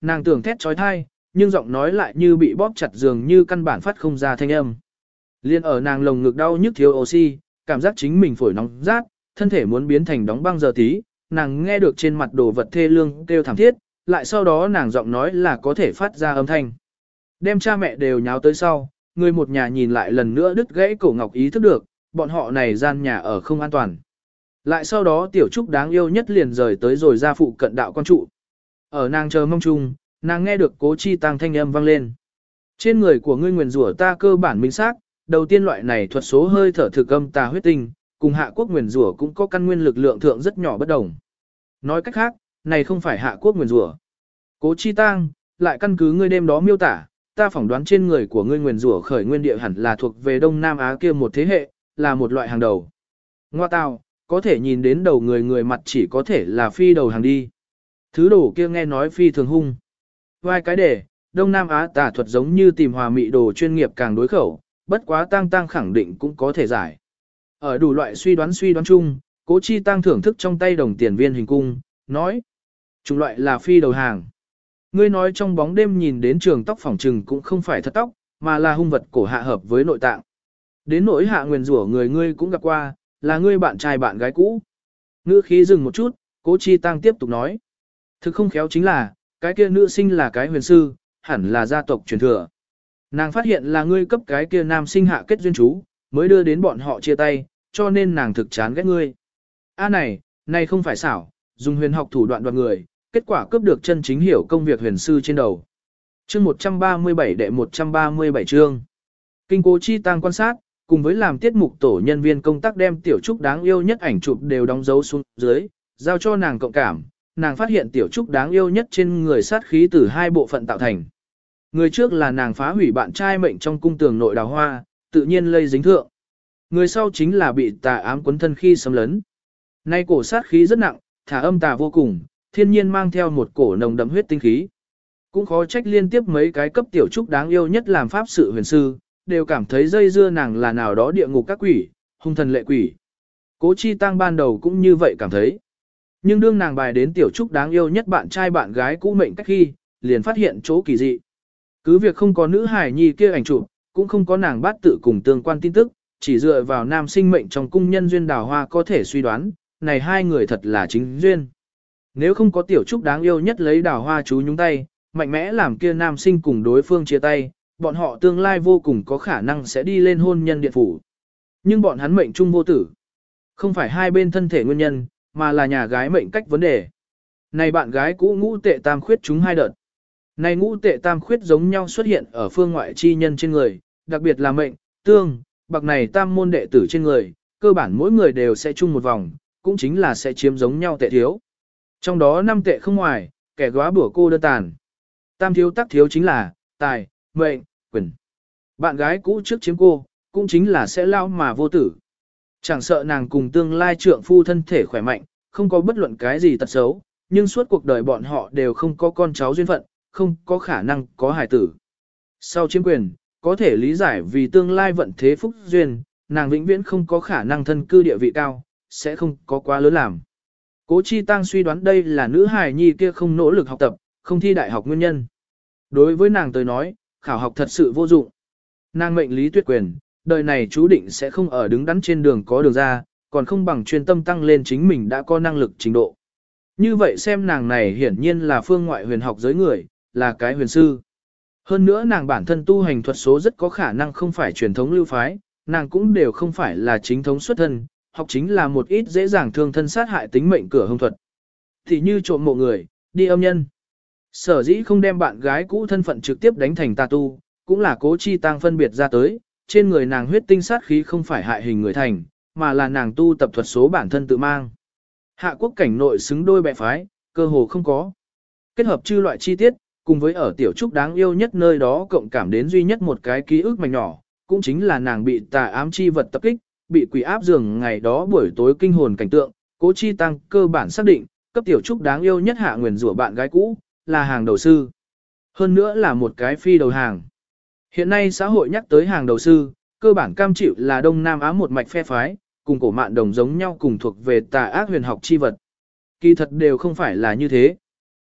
nàng tưởng thét trói thai, nhưng giọng nói lại như bị bóp chặt dường như căn bản phát không ra thanh âm. Liên ở nàng lồng ngực đau nhức thiếu oxy, cảm giác chính mình phổi nóng rát, thân thể muốn biến thành đóng băng giờ tí, nàng nghe được trên mặt đồ vật thê lương kêu thảm thiết, lại sau đó nàng giọng nói là có thể phát ra âm thanh. Đem cha mẹ đều nháo tới sau, người một nhà nhìn lại lần nữa đứt gãy cổ ngọc ý thức được, bọn họ này gian nhà ở không an toàn. Lại sau đó tiểu trúc đáng yêu nhất liền rời tới rồi ra phụ cận đạo quan trụ. Ở nàng chờ mong chung, nàng nghe được cố chi tăng thanh âm vang lên. Trên người của ngươi nguyền rủa ta cơ bản minh xác, đầu tiên loại này thuật số hơi thở thực âm tà huyết tinh, cùng hạ quốc nguyền rủa cũng có căn nguyên lực lượng thượng rất nhỏ bất đồng. Nói cách khác, này không phải hạ quốc nguyền rủa. Cố chi tăng, lại căn cứ ngươi đêm đó miêu tả, ta phỏng đoán trên người của ngươi nguyền rủa khởi nguyên địa hẳn là thuộc về Đông Nam Á kia một thế hệ, là một loại hàng đầu. Ngoa tào, có thể nhìn đến đầu người người mặt chỉ có thể là phi đầu hàng đi. Thứ đồ kia nghe nói phi thường hung. Vai cái để, Đông Nam Á tà thuật giống như tìm hòa mị đồ chuyên nghiệp càng đối khẩu, bất quá tăng tăng khẳng định cũng có thể giải. Ở đủ loại suy đoán suy đoán chung, cố chi tăng thưởng thức trong tay đồng tiền viên hình cung, nói. Chủng loại là phi đầu hàng. Ngươi nói trong bóng đêm nhìn đến trường tóc phỏng trừng cũng không phải thật tóc, mà là hung vật cổ hạ hợp với nội tạng. Đến nỗi hạ nguyền rủa người ngươi cũng gặp qua, là ngươi bạn trai bạn gái cũ. Ngữ khí dừng một chút, cố chi tăng tiếp tục nói. Thực không khéo chính là, cái kia nữ sinh là cái huyền sư, hẳn là gia tộc truyền thừa. Nàng phát hiện là ngươi cấp cái kia nam sinh hạ kết duyên chú, mới đưa đến bọn họ chia tay, cho nên nàng thực chán ghét ngươi. A này, này không phải xảo, dùng huyền học thủ đoạn đoạt người, kết quả cướp được chân chính hiểu công việc huyền sư trên đầu. Chương 137 đệ 137 chương. Kinh cố chi tăng quan sát, cùng với làm tiết mục tổ nhân viên công tác đem tiểu trúc đáng yêu nhất ảnh chụp đều đóng dấu xuống dưới, giao cho nàng cộng cảm, nàng phát hiện tiểu trúc đáng yêu nhất trên người sát khí từ hai bộ phận tạo thành. Người trước là nàng phá hủy bạn trai mệnh trong cung tường nội đào hoa, tự nhiên lây dính thượng. Người sau chính là bị tà ám quấn thân khi xâm lấn. Nay cổ sát khí rất nặng, thả âm tà vô cùng, thiên nhiên mang theo một cổ nồng đậm huyết tinh khí. Cũng khó trách liên tiếp mấy cái cấp tiểu trúc đáng yêu nhất làm pháp sự huyền sư, đều cảm thấy dây dưa nàng là nào đó địa ngục các quỷ, hung thần lệ quỷ. Cố chi tăng ban đầu cũng như vậy cảm thấy. Nhưng đương nàng bài đến tiểu trúc đáng yêu nhất bạn trai bạn gái cũ mệnh cách khi, liền phát hiện chỗ kỳ dị. Cứ việc không có nữ hải nhi kia ảnh chụp, cũng không có nàng bát tự cùng tương quan tin tức, chỉ dựa vào nam sinh mệnh trong cung nhân duyên đào hoa có thể suy đoán, này hai người thật là chính duyên. Nếu không có tiểu trúc đáng yêu nhất lấy đào hoa chú nhúng tay, mạnh mẽ làm kia nam sinh cùng đối phương chia tay, bọn họ tương lai vô cùng có khả năng sẽ đi lên hôn nhân điện phủ. Nhưng bọn hắn mệnh chung vô tử. Không phải hai bên thân thể nguyên nhân, mà là nhà gái mệnh cách vấn đề. Này bạn gái cũ ngũ tệ tam khuyết chúng hai đợt. Này ngũ tệ tam khuyết giống nhau xuất hiện ở phương ngoại chi nhân trên người, đặc biệt là mệnh, tương, bạc này tam môn đệ tử trên người, cơ bản mỗi người đều sẽ chung một vòng, cũng chính là sẽ chiếm giống nhau tệ thiếu. Trong đó năm tệ không ngoài, kẻ góa bủa cô đơn tàn. Tam thiếu tắc thiếu chính là, tài, mệnh, quyền. Bạn gái cũ trước chiếm cô, cũng chính là sẽ lao mà vô tử. Chẳng sợ nàng cùng tương lai trượng phu thân thể khỏe mạnh, không có bất luận cái gì tật xấu, nhưng suốt cuộc đời bọn họ đều không có con cháu duyên phận, không có khả năng có hài tử. Sau chiếm quyền, có thể lý giải vì tương lai vận thế phúc duyên, nàng vĩnh viễn không có khả năng thân cư địa vị cao, sẽ không có quá lớn làm. Cố Chi Tăng suy đoán đây là nữ hài nhi kia không nỗ lực học tập, không thi đại học nguyên nhân. Đối với nàng tới nói, khảo học thật sự vô dụng. Nàng mệnh lý tuyệt quyền, đời này chú định sẽ không ở đứng đắn trên đường có đường ra, còn không bằng chuyên tâm tăng lên chính mình đã có năng lực trình độ. Như vậy xem nàng này hiển nhiên là phương ngoại huyền học giới người, là cái huyền sư. Hơn nữa nàng bản thân tu hành thuật số rất có khả năng không phải truyền thống lưu phái, nàng cũng đều không phải là chính thống xuất thân, học chính là một ít dễ dàng thương thân sát hại tính mệnh cửa hông thuật. Thì như trộm mộ người, đi âm nhân. Sở dĩ không đem bạn gái cũ thân phận trực tiếp đánh thành tà tu, cũng là cố chi tăng phân biệt ra tới, trên người nàng huyết tinh sát khí không phải hại hình người thành, mà là nàng tu tập thuật số bản thân tự mang. Hạ quốc cảnh nội xứng đôi bè phái, cơ hồ không có. Kết hợp chư loại chi tiết, cùng với ở tiểu trúc đáng yêu nhất nơi đó cộng cảm đến duy nhất một cái ký ức mảnh nhỏ, cũng chính là nàng bị tà ám chi vật tập kích, bị quỷ áp giường ngày đó buổi tối kinh hồn cảnh tượng, cố chi tăng cơ bản xác định, cấp tiểu trúc đáng yêu nhất hạ nguyền rủa bạn gái cũ, là hàng đầu sư. Hơn nữa là một cái phi đầu hàng. Hiện nay xã hội nhắc tới hàng đầu sư, cơ bản cam chịu là Đông Nam Á một mạch phe phái, cùng cổ mạn đồng giống nhau cùng thuộc về tà ác huyền học chi vật. Kỳ thật đều không phải là như thế.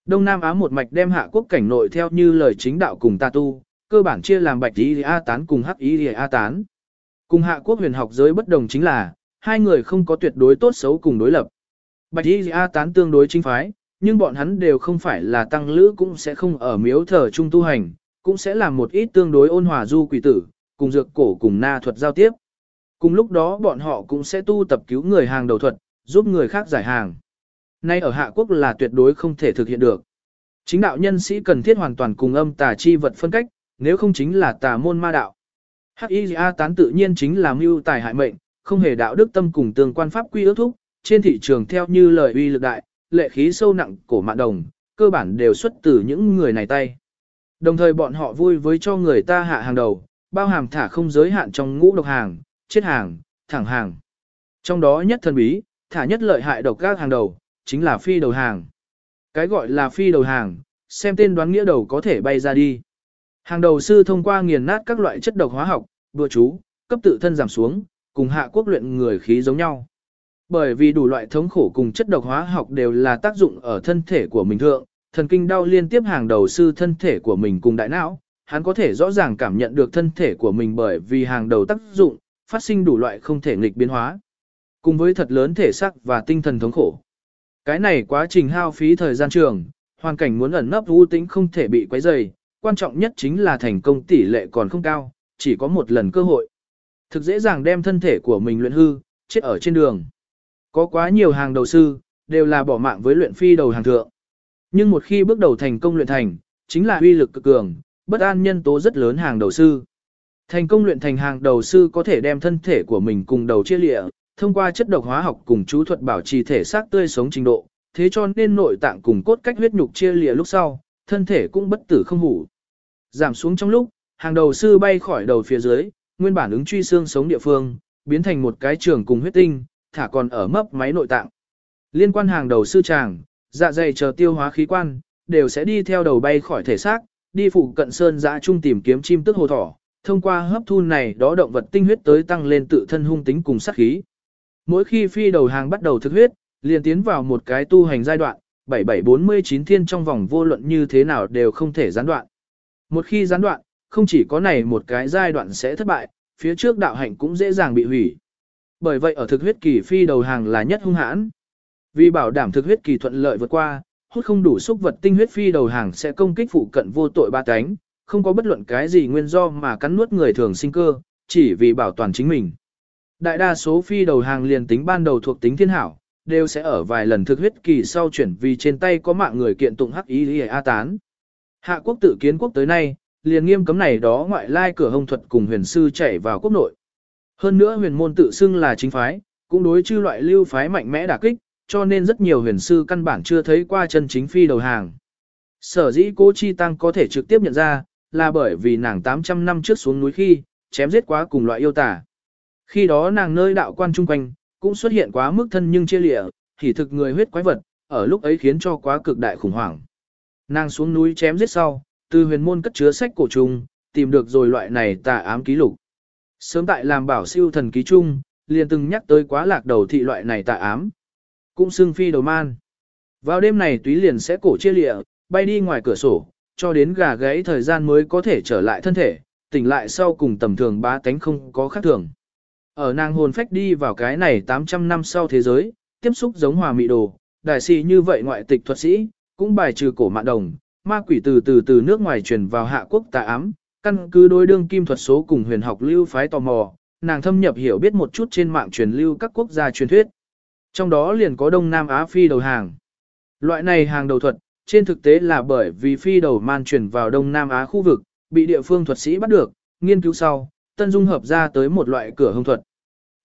Đông Nam Á một mạch đem hạ quốc cảnh nội theo như lời chính đạo cùng ta tu, cơ bản chia làm bạch y A tán cùng hắc y A tán. Cùng hạ quốc huyền học giới bất đồng chính là, hai người không có tuyệt đối tốt xấu cùng đối lập. Bạch y A tán tương đối chính phái, nhưng bọn hắn đều không phải là tăng lữ cũng sẽ không ở miếu thờ trung tu hành, cũng sẽ làm một ít tương đối ôn hòa du quỷ tử, cùng dược cổ cùng na thuật giao tiếp. Cùng lúc đó bọn họ cũng sẽ tu tập cứu người hàng đầu thuật, giúp người khác giải hàng. Nay ở Hạ Quốc là tuyệt đối không thể thực hiện được. Chính đạo nhân sĩ cần thiết hoàn toàn cùng âm tà chi vật phân cách, nếu không chính là tà môn ma đạo. Hắc Y A tán tự nhiên chính là mưu tài hại mệnh, không hề đạo đức tâm cùng tương quan pháp quy ước thúc, trên thị trường theo như lời uy lực đại, lệ khí sâu nặng cổ mạn đồng, cơ bản đều xuất từ những người này tay. Đồng thời bọn họ vui với cho người ta hạ hàng đầu, bao hàm thả không giới hạn trong ngũ độc hàng, chết hàng, thẳng hàng. Trong đó nhất thần bí, thả nhất lợi hại độc các hàng đầu, chính là phi đầu hàng. Cái gọi là phi đầu hàng, xem tên đoán nghĩa đầu có thể bay ra đi. Hàng đầu sư thông qua nghiền nát các loại chất độc hóa học, bừa chú, cấp tự thân giảm xuống, cùng hạ quốc luyện người khí giống nhau. Bởi vì đủ loại thống khổ cùng chất độc hóa học đều là tác dụng ở thân thể của mình thượng, thần kinh đau liên tiếp hàng đầu sư thân thể của mình cùng đại não, hắn có thể rõ ràng cảm nhận được thân thể của mình bởi vì hàng đầu tác dụng, phát sinh đủ loại không thể nghịch biến hóa. Cùng với thật lớn thể xác và tinh thần thống khổ. Cái này quá trình hao phí thời gian trường, hoàn cảnh muốn ẩn nấp ưu tính không thể bị quấy rầy, quan trọng nhất chính là thành công tỷ lệ còn không cao, chỉ có một lần cơ hội. Thực dễ dàng đem thân thể của mình luyện hư, chết ở trên đường. Có quá nhiều hàng đầu sư, đều là bỏ mạng với luyện phi đầu hàng thượng. Nhưng một khi bước đầu thành công luyện thành, chính là uy lực cực cường, bất an nhân tố rất lớn hàng đầu sư. Thành công luyện thành hàng đầu sư có thể đem thân thể của mình cùng đầu chia lịa, thông qua chất độc hóa học cùng chú thuật bảo trì thể xác tươi sống trình độ, thế cho nên nội tạng cùng cốt cách huyết nhục chia lịa lúc sau, thân thể cũng bất tử không hủ. Giảm xuống trong lúc, hàng đầu sư bay khỏi đầu phía dưới, nguyên bản ứng truy xương sống địa phương, biến thành một cái trường cùng huyết tinh, thả còn ở mấp máy nội tạng. Liên quan hàng đầu sư tràng, dạ dày chờ tiêu hóa khí quan, đều sẽ đi theo đầu bay khỏi thể xác, đi phụ cận sơn dã trung tìm kiếm chim tức hồ thỏ, thông qua hấp thu này đó động vật tinh huyết tới tăng lên tự thân hung tính cùng sát khí. Mỗi khi phi đầu hàng bắt đầu thực huyết, liền tiến vào một cái tu hành giai đoạn, 7749 thiên trong vòng vô luận như thế nào đều không thể gián đoạn. Một khi gián đoạn, không chỉ có này một cái giai đoạn sẽ thất bại, phía trước đạo hạnh cũng dễ dàng bị hủy. Bởi vậy ở thực huyết kỳ phi đầu hàng là nhất hung hãn. Vì bảo đảm thực huyết kỳ thuận lợi vượt qua, hút không đủ xúc vật tinh huyết phi đầu hàng sẽ công kích phụ cận vô tội ba cánh, không có bất luận cái gì nguyên do mà cắn nuốt người thường sinh cơ, chỉ vì bảo toàn chính mình. Đại đa số phi đầu hàng liền tính ban đầu thuộc tính thiên hảo, đều sẽ ở vài lần thực huyết kỳ sau chuyển vì trên tay có mạng người kiện tụng hắc ý a tán. Hạ quốc tự kiến quốc tới nay, liền nghiêm cấm này đó ngoại lai cửa hông thuật cùng huyền sư chạy vào quốc nội. Hơn nữa huyền môn tự xưng là chính phái, cũng đối chư loại lưu phái mạnh mẽ đả kích, cho nên rất nhiều huyền sư căn bản chưa thấy qua chân chính phi đầu hàng. Sở dĩ cố chi tăng có thể trực tiếp nhận ra, là bởi vì nàng 800 năm trước xuống núi khi, chém giết quá cùng loại yêu tả. Khi đó nàng nơi đạo quan chung quanh, cũng xuất hiện quá mức thân nhưng chia lịa, thì thực người huyết quái vật, ở lúc ấy khiến cho quá cực đại khủng hoảng. Nàng xuống núi chém giết sau, từ huyền môn cất chứa sách cổ trùng, tìm được rồi loại này tà ám ký lục. Sớm tại làm bảo siêu thần ký chung, liền từng nhắc tới quá lạc đầu thị loại này tà ám. Cũng xưng phi đầu man. Vào đêm này túy liền sẽ cổ chia lịa, bay đi ngoài cửa sổ, cho đến gà gáy thời gian mới có thể trở lại thân thể, tỉnh lại sau cùng tầm thường bá tánh không có khác thường. Ở nàng hồn phách đi vào cái này 800 năm sau thế giới, tiếp xúc giống hòa mị đồ, đại sĩ như vậy ngoại tịch thuật sĩ, cũng bài trừ cổ mạng đồng, ma quỷ từ từ từ nước ngoài truyền vào hạ quốc tà ám, căn cứ đối đương kim thuật số cùng huyền học lưu phái tò mò, nàng thâm nhập hiểu biết một chút trên mạng truyền lưu các quốc gia truyền thuyết. Trong đó liền có Đông Nam Á phi đầu hàng. Loại này hàng đầu thuật, trên thực tế là bởi vì phi đầu man chuyển vào Đông Nam Á khu vực, bị địa phương thuật sĩ bắt được, nghiên cứu sau, tân dung hợp ra tới một loại cửa hông thuật.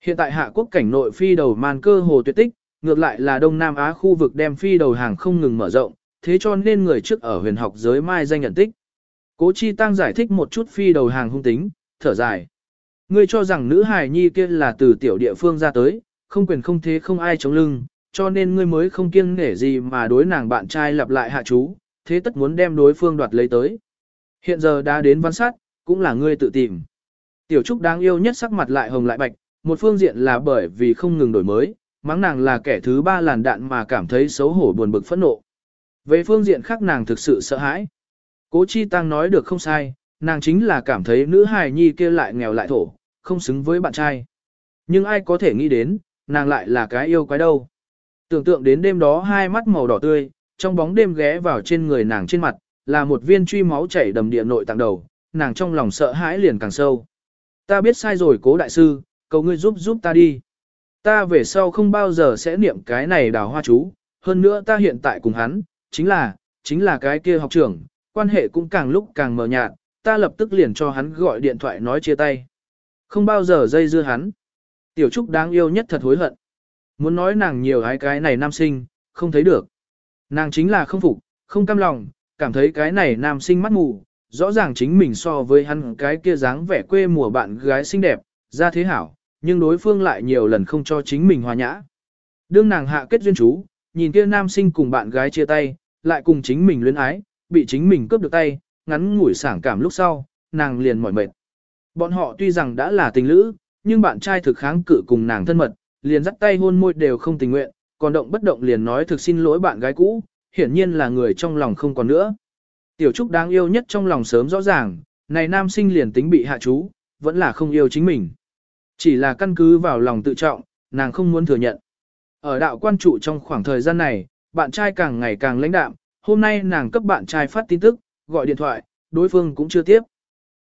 Hiện tại hạ quốc cảnh nội phi đầu man cơ hồ tuyệt tích, ngược lại là Đông Nam Á khu vực đem phi đầu hàng không ngừng mở rộng, thế cho nên người trước ở huyền học giới mai danh nhận tích. Cố Chi Tăng giải thích một chút phi đầu hàng hung tính, thở dài. Ngươi cho rằng nữ hài nhi kia là từ tiểu địa phương ra tới, không quyền không thế không ai chống lưng, cho nên ngươi mới không kiêng nể gì mà đối nàng bạn trai lặp lại hạ chú, thế tất muốn đem đối phương đoạt lấy tới. Hiện giờ đã đến văn sát, cũng là ngươi tự tìm. Tiểu Trúc đáng yêu nhất sắc mặt lại hồng lại bạch, một phương diện là bởi vì không ngừng đổi mới, mắng nàng là kẻ thứ ba làn đạn mà cảm thấy xấu hổ buồn bực phẫn nộ. Về phương diện khác nàng thực sự sợ hãi. Cố Chi Tăng nói được không sai, nàng chính là cảm thấy nữ hài nhi kia lại nghèo lại thổ, không xứng với bạn trai. Nhưng ai có thể nghĩ đến, nàng lại là cái yêu quái đâu. Tưởng tượng đến đêm đó hai mắt màu đỏ tươi, trong bóng đêm ghé vào trên người nàng trên mặt, là một viên truy máu chảy đầm địa nội tạng đầu, nàng trong lòng sợ hãi liền càng sâu. Ta biết sai rồi cố đại sư, cầu ngươi giúp giúp ta đi. Ta về sau không bao giờ sẽ niệm cái này đào hoa chú, hơn nữa ta hiện tại cùng hắn, chính là, chính là cái kia học trưởng, quan hệ cũng càng lúc càng mờ nhạt, ta lập tức liền cho hắn gọi điện thoại nói chia tay. Không bao giờ dây dưa hắn. Tiểu Trúc đáng yêu nhất thật hối hận. Muốn nói nàng nhiều ái cái này nam sinh, không thấy được. Nàng chính là không phục, không cam lòng, cảm thấy cái này nam sinh mắt mù, rõ ràng chính mình so với hắn cái kia dáng vẻ quê mùa bạn gái xinh đẹp, ra thế hảo, nhưng đối phương lại nhiều lần không cho chính mình hòa nhã. Đương nàng hạ kết duyên chú, nhìn kia nam sinh cùng bạn gái chia tay, lại cùng chính mình luyến ái, bị chính mình cướp được tay, ngắn ngủi sảng cảm lúc sau, nàng liền mỏi mệt. Bọn họ tuy rằng đã là tình lữ, nhưng bạn trai thực kháng cự cùng nàng thân mật, liền dắt tay hôn môi đều không tình nguyện, còn động bất động liền nói thực xin lỗi bạn gái cũ, hiển nhiên là người trong lòng không còn nữa. Tiểu Trúc đáng yêu nhất trong lòng sớm rõ ràng, này nam sinh liền tính bị hạ chú, vẫn là không yêu chính mình. Chỉ là căn cứ vào lòng tự trọng, nàng không muốn thừa nhận. Ở đạo quan trụ trong khoảng thời gian này, bạn trai càng ngày càng lãnh đạm, hôm nay nàng cấp bạn trai phát tin tức, gọi điện thoại, đối phương cũng chưa tiếp.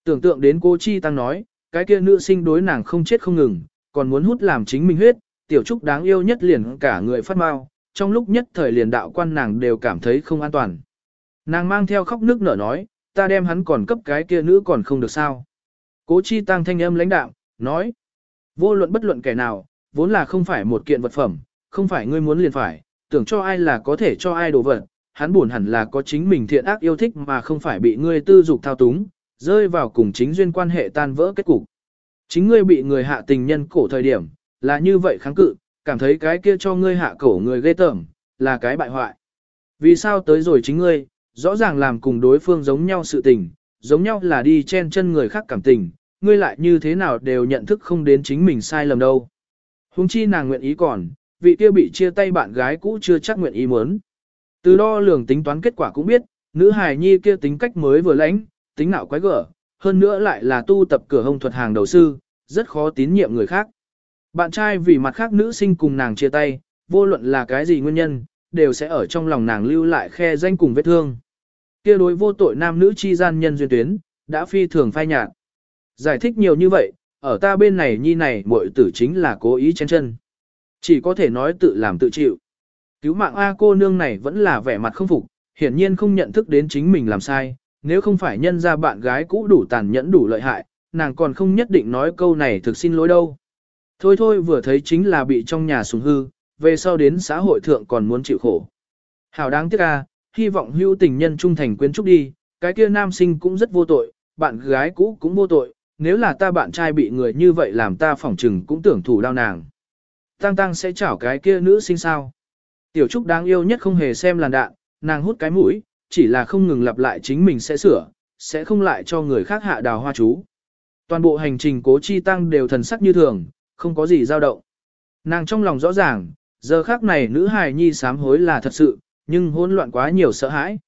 Tưởng tượng đến cô Chi Tăng nói, cái kia nữ sinh đối nàng không chết không ngừng, còn muốn hút làm chính mình huyết, tiểu trúc đáng yêu nhất liền cả người phát mau, trong lúc nhất thời liền đạo quan nàng đều cảm thấy không an toàn. Nàng mang theo khóc nước nở nói, ta đem hắn còn cấp cái kia nữ còn không được sao. Cố chi tăng thanh âm lãnh đạo, nói, vô luận bất luận kẻ nào, vốn là không phải một kiện vật phẩm, không phải ngươi muốn liền phải, tưởng cho ai là có thể cho ai đồ vật, hắn buồn hẳn là có chính mình thiện ác yêu thích mà không phải bị ngươi tư dục thao túng, rơi vào cùng chính duyên quan hệ tan vỡ kết cục. Chính ngươi bị người hạ tình nhân cổ thời điểm, là như vậy kháng cự, cảm thấy cái kia cho ngươi hạ cổ người ghê tởm, là cái bại hoại. Vì sao tới rồi chính ngươi, rõ ràng làm cùng đối phương giống nhau sự tình, giống nhau là đi chen chân người khác cảm tình, ngươi lại như thế nào đều nhận thức không đến chính mình sai lầm đâu. Hùng chi nàng nguyện ý còn, vị kia bị chia tay bạn gái cũ chưa chắc nguyện ý muốn. Từ đo lường tính toán kết quả cũng biết, nữ hài nhi kia tính cách mới vừa lãnh, tính nạo quái gở, hơn nữa lại là tu tập cửa hông thuật hàng đầu sư, rất khó tín nhiệm người khác. Bạn trai vì mặt khác nữ sinh cùng nàng chia tay, vô luận là cái gì nguyên nhân, đều sẽ ở trong lòng nàng lưu lại khe danh cùng vết thương. Kia đối vô tội nam nữ chi gian nhân duyên tuyến, đã phi thường phai nhạt. Giải thích nhiều như vậy, ở ta bên này nhi này muội tử chính là cố ý chen chân. Chỉ có thể nói tự làm tự chịu. Cứu mạng A cô nương này vẫn là vẻ mặt không phục, hiển nhiên không nhận thức đến chính mình làm sai, nếu không phải nhân ra bạn gái cũ đủ tàn nhẫn đủ lợi hại, nàng còn không nhất định nói câu này thực xin lỗi đâu. Thôi thôi vừa thấy chính là bị trong nhà sùng hư, về sau đến xã hội thượng còn muốn chịu khổ. Hảo đáng tiếc a, hy vọng hữu tình nhân trung thành quyến trúc đi, cái kia nam sinh cũng rất vô tội, bạn gái cũ cũng vô tội, nếu là ta bạn trai bị người như vậy làm ta phỏng trừng cũng tưởng thủ đau nàng. Tăng tăng sẽ chảo cái kia nữ sinh sao. Tiểu Trúc đáng yêu nhất không hề xem làn đạn, nàng hút cái mũi, chỉ là không ngừng lặp lại chính mình sẽ sửa, sẽ không lại cho người khác hạ đào hoa chú. Toàn bộ hành trình cố chi tăng đều thần sắc như thường, không có gì dao động. Nàng trong lòng rõ ràng, giờ khác này nữ hài nhi sám hối là thật sự, nhưng hỗn loạn quá nhiều sợ hãi.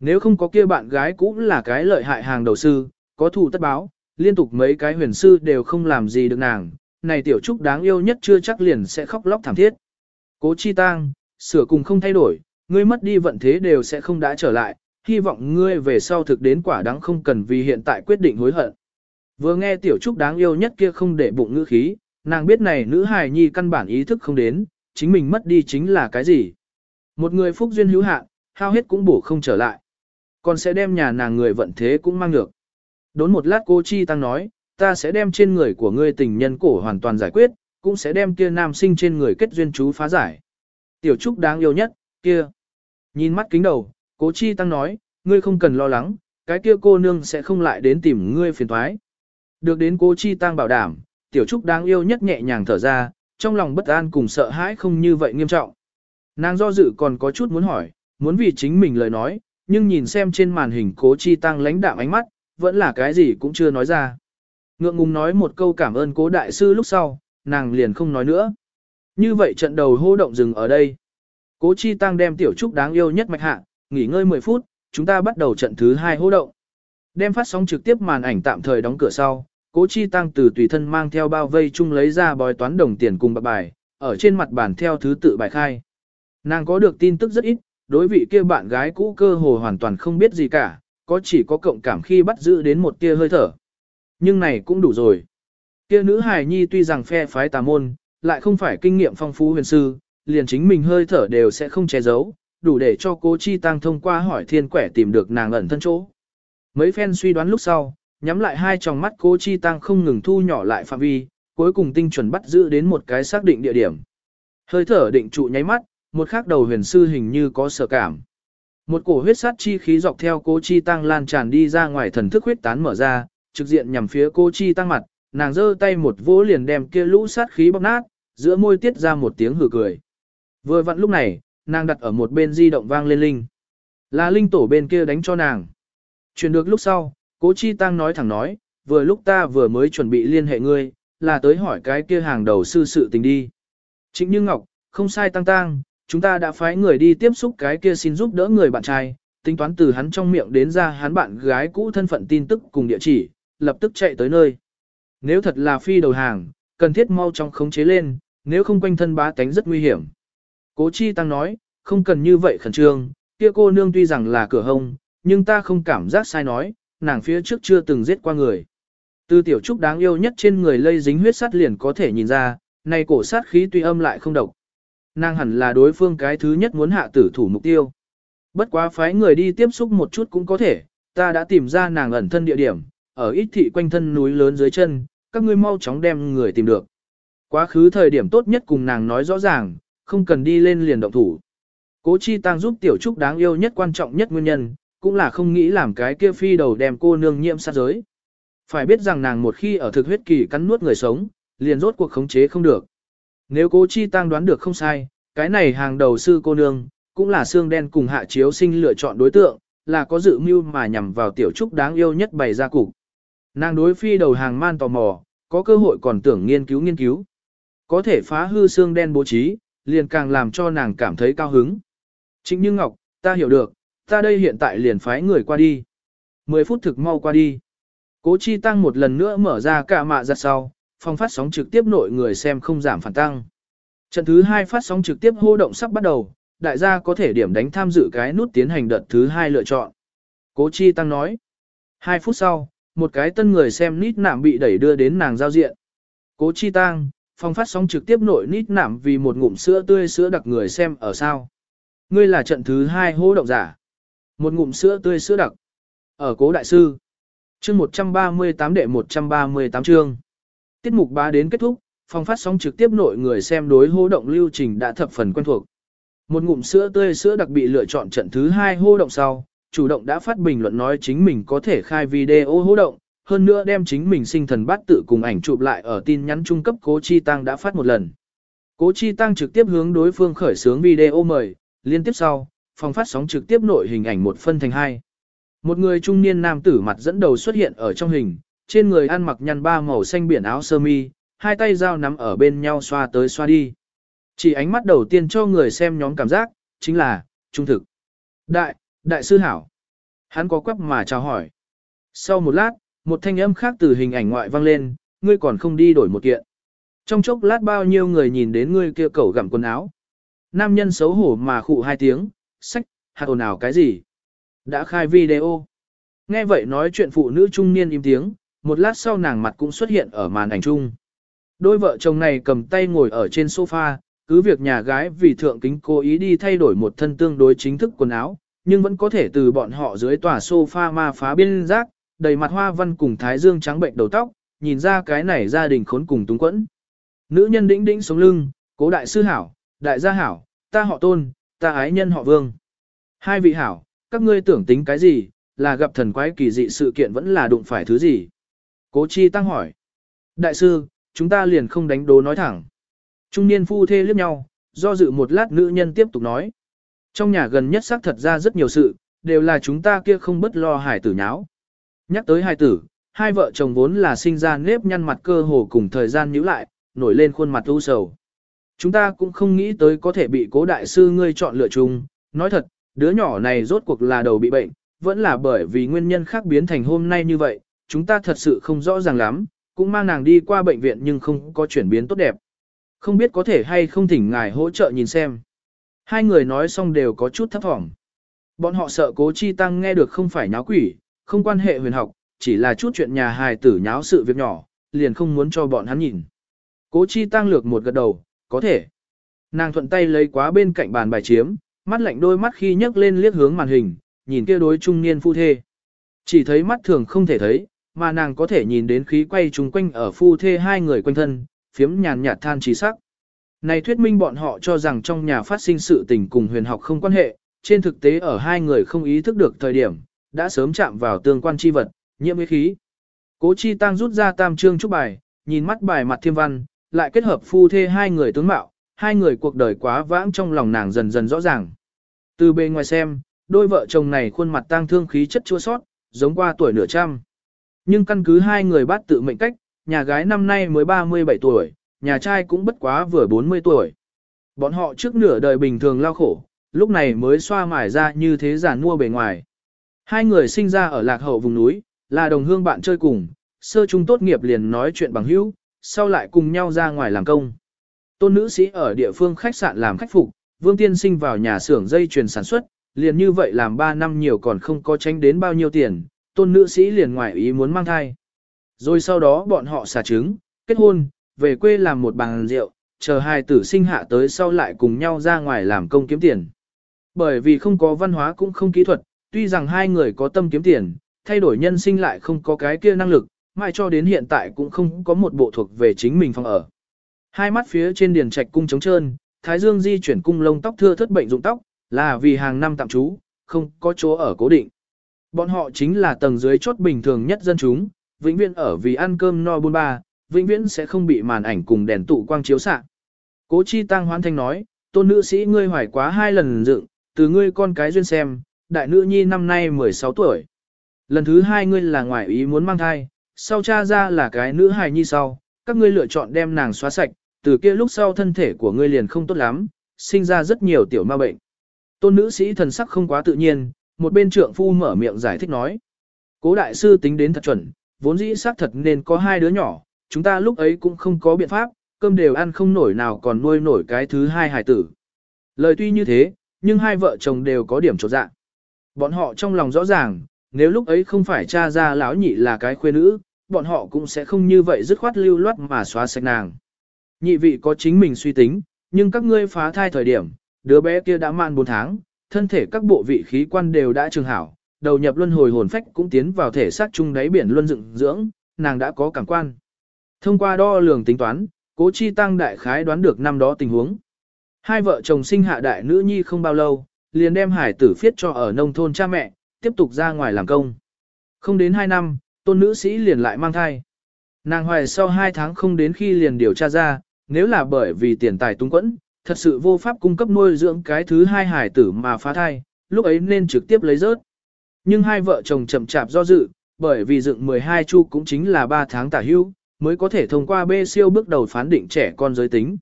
Nếu không có kia bạn gái cũng là cái lợi hại hàng đầu sư, có thủ tất báo, liên tục mấy cái huyền sư đều không làm gì được nàng, này tiểu trúc đáng yêu nhất chưa chắc liền sẽ khóc lóc thảm thiết. Cố chi tang, sửa cùng không thay đổi, ngươi mất đi vận thế đều sẽ không đã trở lại, hy vọng ngươi về sau thực đến quả đáng không cần vì hiện tại quyết định hối hận. Vừa nghe tiểu trúc đáng yêu nhất kia không để bụng ngữ khí, nàng biết này nữ hài nhi căn bản ý thức không đến, chính mình mất đi chính là cái gì. Một người phúc duyên hữu hạn, hao hết cũng bổ không trở lại. Còn sẽ đem nhà nàng người vận thế cũng mang được. Đốn một lát cô Chi Tăng nói, ta sẽ đem trên người của ngươi tình nhân cổ hoàn toàn giải quyết, cũng sẽ đem kia nam sinh trên người kết duyên chú phá giải. Tiểu Trúc đáng yêu nhất, kia. Nhìn mắt kính đầu, cố Chi Tăng nói, ngươi không cần lo lắng, cái kia cô nương sẽ không lại đến tìm ngươi phiền thoái. Được đến cố Chi Tăng bảo đảm, Tiểu Trúc đáng yêu nhất nhẹ nhàng thở ra, trong lòng bất an cùng sợ hãi không như vậy nghiêm trọng. Nàng do dự còn có chút muốn hỏi, muốn vì chính mình lời nói, nhưng nhìn xem trên màn hình cố chi tăng lãnh đạm ánh mắt, vẫn là cái gì cũng chưa nói ra. Ngượng ngùng nói một câu cảm ơn cố đại sư lúc sau, nàng liền không nói nữa. Như vậy trận đầu hô động dừng ở đây. Cố chi tăng đem tiểu trúc đáng yêu nhất mạch hạ, nghỉ ngơi 10 phút, chúng ta bắt đầu trận thứ hai hô động. Đem phát sóng trực tiếp màn ảnh tạm thời đóng cửa sau, Cố Chi Tăng từ tùy thân mang theo bao vây chung lấy ra bói toán đồng tiền cùng bạc bài, ở trên mặt bàn theo thứ tự bài khai. Nàng có được tin tức rất ít, đối vị kia bạn gái cũ cơ hồ hoàn toàn không biết gì cả, có chỉ có cộng cảm khi bắt giữ đến một tia hơi thở. Nhưng này cũng đủ rồi. Kia nữ hài nhi tuy rằng phe phái tà môn, lại không phải kinh nghiệm phong phú huyền sư, liền chính mình hơi thở đều sẽ không che giấu, đủ để cho cố chi tăng thông qua hỏi thiên quẻ tìm được nàng ẩn thân chỗ. Mấy phen suy đoán lúc sau, nhắm lại hai tròng mắt cố chi tăng không ngừng thu nhỏ lại phạm vi, cuối cùng tinh chuẩn bắt giữ đến một cái xác định địa điểm. Hơi thở định trụ nháy mắt, một khắc đầu huyền sư hình như có sở cảm. Một cổ huyết sát chi khí dọc theo cố chi tăng lan tràn đi ra ngoài thần thức huyết tán mở ra, trực diện nhằm phía cố chi tăng mặt, nàng giơ tay một vỗ liền đem kia lũ sát khí bóc nát, giữa môi tiết ra một tiếng hừ cười. Vừa vặn lúc này, nàng đặt ở một bên di động vang lên linh. Là linh tổ bên kia đánh cho nàng. Chuyển được lúc sau, cố chi tăng nói thẳng nói, vừa lúc ta vừa mới chuẩn bị liên hệ ngươi, là tới hỏi cái kia hàng đầu sư sự tình đi. chính Như Ngọc, không sai tăng tăng, chúng ta đã phái người đi tiếp xúc cái kia xin giúp đỡ người bạn trai, tính toán từ hắn trong miệng đến ra hắn bạn gái cũ thân phận tin tức cùng địa chỉ, lập tức chạy tới nơi. Nếu thật là phi đầu hàng, cần thiết mau trong khống chế lên, nếu không quanh thân bá tánh rất nguy hiểm. Cố Chi Tăng nói, không cần như vậy khẩn trương, kia cô nương tuy rằng là cửa hông, nhưng ta không cảm giác sai nói, nàng phía trước chưa từng giết qua người. Từ tiểu trúc đáng yêu nhất trên người lây dính huyết sắt liền có thể nhìn ra, này cổ sát khí tuy âm lại không độc. Nàng hẳn là đối phương cái thứ nhất muốn hạ tử thủ mục tiêu. Bất quá phái người đi tiếp xúc một chút cũng có thể, ta đã tìm ra nàng ẩn thân địa điểm, ở ít thị quanh thân núi lớn dưới chân, các ngươi mau chóng đem người tìm được. Quá khứ thời điểm tốt nhất cùng nàng nói rõ ràng, không cần đi lên liền động thủ. Cố Chi Tăng giúp Tiểu Trúc đáng yêu nhất quan trọng nhất nguyên nhân, cũng là không nghĩ làm cái kia phi đầu đem cô nương nhiễm sát giới. Phải biết rằng nàng một khi ở thực huyết kỳ cắn nuốt người sống, liền rốt cuộc khống chế không được. Nếu Cố Chi Tăng đoán được không sai, cái này hàng đầu sư cô nương, cũng là xương đen cùng hạ chiếu sinh lựa chọn đối tượng, là có dự mưu mà nhằm vào Tiểu Trúc đáng yêu nhất bày ra cục. Nàng đối phi đầu hàng man tò mò, có cơ hội còn tưởng nghiên cứu nghiên cứu. Có thể phá hư xương đen bố trí, liền càng làm cho nàng cảm thấy cao hứng. Trịnh Như Ngọc, ta hiểu được, ta đây hiện tại liền phái người qua đi. 10 phút thực mau qua đi. Cố Chi Tăng một lần nữa mở ra cả mạ ra sau, phong phát sóng trực tiếp nội người xem không giảm phản tăng. Trận thứ 2 phát sóng trực tiếp hô động sắp bắt đầu, đại gia có thể điểm đánh tham dự cái nút tiến hành đợt thứ 2 lựa chọn. Cố Chi Tăng nói. 2 phút sau, một cái tân người xem nít nạm bị đẩy đưa đến nàng giao diện. Cố Chi Tăng, phong phát sóng trực tiếp nội nít nạm vì một ngụm sữa tươi sữa đặc người xem ở sao. Ngươi là trận thứ hai hô động giả. Một ngụm sữa tươi sữa đặc. Ở cố đại sư. chương 138 đệ 138 chương. Tiết mục bá đến kết thúc, phong phát sóng trực tiếp nội người xem đối hô động lưu trình đã thập phần quen thuộc. Một ngụm sữa tươi sữa đặc bị lựa chọn trận thứ hai hô động sau, chủ động đã phát bình luận nói chính mình có thể khai video hô động, hơn nữa đem chính mình sinh thần bát tự cùng ảnh chụp lại ở tin nhắn trung cấp Cố Chi Tăng đã phát một lần. Cố Chi Tăng trực tiếp hướng đối phương khởi xướng video mời, liên tiếp sau, phòng phát sóng trực tiếp nội hình ảnh một phân thành hai. Một người trung niên nam tử mặt dẫn đầu xuất hiện ở trong hình, trên người ăn mặc nhăn ba màu xanh biển áo sơ mi, hai tay dao nắm ở bên nhau xoa tới xoa đi. Chỉ ánh mắt đầu tiên cho người xem nhóm cảm giác, chính là, trung thực. Đại, đại sư hảo. Hắn có quắp mà chào hỏi. Sau một lát, một thanh âm khác từ hình ảnh ngoại vang lên, ngươi còn không đi đổi một kiện. Trong chốc lát bao nhiêu người nhìn đến ngươi kia cẩu gặm quần áo. Nam nhân xấu hổ mà khụ hai tiếng, sách, hạt ồn ào cái gì? Đã khai video. Nghe vậy nói chuyện phụ nữ trung niên im tiếng, một lát sau nàng mặt cũng xuất hiện ở màn ảnh chung. Đôi vợ chồng này cầm tay ngồi ở trên sofa, cứ việc nhà gái vì thượng kính cố ý đi thay đổi một thân tương đối chính thức quần áo, nhưng vẫn có thể từ bọn họ dưới tòa sofa ma phá biên giác, đầy mặt hoa văn cùng thái dương trắng bệnh đầu tóc, nhìn ra cái này gia đình khốn cùng túng quẫn. Nữ nhân đĩnh đĩnh sống lưng, cố đại sư hảo, đại gia hảo, ta họ tôn, ta ái nhân họ vương. Hai vị hảo, các ngươi tưởng tính cái gì, là gặp thần quái kỳ dị sự kiện vẫn là đụng phải thứ gì. Cố chi tăng hỏi. Đại sư, chúng ta liền không đánh đố nói thẳng. Trung niên phu thê liếc nhau, do dự một lát nữ nhân tiếp tục nói. Trong nhà gần nhất xác thật ra rất nhiều sự, đều là chúng ta kia không bất lo hải tử nháo. Nhắc tới hai tử, hai vợ chồng vốn là sinh ra nếp nhăn mặt cơ hồ cùng thời gian nhíu lại, nổi lên khuôn mặt u sầu. Chúng ta cũng không nghĩ tới có thể bị cố đại sư ngươi chọn lựa chung, nói thật, đứa nhỏ này rốt cuộc là đầu bị bệnh, vẫn là bởi vì nguyên nhân khác biến thành hôm nay như vậy, chúng ta thật sự không rõ ràng lắm, cũng mang nàng đi qua bệnh viện nhưng không có chuyển biến tốt đẹp. Không biết có thể hay không thỉnh ngài hỗ trợ nhìn xem. Hai người nói xong đều có chút thấp thỏm. Bọn họ sợ cố chi tăng nghe được không phải nháo quỷ, không quan hệ huyền học, chỉ là chút chuyện nhà hài tử nháo sự việc nhỏ, liền không muốn cho bọn hắn nhìn. Cố chi tăng lược một gật đầu, có thể. Nàng thuận tay lấy quá bên cạnh bàn bài chiếm, mắt lạnh đôi mắt khi nhấc lên liếc hướng màn hình, nhìn kia đối trung niên phu thê. Chỉ thấy mắt thường không thể thấy, mà nàng có thể nhìn đến khí quay chung quanh ở phu thê hai người quanh thân, phiếm nhàn nhạt than trí sắc. Này thuyết minh bọn họ cho rằng trong nhà phát sinh sự tình cùng huyền học không quan hệ, trên thực tế ở hai người không ý thức được thời điểm, đã sớm chạm vào tương quan chi vật, nhiễm với khí. Cố chi tăng rút ra tam trương trúc bài, nhìn mắt bài mặt thiêm văn, lại kết hợp phu thê hai người tướng mạo, hai người cuộc đời quá vãng trong lòng nàng dần dần rõ ràng. Từ bề ngoài xem, đôi vợ chồng này khuôn mặt tang thương khí chất chua sót, giống qua tuổi nửa trăm. Nhưng căn cứ hai người bắt tự mệnh cách, nhà gái năm nay mới 37 tuổi, nhà trai cũng bất quá vừa 40 tuổi. Bọn họ trước nửa đời bình thường lao khổ, lúc này mới xoa mải ra như thế giản mua bề ngoài. Hai người sinh ra ở lạc hậu vùng núi, là đồng hương bạn chơi cùng, sơ trung tốt nghiệp liền nói chuyện bằng hữu, sau lại cùng nhau ra ngoài làm công. Tôn nữ sĩ ở địa phương khách sạn làm khách phục, Vương Tiên Sinh vào nhà xưởng dây chuyền sản xuất, liền như vậy làm 3 năm nhiều còn không có tránh đến bao nhiêu tiền, tôn nữ sĩ liền ngoài ý muốn mang thai. Rồi sau đó bọn họ xả trứng, kết hôn, về quê làm một bàn rượu, chờ hai tử sinh hạ tới sau lại cùng nhau ra ngoài làm công kiếm tiền. Bởi vì không có văn hóa cũng không kỹ thuật, tuy rằng hai người có tâm kiếm tiền, thay đổi nhân sinh lại không có cái kia năng lực, mãi cho đến hiện tại cũng không có một bộ thuộc về chính mình phòng ở. Hai mắt phía trên điền trạch cung trống trơn, thái dương di chuyển cung lông tóc thưa thất bệnh dụng tóc, là vì hàng năm tạm trú, không có chỗ ở cố định. Bọn họ chính là tầng dưới chốt bình thường nhất dân chúng, vĩnh viễn ở vì ăn cơm no buôn ba, vĩnh viễn sẽ không bị màn ảnh cùng đèn tụ quang chiếu xạ. Cố Chi Tăng hoan thanh nói, tôn nữ sĩ ngươi hoài quá hai lần dựng, từ ngươi con cái duyên xem, đại nữ nhi năm nay 16 tuổi. Lần thứ hai ngươi là ngoại ý muốn mang thai, sau cha ra là cái nữ hài nhi sau, các ngươi lựa chọn đem nàng xóa sạch, từ kia lúc sau thân thể của ngươi liền không tốt lắm, sinh ra rất nhiều tiểu ma bệnh. Tôn nữ sĩ thần sắc không quá tự nhiên, một bên trượng phu mở miệng giải thích nói. Cố đại sư tính đến thật chuẩn, vốn dĩ xác thật nên có hai đứa nhỏ, chúng ta lúc ấy cũng không có biện pháp, cơm đều ăn không nổi nào còn nuôi nổi cái thứ hai hài tử. Lời tuy như thế, nhưng hai vợ chồng đều có điểm trột dạ. Bọn họ trong lòng rõ ràng, nếu lúc ấy không phải cha ra lão nhị là cái khuê nữ, bọn họ cũng sẽ không như vậy dứt khoát lưu loát mà xóa sạch nàng. Nhị vị có chính mình suy tính, nhưng các ngươi phá thai thời điểm, đứa bé kia đã mang 4 tháng, thân thể các bộ vị khí quan đều đã trường hảo, đầu nhập luân hồi hồn phách cũng tiến vào thể xác chung đáy biển luân dựng dưỡng, nàng đã có cảm quan. Thông qua đo lường tính toán, cố chi tăng đại khái đoán được năm đó tình huống. Hai vợ chồng sinh hạ đại nữ nhi không bao lâu, liền đem hải tử phiết cho ở nông thôn cha mẹ, tiếp tục ra ngoài làm công. Không đến 2 năm, tôn nữ sĩ liền lại mang thai. Nàng hoài sau 2 tháng không đến khi liền điều tra ra, nếu là bởi vì tiền tài tung quẫn, thật sự vô pháp cung cấp nuôi dưỡng cái thứ hai hải tử mà phá thai, lúc ấy nên trực tiếp lấy rớt. Nhưng hai vợ chồng chậm chạp do dự, bởi vì dựng 12 chu cũng chính là 3 tháng tả hưu, mới có thể thông qua bê siêu bước đầu phán định trẻ con giới tính.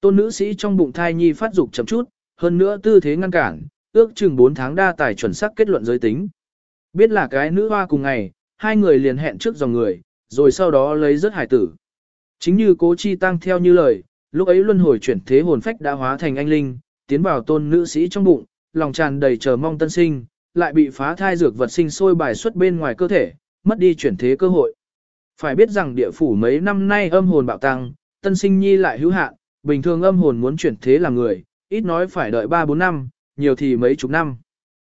Tôn nữ sĩ trong bụng thai nhi phát dục chậm chút, hơn nữa tư thế ngăn cản, ước chừng 4 tháng đa tài chuẩn xác kết luận giới tính. Biết là cái nữ hoa cùng ngày, hai người liền hẹn trước dòng người, rồi sau đó lấy rất hải tử. Chính như cố chi tăng theo như lời, lúc ấy luân hồi chuyển thế hồn phách đã hóa thành anh linh, tiến vào tôn nữ sĩ trong bụng, lòng tràn đầy chờ mong tân sinh, lại bị phá thai dược vật sinh sôi bài xuất bên ngoài cơ thể, mất đi chuyển thế cơ hội. Phải biết rằng địa phủ mấy năm nay âm hồn bạo tăng, tân sinh nhi lại hữu hạn, bình thường âm hồn muốn chuyển thế làm người, ít nói phải đợi 3-4 năm, nhiều thì mấy chục năm.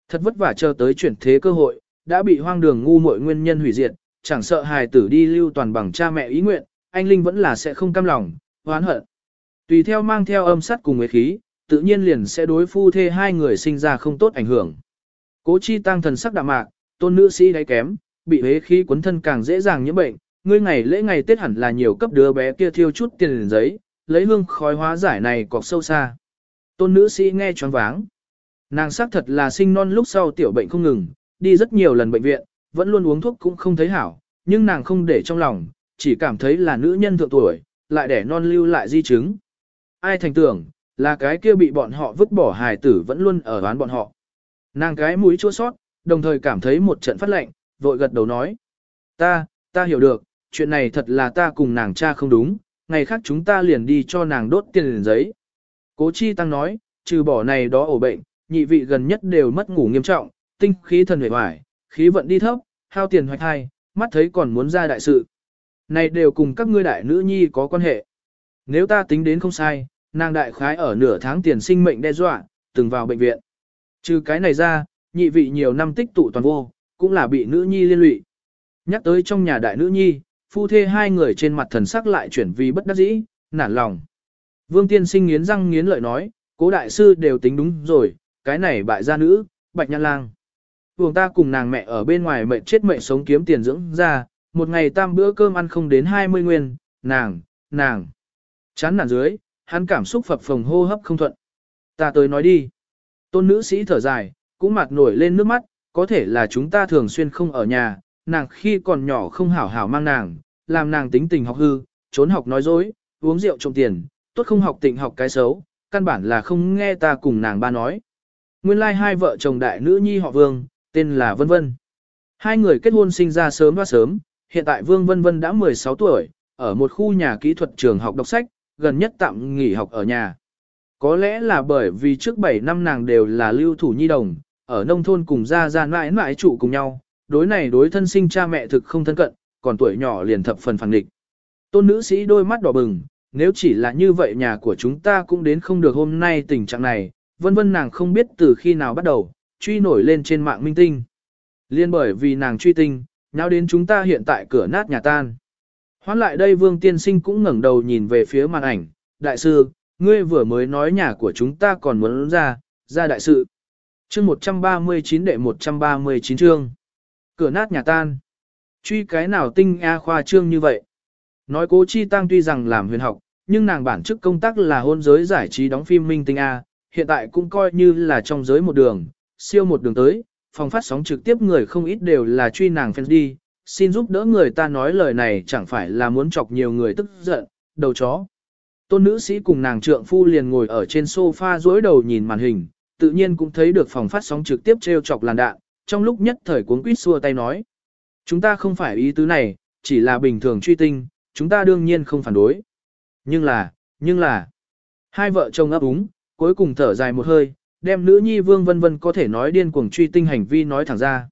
Thật vất vả chờ tới chuyển thế cơ hội, đã bị hoang đường ngu muội nguyên nhân hủy diệt, chẳng sợ hài tử đi lưu toàn bằng cha mẹ ý nguyện, anh Linh vẫn là sẽ không cam lòng, hoán hận. Tùy theo mang theo âm sắt cùng với khí, tự nhiên liền sẽ đối phu thê hai người sinh ra không tốt ảnh hưởng. Cố chi tăng thần sắc đạm mạc, tôn nữ sĩ đáy kém, bị hế khí cuốn thân càng dễ dàng nhiễm bệnh, ngươi ngày lễ ngày Tết hẳn là nhiều cấp đứa bé kia thiêu chút tiền giấy, lấy hương khói hóa giải này cọc sâu xa. Tôn nữ sĩ nghe choáng váng. Nàng xác thật là sinh non lúc sau tiểu bệnh không ngừng, đi rất nhiều lần bệnh viện, vẫn luôn uống thuốc cũng không thấy hảo, nhưng nàng không để trong lòng, chỉ cảm thấy là nữ nhân thượng tuổi, lại để non lưu lại di chứng. Ai thành tưởng, là cái kia bị bọn họ vứt bỏ hài tử vẫn luôn ở đoán bọn họ. Nàng cái mũi chua sót, đồng thời cảm thấy một trận phát lệnh, vội gật đầu nói. Ta, ta hiểu được, chuyện này thật là ta cùng nàng cha không đúng, ngày khác chúng ta liền đi cho nàng đốt tiền giấy. Cố chi tăng nói, trừ bỏ này đó ổ bệnh, nhị vị gần nhất đều mất ngủ nghiêm trọng, tinh khí thần hề hoài, khí vận đi thấp, hao tiền hoạch thai, mắt thấy còn muốn ra đại sự. Này đều cùng các ngươi đại nữ nhi có quan hệ. Nếu ta tính đến không sai, nàng đại khái ở nửa tháng tiền sinh mệnh đe dọa, từng vào bệnh viện. Trừ cái này ra, nhị vị nhiều năm tích tụ toàn vô, cũng là bị nữ nhi liên lụy. Nhắc tới trong nhà đại nữ nhi, phu thê hai người trên mặt thần sắc lại chuyển vì bất đắc dĩ, nản lòng. Vương tiên sinh nghiến răng nghiến lợi nói, cố đại sư đều tính đúng rồi, cái này bại gia nữ, bạch nhan lang. Vùng ta cùng nàng mẹ ở bên ngoài mệnh chết mệnh sống kiếm tiền dưỡng ra, một ngày tam bữa cơm ăn không đến 20 nguyên, nàng, nàng. Chán nản dưới, hắn cảm xúc phập phồng hô hấp không thuận. Ta tới nói đi. Tôn nữ sĩ thở dài, cũng mặt nổi lên nước mắt, có thể là chúng ta thường xuyên không ở nhà, nàng khi còn nhỏ không hảo hảo mang nàng, làm nàng tính tình học hư, trốn học nói dối, uống rượu trộm tiền, tốt không học tịnh học cái xấu, căn bản là không nghe ta cùng nàng ba nói. Nguyên lai like hai vợ chồng đại nữ nhi họ Vương, tên là Vân Vân. Hai người kết hôn sinh ra sớm và sớm, hiện tại Vương Vân Vân đã 16 tuổi, ở một khu nhà kỹ thuật trường học đọc sách, gần nhất tạm nghỉ học ở nhà. Có lẽ là bởi vì trước 7 năm nàng đều là lưu thủ nhi đồng, ở nông thôn cùng gia gia mãi mãi trụ cùng nhau, đối này đối thân sinh cha mẹ thực không thân cận, còn tuổi nhỏ liền thập phần phản định. Tôn nữ sĩ đôi mắt đỏ bừng, nếu chỉ là như vậy nhà của chúng ta cũng đến không được hôm nay tình trạng này, vân vân nàng không biết từ khi nào bắt đầu, truy nổi lên trên mạng minh tinh. Liên bởi vì nàng truy tinh, nháo đến chúng ta hiện tại cửa nát nhà tan. Hoán lại đây vương tiên sinh cũng ngẩng đầu nhìn về phía màn ảnh, đại sư, ngươi vừa mới nói nhà của chúng ta còn muốn ra, ra đại sự. chương 139 đệ 139 chương. Cửa nát nhà tan. Truy cái nào tinh A khoa trương như vậy? Nói cố chi tăng tuy rằng làm huyền học, nhưng nàng bản chức công tác là hôn giới giải trí đóng phim minh tinh A, hiện tại cũng coi như là trong giới một đường, siêu một đường tới, phòng phát sóng trực tiếp người không ít đều là truy nàng fans đi, xin giúp đỡ người ta nói lời này chẳng phải là muốn chọc nhiều người tức giận, đầu chó. Tôn nữ sĩ cùng nàng trượng phu liền ngồi ở trên sofa rối đầu nhìn màn hình, tự nhiên cũng thấy được phòng phát sóng trực tiếp treo chọc làn đạn, trong lúc nhất thời cuốn quýt xua tay nói. Chúng ta không phải ý tứ này, chỉ là bình thường truy tinh, chúng ta đương nhiên không phản đối. Nhưng là, nhưng là, hai vợ chồng ấp úng, cuối cùng thở dài một hơi, đem nữ nhi Vương Vân Vân có thể nói điên cuồng truy tinh hành vi nói thẳng ra.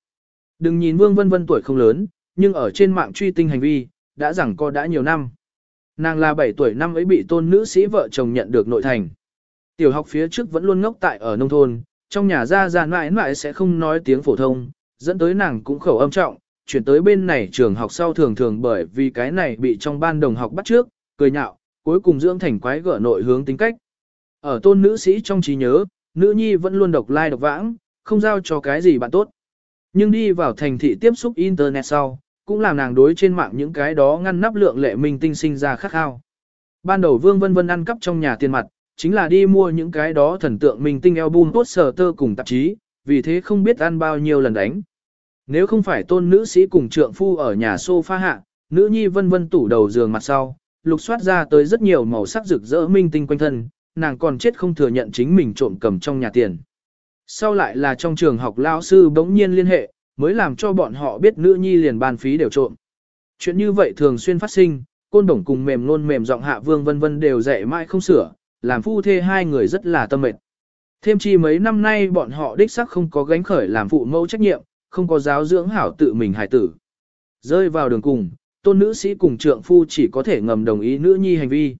Đừng nhìn Vương Vân Vân tuổi không lớn, nhưng ở trên mạng truy tinh hành vi, đã rằng co đã nhiều năm. Nàng là 7 tuổi năm ấy bị tôn nữ sĩ vợ chồng nhận được nội thành. Tiểu học phía trước vẫn luôn ngốc tại ở nông thôn, trong nhà ra ra mãi mãi sẽ không nói tiếng phổ thông, dẫn tới nàng cũng khẩu âm trọng, chuyển tới bên này trường học sau thường thường bởi vì cái này bị trong ban đồng học bắt trước, cười nhạo, cuối cùng dưỡng thành quái gở nội hướng tính cách. Ở tôn nữ sĩ trong trí nhớ, nữ nhi vẫn luôn độc lai like độc vãng, không giao cho cái gì bạn tốt. Nhưng đi vào thành thị tiếp xúc internet sau, cũng làm nàng đối trên mạng những cái đó ngăn nắp lượng lệ minh tinh sinh ra khắc khao. Ban đầu Vương Vân Vân ăn cắp trong nhà tiền mặt, chính là đi mua những cái đó thần tượng minh tinh album tốt sở tơ cùng tạp chí, vì thế không biết ăn bao nhiêu lần đánh. Nếu không phải tôn nữ sĩ cùng trượng phu ở nhà sofa hạ, nữ nhi vân vân tủ đầu giường mặt sau, lục soát ra tới rất nhiều màu sắc rực rỡ minh tinh quanh thân, nàng còn chết không thừa nhận chính mình trộm cầm trong nhà tiền. Sau lại là trong trường học lao sư bỗng nhiên liên hệ, mới làm cho bọn họ biết nữ nhi liền bàn phí đều trộm. Chuyện như vậy thường xuyên phát sinh, côn đồng cùng mềm luôn mềm giọng hạ vương vân vân đều dạy mãi không sửa, làm phu thê hai người rất là tâm mệt. Thêm chi mấy năm nay bọn họ đích sắc không có gánh khởi làm phụ mẫu trách nhiệm, không có giáo dưỡng hảo tự mình hài tử. Rơi vào đường cùng, tôn nữ sĩ cùng trượng phu chỉ có thể ngầm đồng ý nữ nhi hành vi.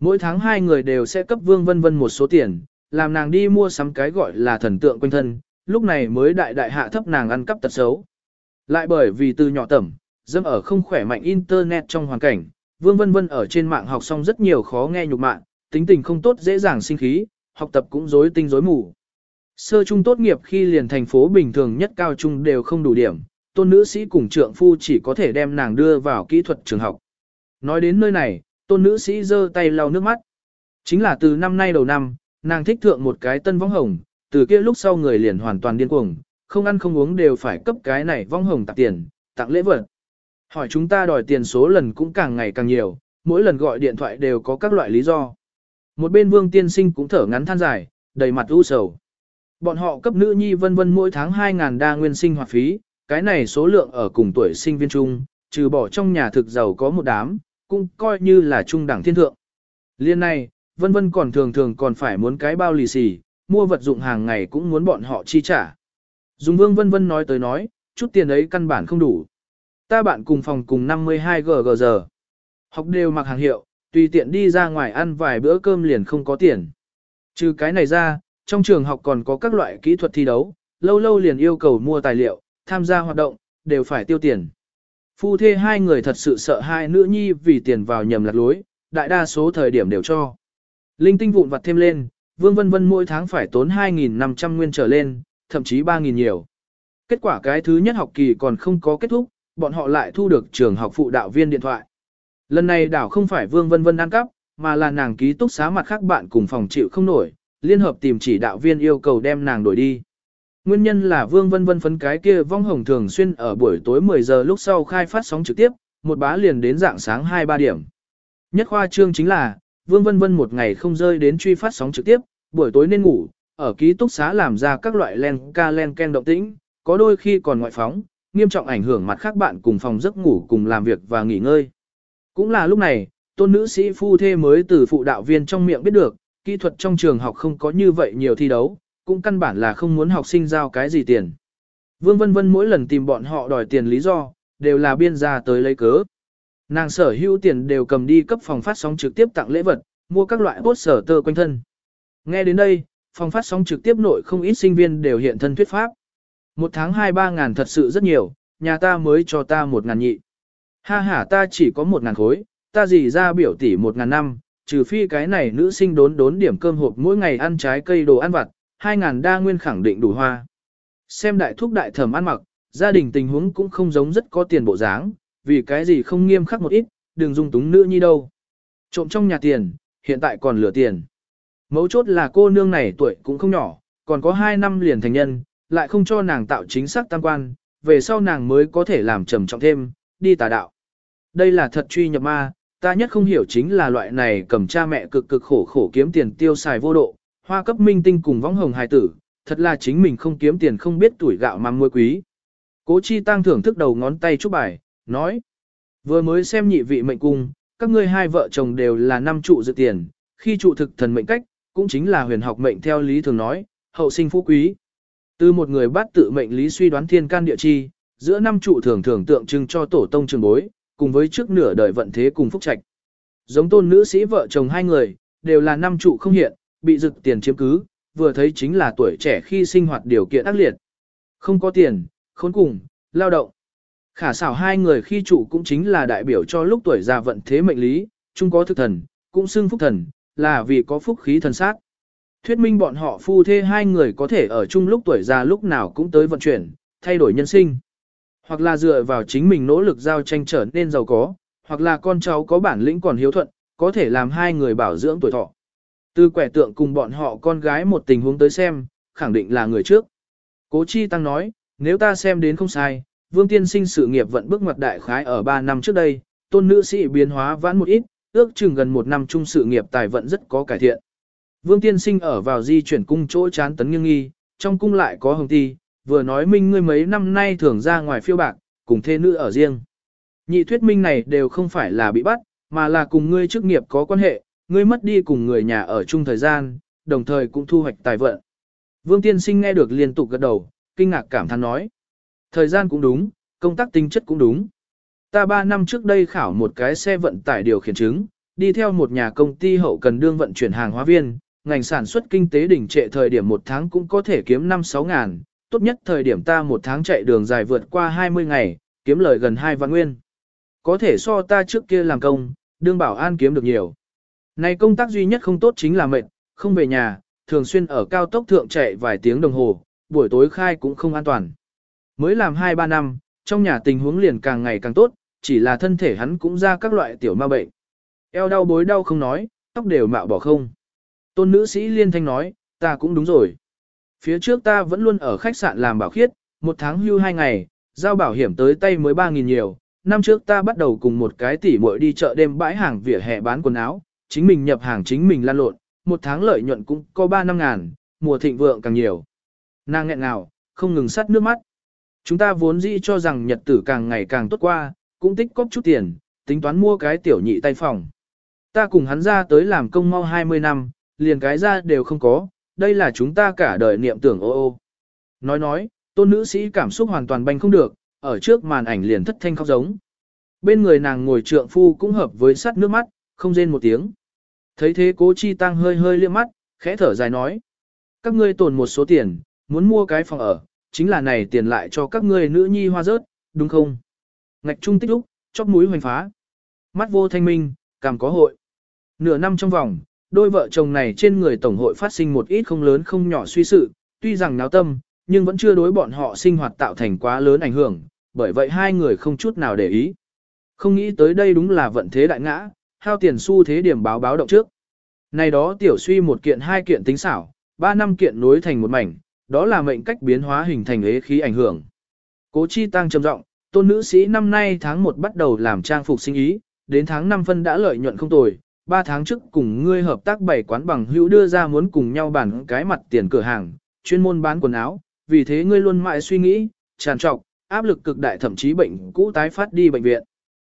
Mỗi tháng hai người đều sẽ cấp vương vân vân một số tiền, làm nàng đi mua sắm cái gọi là thần tượng quanh thân, lúc này mới đại đại hạ thấp nàng ăn cắp tật xấu. Lại bởi vì từ nhỏ tẩm, dâm ở không khỏe mạnh internet trong hoàn cảnh, vương vân vân ở trên mạng học xong rất nhiều khó nghe nhục mạng, tính tình không tốt dễ dàng sinh khí, học tập cũng rối tinh rối mù. Sơ trung tốt nghiệp khi liền thành phố bình thường nhất cao trung đều không đủ điểm, tôn nữ sĩ cùng trượng phu chỉ có thể đem nàng đưa vào kỹ thuật trường học. Nói đến nơi này, tôn nữ sĩ giơ tay lau nước mắt. Chính là từ năm nay đầu năm, nàng thích thượng một cái tân vong hồng, từ kia lúc sau người liền hoàn toàn điên cuồng, không ăn không uống đều phải cấp cái này vong hồng tặng tiền, tặng lễ vật. Hỏi chúng ta đòi tiền số lần cũng càng ngày càng nhiều, mỗi lần gọi điện thoại đều có các loại lý do. Một bên vương tiên sinh cũng thở ngắn than dài, đầy mặt u sầu. Bọn họ cấp nữ nhi vân vân mỗi tháng 2.000 đa nguyên sinh hoạt phí, cái này số lượng ở cùng tuổi sinh viên trung, trừ bỏ trong nhà thực giàu có một đám, cũng coi như là trung đẳng thiên thượng. Liên này, vân vân còn thường thường còn phải muốn cái bao lì xì, mua vật dụng hàng ngày cũng muốn bọn họ chi trả. Dùng vương vân vân nói tới nói, chút tiền ấy căn bản không đủ. Ta bạn cùng phòng cùng 52 GG giờ. Học đều mặc hàng hiệu, tùy tiện đi ra ngoài ăn vài bữa cơm liền không có tiền. Trừ cái này ra, trong trường học còn có các loại kỹ thuật thi đấu, lâu lâu liền yêu cầu mua tài liệu, tham gia hoạt động, đều phải tiêu tiền. Phu thê hai người thật sự sợ hai nữ nhi vì tiền vào nhầm lạc lối, đại đa số thời điểm đều cho. Linh tinh vụn vặt thêm lên, Vương Vân Vân mỗi tháng phải tốn 2.500 nguyên trở lên, thậm chí 3.000 nhiều. Kết quả cái thứ nhất học kỳ còn không có kết thúc, bọn họ lại thu được trường học phụ đạo viên điện thoại. Lần này đảo không phải Vương Vân Vân ăn cắp, mà là nàng ký túc xá mặt khác bạn cùng phòng chịu không nổi, liên hợp tìm chỉ đạo viên yêu cầu đem nàng đổi đi. Nguyên nhân là Vương Vân Vân phấn cái kia vong hồng thường xuyên ở buổi tối 10 giờ lúc sau khai phát sóng trực tiếp, một bá liền đến dạng sáng 2-3 điểm. Nhất khoa trương chính là, Vương Vân Vân một ngày không rơi đến truy phát sóng trực tiếp, buổi tối nên ngủ, ở ký túc xá làm ra các loại len ca len ken động tĩnh, có đôi khi còn ngoại phóng, nghiêm trọng ảnh hưởng mặt khác bạn cùng phòng giấc ngủ cùng làm việc và nghỉ ngơi. Cũng là lúc này, tôn nữ sĩ phu thê mới từ phụ đạo viên trong miệng biết được, kỹ thuật trong trường học không có như vậy nhiều thi đấu, cũng căn bản là không muốn học sinh giao cái gì tiền. Vương Vân Vân mỗi lần tìm bọn họ đòi tiền lý do, đều là biên ra tới lấy cớ. Nàng sở hữu tiền đều cầm đi cấp phòng phát sóng trực tiếp tặng lễ vật, mua các loại bốt sở tơ quanh thân. Nghe đến đây, phòng phát sóng trực tiếp nội không ít sinh viên đều hiện thân thuyết pháp. Một tháng hai ba ngàn thật sự rất nhiều, nhà ta mới cho ta một ngàn nhị. Ha ha ta chỉ có một ngàn khối, ta gì ra biểu tỷ một ngàn năm, trừ phi cái này nữ sinh đốn đốn điểm cơm hộp mỗi ngày ăn trái cây đồ ăn vặt, 2 ngàn đa nguyên khẳng định đủ hoa. Xem đại thúc đại thẩm ăn mặc, gia đình tình huống cũng không giống rất có tiền bộ dáng, vì cái gì không nghiêm khắc một ít, đừng dung túng nữ nhi đâu. Trộm trong nhà tiền, hiện tại còn lửa tiền. Mấu chốt là cô nương này tuổi cũng không nhỏ, còn có 2 năm liền thành nhân, lại không cho nàng tạo chính xác tam quan, về sau nàng mới có thể làm trầm trọng thêm, đi tà đạo. Đây là thật truy nhập ma, ta nhất không hiểu chính là loại này cầm cha mẹ cực cực khổ khổ kiếm tiền tiêu xài vô độ, hoa cấp minh tinh cùng võng hồng hài tử, thật là chính mình không kiếm tiền không biết tuổi gạo mà mua quý. Cố chi tăng thưởng thức đầu ngón tay chúc bài, nói. Vừa mới xem nhị vị mệnh cung, các ngươi hai vợ chồng đều là năm trụ dự tiền, khi trụ thực thần mệnh cách, cũng chính là huyền học mệnh theo lý thường nói, hậu sinh phú quý. Từ một người bát tự mệnh lý suy đoán thiên can địa chi, giữa năm trụ thường thường tượng trưng cho tổ tông trường bối, cùng với trước nửa đời vận thế cùng phúc trạch. Giống tôn nữ sĩ vợ chồng hai người, đều là năm trụ không hiện, bị dực tiền chiếm cứ, vừa thấy chính là tuổi trẻ khi sinh hoạt điều kiện ác liệt. Không có tiền, khốn cùng, lao động. Khả xảo hai người khi trụ cũng chính là đại biểu cho lúc tuổi già vận thế mệnh lý, chung có thực thần, cũng xưng phúc thần, là vì có phúc khí thần sát. Thuyết minh bọn họ phu thê hai người có thể ở chung lúc tuổi già lúc nào cũng tới vận chuyển, thay đổi nhân sinh. Hoặc là dựa vào chính mình nỗ lực giao tranh trở nên giàu có, hoặc là con cháu có bản lĩnh còn hiếu thuận, có thể làm hai người bảo dưỡng tuổi thọ. Từ quẻ tượng cùng bọn họ con gái một tình huống tới xem, khẳng định là người trước. Cố Chi Tăng nói, nếu ta xem đến không sai, Vương Tiên Sinh sự nghiệp vận bước ngoặt đại khái ở 3 năm trước đây, tôn nữ sĩ biến hóa vãn một ít, ước chừng gần một năm chung sự nghiệp tài vận rất có cải thiện. Vương Tiên Sinh ở vào di chuyển cung chỗ chán tấn nghiêng nghi, trong cung lại có hồng ti, vừa nói minh ngươi mấy năm nay thường ra ngoài phiêu bạc, cùng thê nữ ở riêng. Nhị thuyết minh này đều không phải là bị bắt, mà là cùng ngươi chức nghiệp có quan hệ, ngươi mất đi cùng người nhà ở chung thời gian, đồng thời cũng thu hoạch tài vận. Vương Tiên Sinh nghe được liên tục gật đầu, kinh ngạc cảm thán nói. Thời gian cũng đúng, công tác tính chất cũng đúng. Ta 3 năm trước đây khảo một cái xe vận tải điều khiển chứng, đi theo một nhà công ty hậu cần đương vận chuyển hàng hóa viên, ngành sản xuất kinh tế đỉnh trệ thời điểm một tháng cũng có thể kiếm 5-6 ngàn, tốt nhất thời điểm ta một tháng chạy đường dài vượt qua 20 ngày, kiếm lời gần 2 vạn nguyên. Có thể so ta trước kia làm công, đương bảo an kiếm được nhiều. Này công tác duy nhất không tốt chính là mệt, không về nhà, thường xuyên ở cao tốc thượng chạy vài tiếng đồng hồ, buổi tối khai cũng không an toàn. Mới làm 2-3 năm, trong nhà tình huống liền càng ngày càng tốt, chỉ là thân thể hắn cũng ra các loại tiểu ma bệnh. Eo đau bối đau không nói, tóc đều mạo bỏ không. Tôn nữ sĩ liên thanh nói, ta cũng đúng rồi. Phía trước ta vẫn luôn ở khách sạn làm bảo khiết, một tháng hưu hai ngày, giao bảo hiểm tới tay mới 3.000 nhiều. Năm trước ta bắt đầu cùng một cái tỷ muội đi chợ đêm bãi hàng vỉa hè bán quần áo, chính mình nhập hàng chính mình lan lộn, một tháng lợi nhuận cũng có 3 năm ngàn, mùa thịnh vượng càng nhiều. Nàng nghẹn ngào, không ngừng sắt nước mắt. Chúng ta vốn dĩ cho rằng nhật tử càng ngày càng tốt qua, cũng tích cóp chút tiền, tính toán mua cái tiểu nhị tay phòng. Ta cùng hắn ra tới làm công mau 20 năm, liền cái ra đều không có, đây là chúng ta cả đời niệm tưởng ô ô. Nói nói, tôn nữ sĩ cảm xúc hoàn toàn banh không được, ở trước màn ảnh liền thất thanh khóc giống. Bên người nàng ngồi trượng phu cũng hợp với sắt nước mắt, không rên một tiếng. Thấy thế cố chi tăng hơi hơi liếc mắt, khẽ thở dài nói. Các ngươi tồn một số tiền, muốn mua cái phòng ở, chính là này tiền lại cho các ngươi nữ nhi hoa rớt, đúng không? Ngạch trung tích lúc, chóc mũi hoành phá. Mắt vô thanh minh, cảm có hội. Nửa năm trong vòng, đôi vợ chồng này trên người tổng hội phát sinh một ít không lớn không nhỏ suy sự, tuy rằng náo tâm, nhưng vẫn chưa đối bọn họ sinh hoạt tạo thành quá lớn ảnh hưởng, bởi vậy hai người không chút nào để ý. Không nghĩ tới đây đúng là vận thế đại ngã, hao tiền xu thế điểm báo báo động trước. Này đó tiểu suy một kiện hai kiện tính xảo, ba năm kiện nối thành một mảnh, đó là mệnh cách biến hóa hình thành ế khí ảnh hưởng. Cố chi tăng trầm giọng, tôn nữ sĩ năm nay tháng 1 bắt đầu làm trang phục sinh ý, đến tháng 5 phân đã lợi nhuận không tồi, 3 tháng trước cùng ngươi hợp tác bảy quán bằng hữu đưa ra muốn cùng nhau bản cái mặt tiền cửa hàng, chuyên môn bán quần áo, vì thế ngươi luôn mãi suy nghĩ, tràn trọc, áp lực cực đại thậm chí bệnh cũ tái phát đi bệnh viện.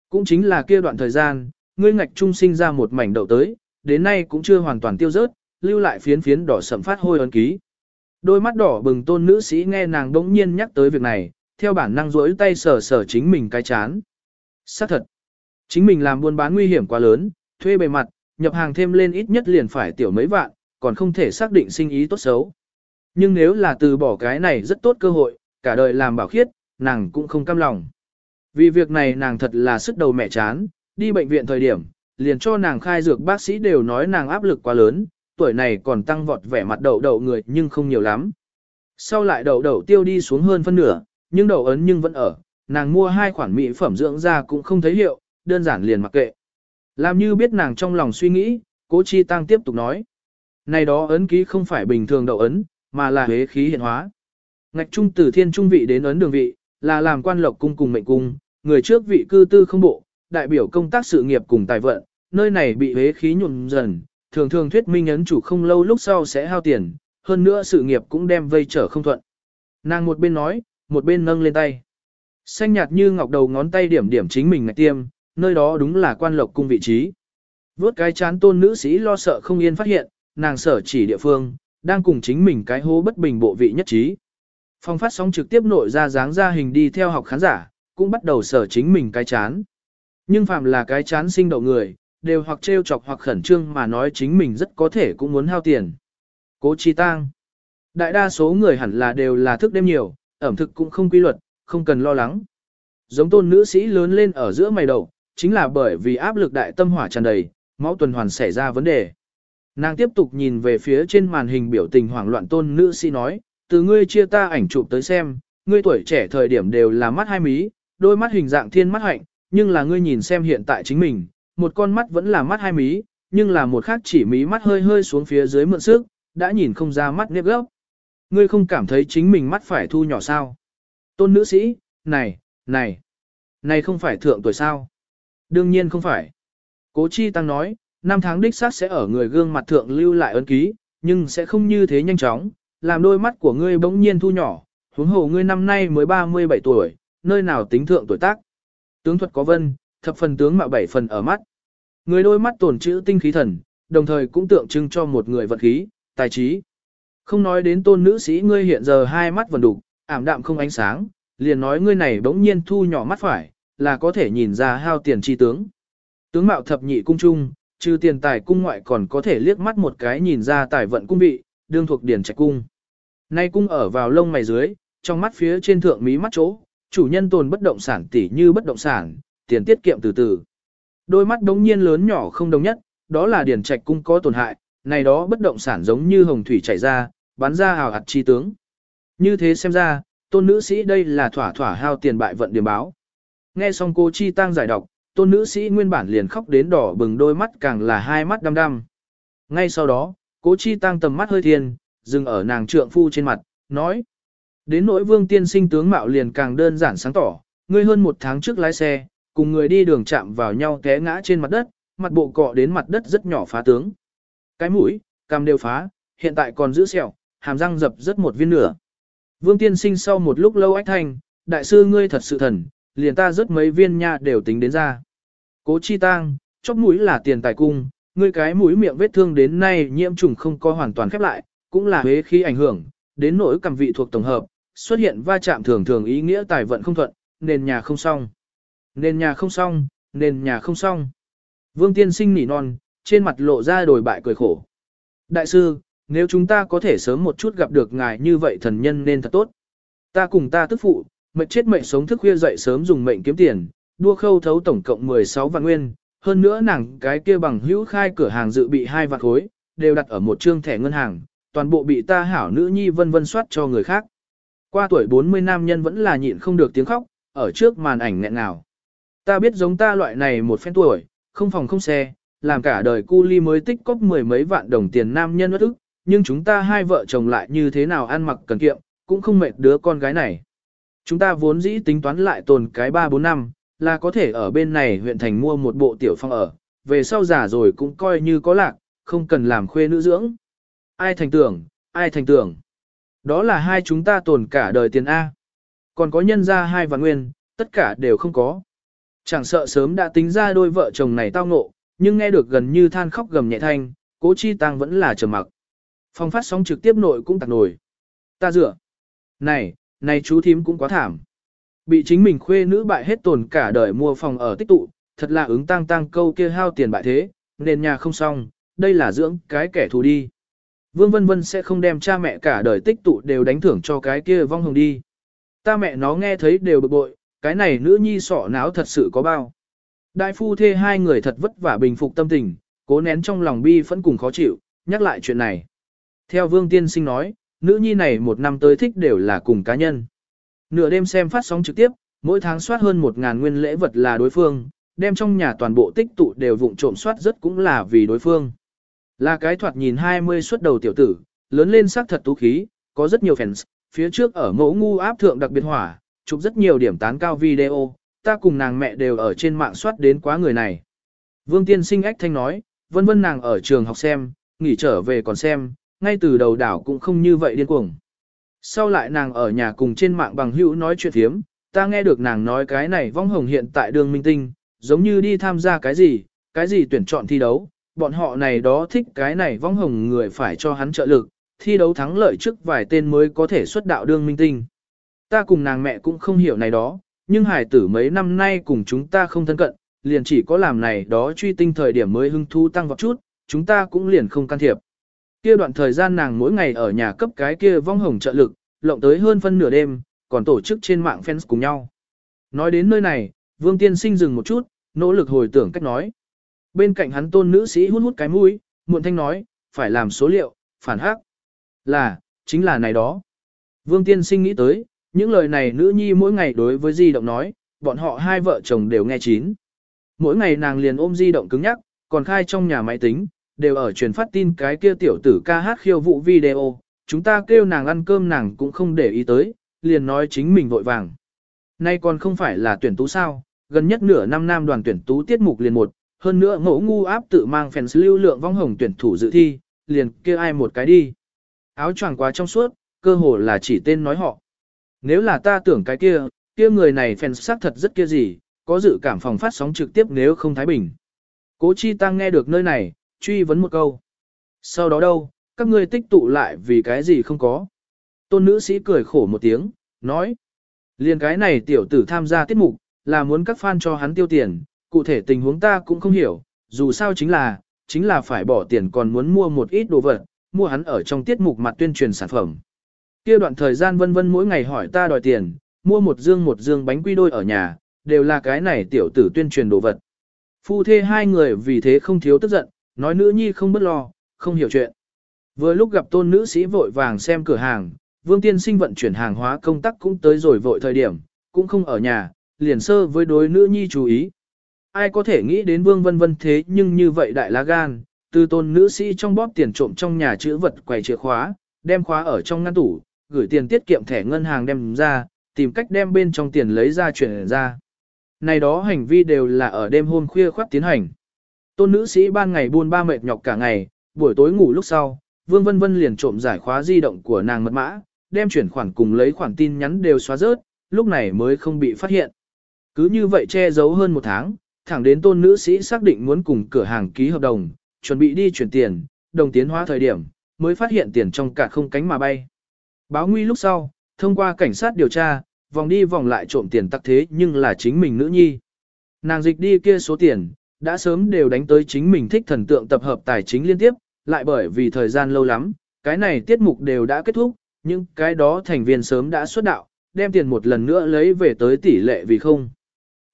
Cũng chính là kia đoạn thời gian, ngươi ngạch trung sinh ra một mảnh đậu tới, đến nay cũng chưa hoàn toàn tiêu rớt, lưu lại phiến phiến đỏ sẫm phát hôi ấn ký. Đôi mắt đỏ bừng tôn nữ sĩ nghe nàng đống nhiên nhắc tới việc này, theo bản năng rỗi tay sờ sờ chính mình cái chán. Xác thật, chính mình làm buôn bán nguy hiểm quá lớn, thuê bề mặt, nhập hàng thêm lên ít nhất liền phải tiểu mấy vạn, còn không thể xác định sinh ý tốt xấu. Nhưng nếu là từ bỏ cái này rất tốt cơ hội, cả đời làm bảo khiết, nàng cũng không cam lòng. Vì việc này nàng thật là sức đầu mẹ chán, đi bệnh viện thời điểm, liền cho nàng khai dược bác sĩ đều nói nàng áp lực quá lớn, tuổi này còn tăng vọt vẻ mặt đậu đậu người nhưng không nhiều lắm. Sau lại đậu đậu tiêu đi xuống hơn phân nửa, nhưng đậu ấn nhưng vẫn ở, nàng mua hai khoản mỹ phẩm dưỡng da cũng không thấy hiệu, đơn giản liền mặc kệ. Làm như biết nàng trong lòng suy nghĩ, cố chi tăng tiếp tục nói. Này đó ấn ký không phải bình thường đậu ấn, mà là huế khí hiện hóa. Ngạch trung từ thiên trung vị đến ấn đường vị, là làm quan lộc cung cùng mệnh cung, người trước vị cư tư không bộ, đại biểu công tác sự nghiệp cùng tài vận, nơi này bị huế khí nhuộm dần, thường thường thuyết minh ấn chủ không lâu lúc sau sẽ hao tiền, hơn nữa sự nghiệp cũng đem vây trở không thuận. Nàng một bên nói, một bên nâng lên tay. Xanh nhạt như ngọc đầu ngón tay điểm điểm chính mình ngạch tiêm, nơi đó đúng là quan lộc cung vị trí. Vốt cái chán tôn nữ sĩ lo sợ không yên phát hiện, nàng sở chỉ địa phương, đang cùng chính mình cái hố bất bình bộ vị nhất trí. Phong phát sóng trực tiếp nội ra dáng ra hình đi theo học khán giả, cũng bắt đầu sở chính mình cái chán. Nhưng phạm là cái chán sinh đậu người, đều hoặc trêu chọc hoặc khẩn trương mà nói chính mình rất có thể cũng muốn hao tiền. Cố chi tang. Đại đa số người hẳn là đều là thức đêm nhiều, ẩm thực cũng không quy luật, không cần lo lắng. Giống tôn nữ sĩ lớn lên ở giữa mày đầu, chính là bởi vì áp lực đại tâm hỏa tràn đầy, máu tuần hoàn xảy ra vấn đề. Nàng tiếp tục nhìn về phía trên màn hình biểu tình hoảng loạn tôn nữ sĩ nói, từ ngươi chia ta ảnh chụp tới xem, ngươi tuổi trẻ thời điểm đều là mắt hai mí, đôi mắt hình dạng thiên mắt hạnh, nhưng là ngươi nhìn xem hiện tại chính mình, một con mắt vẫn là mắt hai mí, nhưng là một khác chỉ mí mắt hơi hơi xuống phía dưới mượn sức, đã nhìn không ra mắt nếp gốc. Ngươi không cảm thấy chính mình mắt phải thu nhỏ sao? Tôn nữ sĩ, này, này, này không phải thượng tuổi sao? Đương nhiên không phải. Cố Chi Tăng nói, năm tháng đích xác sẽ ở người gương mặt thượng lưu lại ấn ký, nhưng sẽ không như thế nhanh chóng, làm đôi mắt của ngươi bỗng nhiên thu nhỏ, huống hồ ngươi năm nay mới 37 tuổi, nơi nào tính thượng tuổi tác. Tướng thuật có vân, thập phần tướng mạo bảy phần ở mắt. Người đôi mắt tổn chữ tinh khí thần, đồng thời cũng tượng trưng cho một người vật khí, tài trí. Không nói đến tôn nữ sĩ ngươi hiện giờ hai mắt vần đục, ảm đạm không ánh sáng, liền nói ngươi này bỗng nhiên thu nhỏ mắt phải, là có thể nhìn ra hao tiền chi tướng. Tướng mạo thập nhị cung trung, trừ tiền tài cung ngoại còn có thể liếc mắt một cái nhìn ra tài vận cung vị, đương thuộc điển trạch cung. Nay cung ở vào lông mày dưới, trong mắt phía trên thượng mí mắt chỗ, chủ nhân tồn bất động sản tỷ như bất động sản, tiền tiết kiệm từ từ. Đôi mắt đống nhiên lớn nhỏ không đồng nhất, đó là điển trạch cung có tổn hại, này đó bất động sản giống như hồng thủy chảy ra, bắn ra hào hạt chi tướng. Như thế xem ra, tôn nữ sĩ đây là thỏa thỏa hao tiền bại vận điểm báo. Nghe xong cô Chi Tăng giải đọc, tôn nữ sĩ nguyên bản liền khóc đến đỏ bừng đôi mắt càng là hai mắt đăm đăm. Ngay sau đó, cố Chi Tăng tầm mắt hơi thiên, dừng ở nàng trượng phu trên mặt, nói. Đến nỗi vương tiên sinh tướng mạo liền càng đơn giản sáng tỏ, ngươi hơn một tháng trước lái xe, cùng người đi đường chạm vào nhau té ngã trên mặt đất, mặt bộ cọ đến mặt đất rất nhỏ phá tướng. Cái mũi, cằm đều phá, hiện tại còn giữ sẹo, hàm răng dập rất một viên nửa. Vương tiên sinh sau một lúc lâu ách thanh, đại sư ngươi thật sự thần, liền ta rất mấy viên nha đều tính đến ra. Cố chi tang, chóc mũi là tiền tài cung, ngươi cái mũi miệng vết thương đến nay nhiễm trùng không có hoàn toàn khép lại, cũng là huế khi ảnh hưởng, đến nỗi cầm vị thuộc tổng hợp, xuất hiện va chạm thường thường ý nghĩa tài vận không thuận, nền nhà không xong. Nền nhà không xong, nền nhà không xong. Vương tiên sinh nỉ non, trên mặt lộ ra đồi bại cười khổ. Đại sư, nếu chúng ta có thể sớm một chút gặp được ngài như vậy thần nhân nên thật tốt. Ta cùng ta tức phụ, mệnh chết mệnh sống thức khuya dậy sớm dùng mệnh kiếm tiền, đua khâu thấu tổng cộng 16 vạn nguyên, hơn nữa nàng cái kia bằng hữu khai cửa hàng dự bị hai vạn khối, đều đặt ở một trương thẻ ngân hàng, toàn bộ bị ta hảo nữ nhi vân vân soát cho người khác. Qua tuổi 40 nam nhân vẫn là nhịn không được tiếng khóc, ở trước màn ảnh nghẹn nào. Ta biết giống ta loại này một phen tuổi, không phòng không xe, làm cả đời cu ly mới tích cóp mười mấy vạn đồng tiền nam nhân bất ức, nhưng chúng ta hai vợ chồng lại như thế nào ăn mặc cần kiệm, cũng không mệt đứa con gái này. Chúng ta vốn dĩ tính toán lại tồn cái 3-4 năm, là có thể ở bên này huyện thành mua một bộ tiểu phong ở, về sau già rồi cũng coi như có lạc, không cần làm khuê nữ dưỡng. Ai thành tưởng, ai thành tưởng. Đó là hai chúng ta tồn cả đời tiền A. Còn có nhân ra hai vạn nguyên, tất cả đều không có. Chẳng sợ sớm đã tính ra đôi vợ chồng này tao ngộ, nhưng nghe được gần như than khóc gầm nhẹ thanh, cố chi tăng vẫn là trầm mặc. Phong phát sóng trực tiếp nội cũng tạc nổi. Ta dựa. Này, này chú thím cũng quá thảm. Bị chính mình khuê nữ bại hết tồn cả đời mua phòng ở tích tụ, thật là ứng tăng tăng câu kia hao tiền bại thế, nền nhà không xong, đây là dưỡng cái kẻ thù đi. Vương Vân Vân sẽ không đem cha mẹ cả đời tích tụ đều đánh thưởng cho cái kia vong hồng đi. Ta mẹ nó nghe thấy đều bực bội, cái này nữ nhi sọ não thật sự có bao. Đại phu thê hai người thật vất vả bình phục tâm tình, cố nén trong lòng bi phẫn cùng khó chịu, nhắc lại chuyện này. Theo Vương Tiên Sinh nói, nữ nhi này một năm tới thích đều là cùng cá nhân. Nửa đêm xem phát sóng trực tiếp, mỗi tháng soát hơn một ngàn nguyên lễ vật là đối phương, đem trong nhà toàn bộ tích tụ đều vụng trộm soát rất cũng là vì đối phương. Là cái thoạt nhìn 20 xuất đầu tiểu tử, lớn lên sắc thật tú khí, có rất nhiều fans, phía trước ở mẫu ngu áp thượng đặc biệt hỏa, chụp rất nhiều điểm tán cao video, ta cùng nàng mẹ đều ở trên mạng soát đến quá người này. Vương Tiên Sinh ách thanh nói, vân vân nàng ở trường học xem, nghỉ trở về còn xem, ngay từ đầu đảo cũng không như vậy điên cuồng. Sau lại nàng ở nhà cùng trên mạng bằng hữu nói chuyện thiếm, ta nghe được nàng nói cái này vong hồng hiện tại đường minh tinh, giống như đi tham gia cái gì, cái gì tuyển chọn thi đấu, bọn họ này đó thích cái này vong hồng người phải cho hắn trợ lực, thi đấu thắng lợi trước vài tên mới có thể xuất đạo đương minh tinh. Ta cùng nàng mẹ cũng không hiểu này đó, nhưng hải tử mấy năm nay cùng chúng ta không thân cận, liền chỉ có làm này đó truy tinh thời điểm mới hưng thu tăng vọt chút, chúng ta cũng liền không can thiệp. Kia đoạn thời gian nàng mỗi ngày ở nhà cấp cái kia vong hồng trợ lực, lộng tới hơn phân nửa đêm, còn tổ chức trên mạng fans cùng nhau. Nói đến nơi này, Vương Tiên Sinh dừng một chút, nỗ lực hồi tưởng cách nói. Bên cạnh hắn tôn nữ sĩ hút hút cái mũi, muộn thanh nói, phải làm số liệu, phản hắc. Là, chính là này đó. Vương Tiên Sinh nghĩ tới, những lời này nữ nhi mỗi ngày đối với di động nói, bọn họ hai vợ chồng đều nghe chín. Mỗi ngày nàng liền ôm di động cứng nhắc, còn khai trong nhà máy tính, đều ở truyền phát tin cái kia tiểu tử ca hát khiêu vụ video, chúng ta kêu nàng ăn cơm nàng cũng không để ý tới, liền nói chính mình vội vàng. Nay còn không phải là tuyển tú sao, gần nhất nửa năm nam đoàn tuyển tú tiết mục liền một, hơn nữa ngỗ ngu áp tự mang fans lưu lượng vong hồng tuyển thủ dự thi, liền kêu ai một cái đi. Áo choàng quá trong suốt, cơ hồ là chỉ tên nói họ. Nếu là ta tưởng cái kia, kia người này fans xác thật rất kia gì, có dự cảm phòng phát sóng trực tiếp nếu không thái bình. Cố Chi Tăng nghe được nơi này, truy vấn một câu. Sau đó đâu, các ngươi tích tụ lại vì cái gì không có. Tôn nữ sĩ cười khổ một tiếng, nói. Liên cái này tiểu tử tham gia tiết mục, là muốn các fan cho hắn tiêu tiền, cụ thể tình huống ta cũng không hiểu, dù sao chính là, chính là phải bỏ tiền còn muốn mua một ít đồ vật, mua hắn ở trong tiết mục mặt tuyên truyền sản phẩm. Kia đoạn thời gian vân vân mỗi ngày hỏi ta đòi tiền, mua một dương một dương bánh quy đôi ở nhà, đều là cái này tiểu tử tuyên truyền đồ vật. Phu thê hai người vì thế không thiếu tức giận, nói nữ nhi không bất lo, không hiểu chuyện. Vừa lúc gặp tôn nữ sĩ vội vàng xem cửa hàng, vương tiên sinh vận chuyển hàng hóa công tác cũng tới rồi vội thời điểm, cũng không ở nhà, liền sơ với đối nữ nhi chú ý. Ai có thể nghĩ đến vương vân vân thế nhưng như vậy đại lá gan, từ tôn nữ sĩ trong bóp tiền trộm trong nhà chữ vật quầy chìa khóa, đem khóa ở trong ngăn tủ, gửi tiền tiết kiệm thẻ ngân hàng đem ra, tìm cách đem bên trong tiền lấy ra chuyển ra. Này đó hành vi đều là ở đêm hôm khuya khoát tiến hành. Tôn nữ sĩ ban ngày buôn ba mệt nhọc cả ngày, buổi tối ngủ lúc sau, Vương Vân Vân liền trộm giải khóa di động của nàng mật mã, đem chuyển khoản cùng lấy khoản tin nhắn đều xóa rớt, lúc này mới không bị phát hiện. Cứ như vậy che giấu hơn một tháng, thẳng đến tôn nữ sĩ xác định muốn cùng cửa hàng ký hợp đồng, chuẩn bị đi chuyển tiền, đồng tiến hóa thời điểm, mới phát hiện tiền trong cả không cánh mà bay. Báo nguy lúc sau, thông qua cảnh sát điều tra, vòng đi vòng lại trộm tiền tắc thế nhưng là chính mình nữ nhi. Nàng dịch đi kia số tiền, đã sớm đều đánh tới chính mình thích thần tượng tập hợp tài chính liên tiếp, lại bởi vì thời gian lâu lắm, cái này tiết mục đều đã kết thúc, nhưng cái đó thành viên sớm đã xuất đạo, đem tiền một lần nữa lấy về tới tỷ lệ vì không.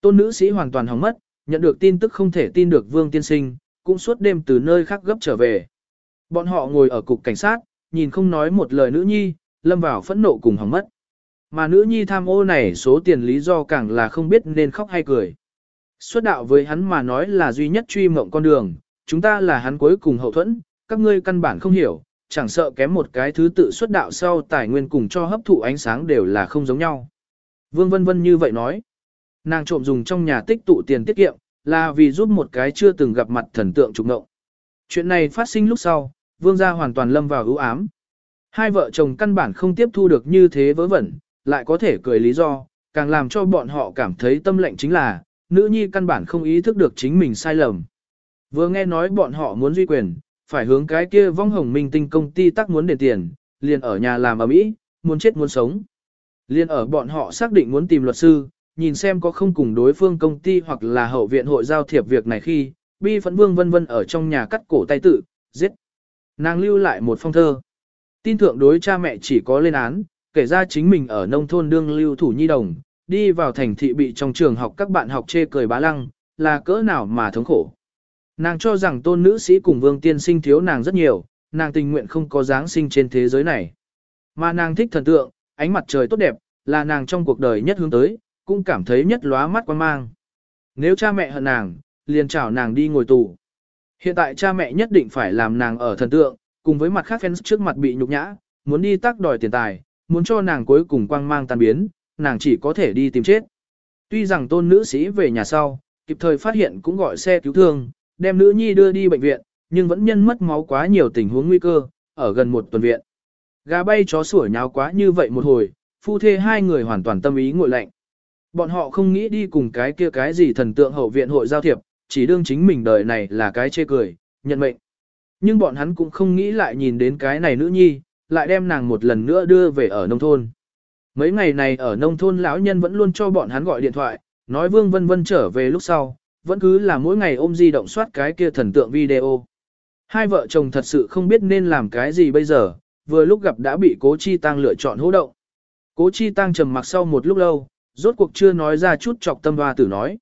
Tôn nữ sĩ hoàn toàn hỏng mất, nhận được tin tức không thể tin được Vương Tiên Sinh, cũng suốt đêm từ nơi khác gấp trở về. Bọn họ ngồi ở cục cảnh sát, nhìn không nói một lời nữ nhi, lâm vào phẫn nộ cùng hỏng mất. Mà nữ nhi tham ô này số tiền lý do càng là không biết nên khóc hay cười. Xuất đạo với hắn mà nói là duy nhất truy mộng con đường, chúng ta là hắn cuối cùng hậu thuẫn, các ngươi căn bản không hiểu, chẳng sợ kém một cái thứ tự xuất đạo sau tài nguyên cùng cho hấp thụ ánh sáng đều là không giống nhau. Vương Vân Vân như vậy nói. Nàng trộm dùng trong nhà tích tụ tiền tiết kiệm, là vì giúp một cái chưa từng gặp mặt thần tượng trục ngộng. Chuyện này phát sinh lúc sau, vương gia hoàn toàn lâm vào ưu ám. Hai vợ chồng căn bản không tiếp thu được như thế vớ vẩn, lại có thể cười lý do, càng làm cho bọn họ cảm thấy tâm lệnh chính là, nữ nhi căn bản không ý thức được chính mình sai lầm. Vừa nghe nói bọn họ muốn duy quyền, phải hướng cái kia vong hồng minh tinh công ty tắc muốn đền tiền, liền ở nhà làm ở mỹ, muốn chết muốn sống. Liền ở bọn họ xác định muốn tìm luật sư, nhìn xem có không cùng đối phương công ty hoặc là hậu viện hội giao thiệp việc này khi, bi phẫn vương vân vân ở trong nhà cắt cổ tay tự, giết. Nàng lưu lại một phong thơ. Tin thượng đối cha mẹ chỉ có lên án, kể ra chính mình ở nông thôn đương lưu thủ nhi đồng, đi vào thành thị bị trong trường học các bạn học chê cười bá lăng, là cỡ nào mà thống khổ. Nàng cho rằng tôn nữ sĩ cùng vương tiên sinh thiếu nàng rất nhiều, nàng tình nguyện không có dáng sinh trên thế giới này. Mà nàng thích thần tượng, ánh mặt trời tốt đẹp, là nàng trong cuộc đời nhất hướng tới, cũng cảm thấy nhất lóa mắt quan mang. Nếu cha mẹ hận nàng, liền chào nàng đi ngồi tù. Hiện tại cha mẹ nhất định phải làm nàng ở thần tượng, cùng với mặt khác fans trước mặt bị nhục nhã, muốn đi tác đòi tiền tài, muốn cho nàng cuối cùng quang mang tan biến, nàng chỉ có thể đi tìm chết. Tuy rằng tôn nữ sĩ về nhà sau, kịp thời phát hiện cũng gọi xe cứu thương, đem nữ nhi đưa đi bệnh viện, nhưng vẫn nhân mất máu quá nhiều tình huống nguy cơ, ở gần một tuần viện. Gà bay chó sủa nháo quá như vậy một hồi, phu thê hai người hoàn toàn tâm ý ngội lạnh. Bọn họ không nghĩ đi cùng cái kia cái gì thần tượng hậu viện hội giao thiệp, chỉ đương chính mình đời này là cái chê cười, nhận mệnh. Nhưng bọn hắn cũng không nghĩ lại nhìn đến cái này nữ nhi, lại đem nàng một lần nữa đưa về ở nông thôn. Mấy ngày này ở nông thôn lão nhân vẫn luôn cho bọn hắn gọi điện thoại, nói Vương Vân Vân trở về lúc sau, vẫn cứ là mỗi ngày ôm di động soát cái kia thần tượng video. Hai vợ chồng thật sự không biết nên làm cái gì bây giờ, vừa lúc gặp đã bị Cố Chi Tăng lựa chọn hỗ động. Cố Chi Tăng trầm mặc sau một lúc lâu, rốt cuộc chưa nói ra chút chọc tâm hoa tử nói.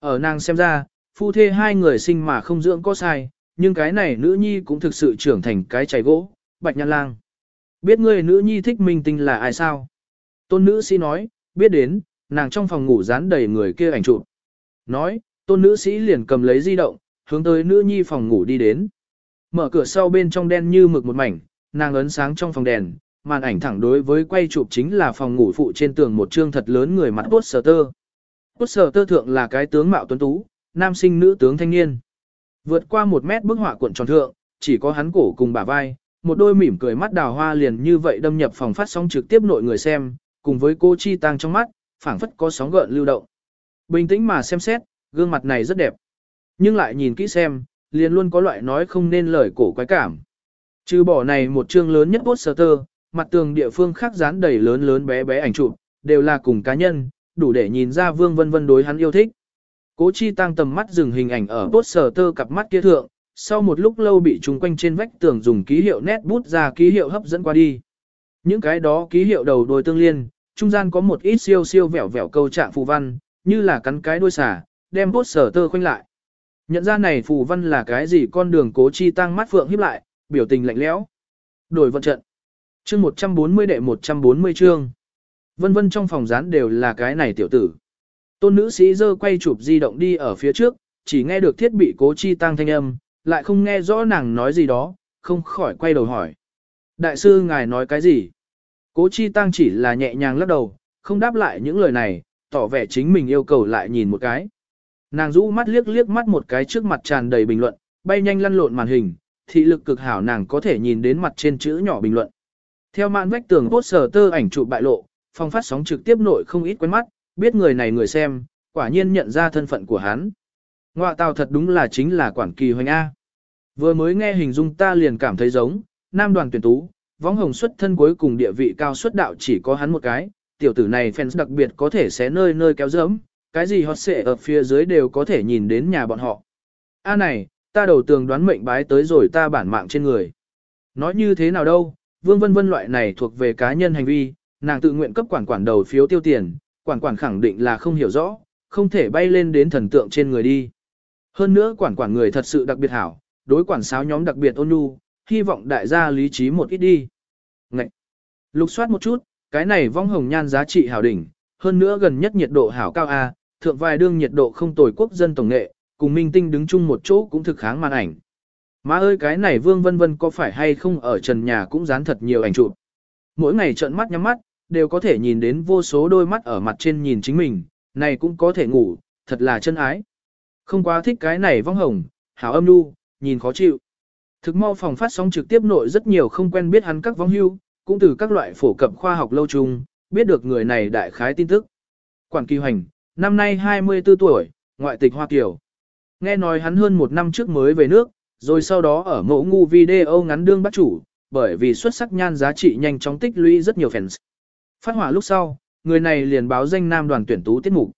Ở nàng xem ra, phu thê hai người sinh mà không dưỡng có sai, nhưng cái này nữ nhi cũng thực sự trưởng thành cái chảy gỗ, bạch nhăn lang. Biết ngươi nữ nhi thích minh tinh là ai sao? Tôn nữ sĩ nói, biết đến, nàng trong phòng ngủ dán đầy người kia ảnh chụp. Nói, tôn nữ sĩ liền cầm lấy di động, hướng tới nữ nhi phòng ngủ đi đến. Mở cửa sau bên trong đen như mực một mảnh, nàng ấn sáng trong phòng đèn, màn ảnh thẳng đối với quay chụp chính là phòng ngủ phụ trên tường một trương thật lớn người mặt poster. tơ thượng là cái tướng mạo tuấn tú, nam sinh nữ tướng thanh niên. Vượt qua một mét bức họa cuộn tròn thượng, chỉ có hắn cổ cùng bả vai, một đôi mỉm cười mắt đào hoa liền như vậy đâm nhập phòng phát sóng trực tiếp nội người xem, cùng với cô chi tăng trong mắt, phảng phất có sóng gợn lưu động. Bình tĩnh mà xem xét, gương mặt này rất đẹp. Nhưng lại nhìn kỹ xem, liền luôn có loại nói không nên lời cổ quái cảm. Trừ bỏ này một chương lớn nhất poster, mặt tường địa phương khác dán đầy lớn lớn bé bé ảnh chụp, đều là cùng cá nhân, đủ để nhìn ra Vương Vân Vân đối hắn yêu thích. Cố Chi tăng tầm mắt dừng hình ảnh ở poster cặp mắt kia thượng, sau một lúc lâu bị trung quanh trên vách tường dùng ký hiệu nét bút ra ký hiệu hấp dẫn qua đi. Những cái đó ký hiệu đầu đuôi tương liên, trung gian có một ít siêu siêu vẻo vẻo câu trạng phù văn, như là cắn cái đuôi xả, đem bút sở tơ khoanh lại. Nhận ra này phù văn là cái gì con đường cố chi tăng mắt phượng híp lại, biểu tình lạnh lẽo. Đổi vận trận. Chương 140 đệ 140 chương. Vân vân trong phòng rán đều là cái này tiểu tử. Tôn nữ sĩ dơ quay chụp di động đi ở phía trước, chỉ nghe được thiết bị cố chi tăng thanh âm, lại không nghe rõ nàng nói gì đó, không khỏi quay đầu hỏi. Đại sư ngài nói cái gì? Cố chi tăng chỉ là nhẹ nhàng lắc đầu, không đáp lại những lời này, tỏ vẻ chính mình yêu cầu lại nhìn một cái. Nàng rũ mắt liếc liếc mắt một cái trước mặt tràn đầy bình luận, bay nhanh lăn lộn màn hình, thị lực cực hảo nàng có thể nhìn đến mặt trên chữ nhỏ bình luận. Theo mạn vách tường sờ tơ ảnh chụp bại lộ, phòng phát sóng trực tiếp nội không ít quen mắt, biết người này người xem, quả nhiên nhận ra thân phận của hắn. Ngoại tàu thật đúng là chính là quản kỳ hoành A. Vừa mới nghe hình dung ta liền cảm thấy giống, nam đoàn tuyển tú, võng hồng xuất thân cuối cùng địa vị cao xuất đạo chỉ có hắn một cái, tiểu tử này fans đặc biệt có thể xé nơi nơi kéo dẫm, cái gì hot xệ ở phía dưới đều có thể nhìn đến nhà bọn họ. A này, ta đầu tường đoán mệnh bái tới rồi ta bản mạng trên người. Nói như thế nào đâu, vương vân vân loại này thuộc về cá nhân hành vi, nàng tự nguyện cấp quản quản đầu phiếu tiêu tiền, quản quản khẳng định là không hiểu rõ, không thể bay lên đến thần tượng trên người đi. Hơn nữa quản quản người thật sự đặc biệt hảo, đối quản sáo nhóm đặc biệt ôn nhu, hy vọng đại gia lý trí một ít đi. Ngậy! Lục soát một chút, cái này vong hồng nhan giá trị hảo đỉnh, hơn nữa gần nhất nhiệt độ hảo cao A, thượng vài đương nhiệt độ không tồi quốc dân tổng nghệ, cùng minh tinh đứng chung một chỗ cũng thực kháng màn ảnh. Má ơi cái này Vương Vân Vân có phải hay không ở trần nhà cũng dán thật nhiều ảnh chụp. Mỗi ngày trợn mắt nhắm mắt, đều có thể nhìn đến vô số đôi mắt ở mặt trên nhìn chính mình, này cũng có thể ngủ, thật là chân ái. Không quá thích cái này vong hồng, hảo âm nu, nhìn khó chịu. Thực mau phòng phát sóng trực tiếp nội rất nhiều không quen biết hắn các vong hưu, cũng từ các loại phổ cập khoa học lâu chung, biết được người này đại khái tin tức. Quản kỳ hoành, năm nay 24 tuổi, ngoại tịch Hoa Kiều. Nghe nói hắn hơn một năm trước mới về nước, rồi sau đó ở mẫu ngu video ngắn đương bắt chủ, bởi vì xuất sắc nhan giá trị nhanh chóng tích lũy rất nhiều fans. Phát hỏa lúc sau, người này liền báo danh nam đoàn tuyển tú tiết mục.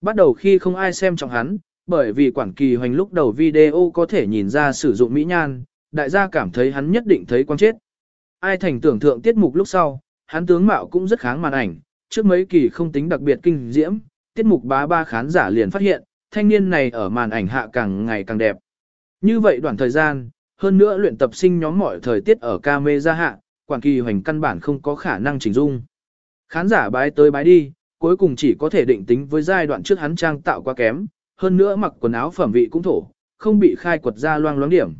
Bắt đầu khi không ai xem trọng hắn, bởi vì quản kỳ hoành lúc đầu video có thể nhìn ra sử dụng mỹ nhan, đại gia cảm thấy hắn nhất định thấy quang chết. Ai thành tưởng thượng tiết mục lúc sau, hắn tướng mạo cũng rất kháng màn ảnh, trước mấy kỳ không tính đặc biệt kinh diễm, tiết mục bá ba khán giả liền phát hiện, thanh niên này ở màn ảnh hạ càng ngày càng đẹp. Như vậy đoạn thời gian, hơn nữa luyện tập sinh nhóm mọi thời tiết ở camera hạ, quản kỳ hoành căn bản không có khả năng chỉnh dung. Khán giả bái tới bái đi, cuối cùng chỉ có thể định tính với giai đoạn trước hắn trang tạo quá kém, hơn nữa mặc quần áo phẩm vị cũng thổ, không bị khai quật ra loang loáng điểm.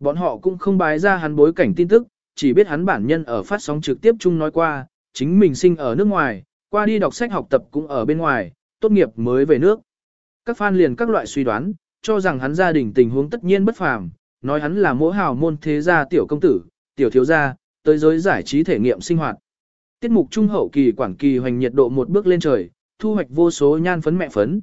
Bọn họ cũng không bái ra hắn bối cảnh tin tức, chỉ biết hắn bản nhân ở phát sóng trực tiếp chung nói qua, chính mình sinh ở nước ngoài, qua đi đọc sách học tập cũng ở bên ngoài, tốt nghiệp mới về nước. Các fan liền các loại suy đoán, cho rằng hắn gia đình tình huống tất nhiên bất phàm, nói hắn là mỗi hào môn thế gia tiểu công tử, tiểu thiếu gia, tới giới giải trí thể nghiệm sinh hoạt. Tiết mục trung hậu kỳ quản kỳ hoành nhiệt độ một bước lên trời, thu hoạch vô số nhan phấn mẹ phấn.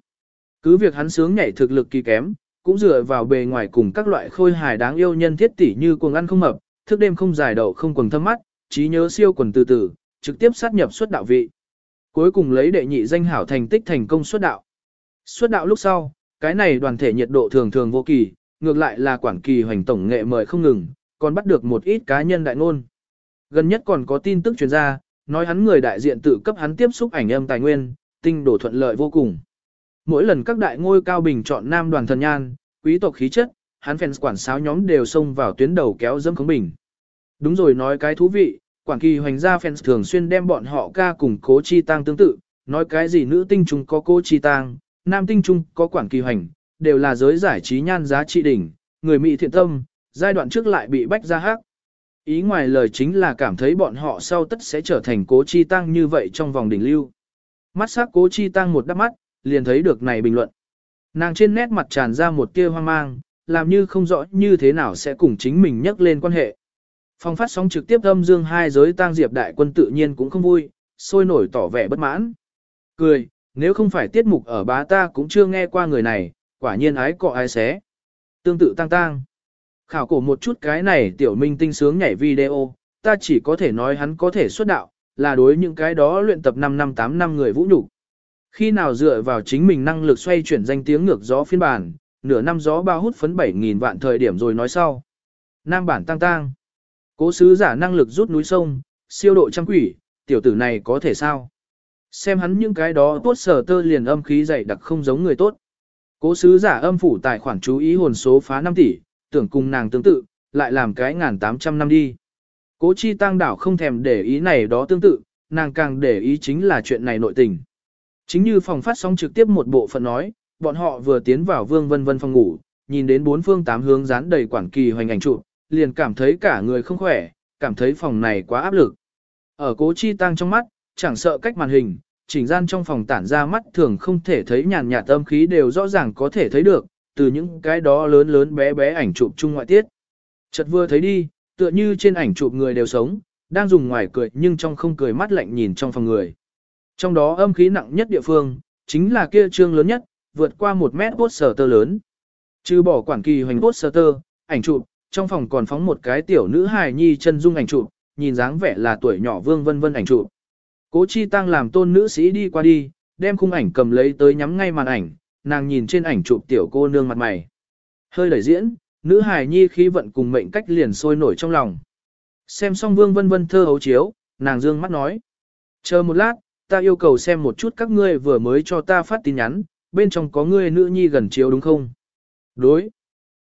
Cứ việc hắn sướng nhảy thực lực kỳ kém, cũng dựa vào bề ngoài cùng các loại khôi hài đáng yêu nhân thiết tỷ như cuồng ăn không mập, thức đêm không dài đậu không quần thâm mắt, trí nhớ siêu quần từ từ, trực tiếp sát nhập xuất đạo vị. Cuối cùng lấy đệ nhị danh hảo thành tích thành công xuất đạo. Xuất đạo lúc sau, cái này đoàn thể nhiệt độ thường thường vô kỳ, ngược lại là quản kỳ hoành tổng nghệ mời không ngừng, còn bắt được một ít cá nhân đại ngôn. Gần nhất còn có tin tức truyền ra, nói hắn người đại diện tự cấp hắn tiếp xúc ảnh âm tài nguyên, tinh đổ thuận lợi vô cùng. Mỗi lần các đại ngôi cao bình chọn nam đoàn thần nhan, quý tộc khí chất, hắn fans quản sáo nhóm đều xông vào tuyến đầu kéo dâm khống bình. Đúng rồi nói cái thú vị, quản kỳ hoành gia fans thường xuyên đem bọn họ ca cùng cố chi tang tương tự, nói cái gì nữ tinh trùng có cố chi tang, nam tinh trung có quản kỳ hoành, đều là giới giải trí nhan giá trị đỉnh, người mỹ thiện tâm, giai đoạn trước lại bị bách ra hát. Ý ngoài lời chính là cảm thấy bọn họ sau tất sẽ trở thành cố chi tăng như vậy trong vòng đỉnh lưu. Mắt sắc cố chi tăng một đắp mắt, liền thấy được này bình luận. Nàng trên nét mặt tràn ra một tia hoang mang, làm như không rõ như thế nào sẽ cùng chính mình nhắc lên quan hệ. Phong phát sóng trực tiếp âm dương hai giới tang diệp đại quân tự nhiên cũng không vui, sôi nổi tỏ vẻ bất mãn. Cười, nếu không phải tiết mục ở bá ta cũng chưa nghe qua người này, quả nhiên ái cọ ai xé. Tương tự tăng tăng. Khảo cổ một chút cái này tiểu minh tinh sướng nhảy video, ta chỉ có thể nói hắn có thể xuất đạo, là đối những cái đó luyện tập 5 năm 8 năm người vũ nhục khi nào dựa vào chính mình năng lực xoay chuyển danh tiếng ngược gió phiên bản, nửa năm gió bao hút phấn 7.000 vạn thời điểm rồi nói sau. Nam bản tăng tăng. Cố sứ giả năng lực rút núi sông, siêu độ trăm quỷ, tiểu tử này có thể sao? Xem hắn những cái đó tốt sở tơ liền âm khí dày đặc không giống người tốt. Cố sứ giả âm phủ tài khoản chú ý hồn số phá 5 tỷ, tưởng cùng nàng tương tự, lại làm cái ngàn tám trăm năm đi. Cố chi tăng đảo không thèm để ý này đó tương tự, nàng càng để ý chính là chuyện này nội tình. Chính như phòng phát sóng trực tiếp một bộ phận nói, bọn họ vừa tiến vào vương vân vân phòng ngủ, nhìn đến bốn phương tám hướng dán đầy quản kỳ hoành ảnh trụ, liền cảm thấy cả người không khỏe, cảm thấy phòng này quá áp lực. Ở cố chi tăng trong mắt, chẳng sợ cách màn hình, chỉnh gian trong phòng tản ra mắt thường không thể thấy nhàn nhạt âm khí đều rõ ràng có thể thấy được, từ những cái đó lớn lớn bé bé ảnh chụp chung ngoại tiết. Chợt vừa thấy đi, tựa như trên ảnh chụp người đều sống, đang dùng ngoài cười nhưng trong không cười mắt lạnh nhìn trong phòng người. Trong đó âm khí nặng nhất địa phương, chính là kia trương lớn nhất, vượt qua một mét sở tơ lớn. Trừ bỏ quản kỳ hoành sở tơ, ảnh chụp, trong phòng còn phóng một cái tiểu nữ hài nhi chân dung ảnh chụp, nhìn dáng vẻ là tuổi nhỏ vương vân vân ảnh chụp. Cố chi tăng làm tôn nữ sĩ đi qua đi, đem khung ảnh cầm lấy tới nhắm ngay màn ảnh, nàng nhìn trên ảnh chụp tiểu cô nương mặt mày. Hơi lời diễn, nữ hài nhi khí vận cùng mệnh cách liền sôi nổi trong lòng. Xem xong vương vân vân thơ hấu chiếu, nàng dương mắt nói. Chờ một lát, ta yêu cầu xem một chút các ngươi vừa mới cho ta phát tin nhắn, bên trong có ngươi nữ nhi gần chiếu đúng không? Đối.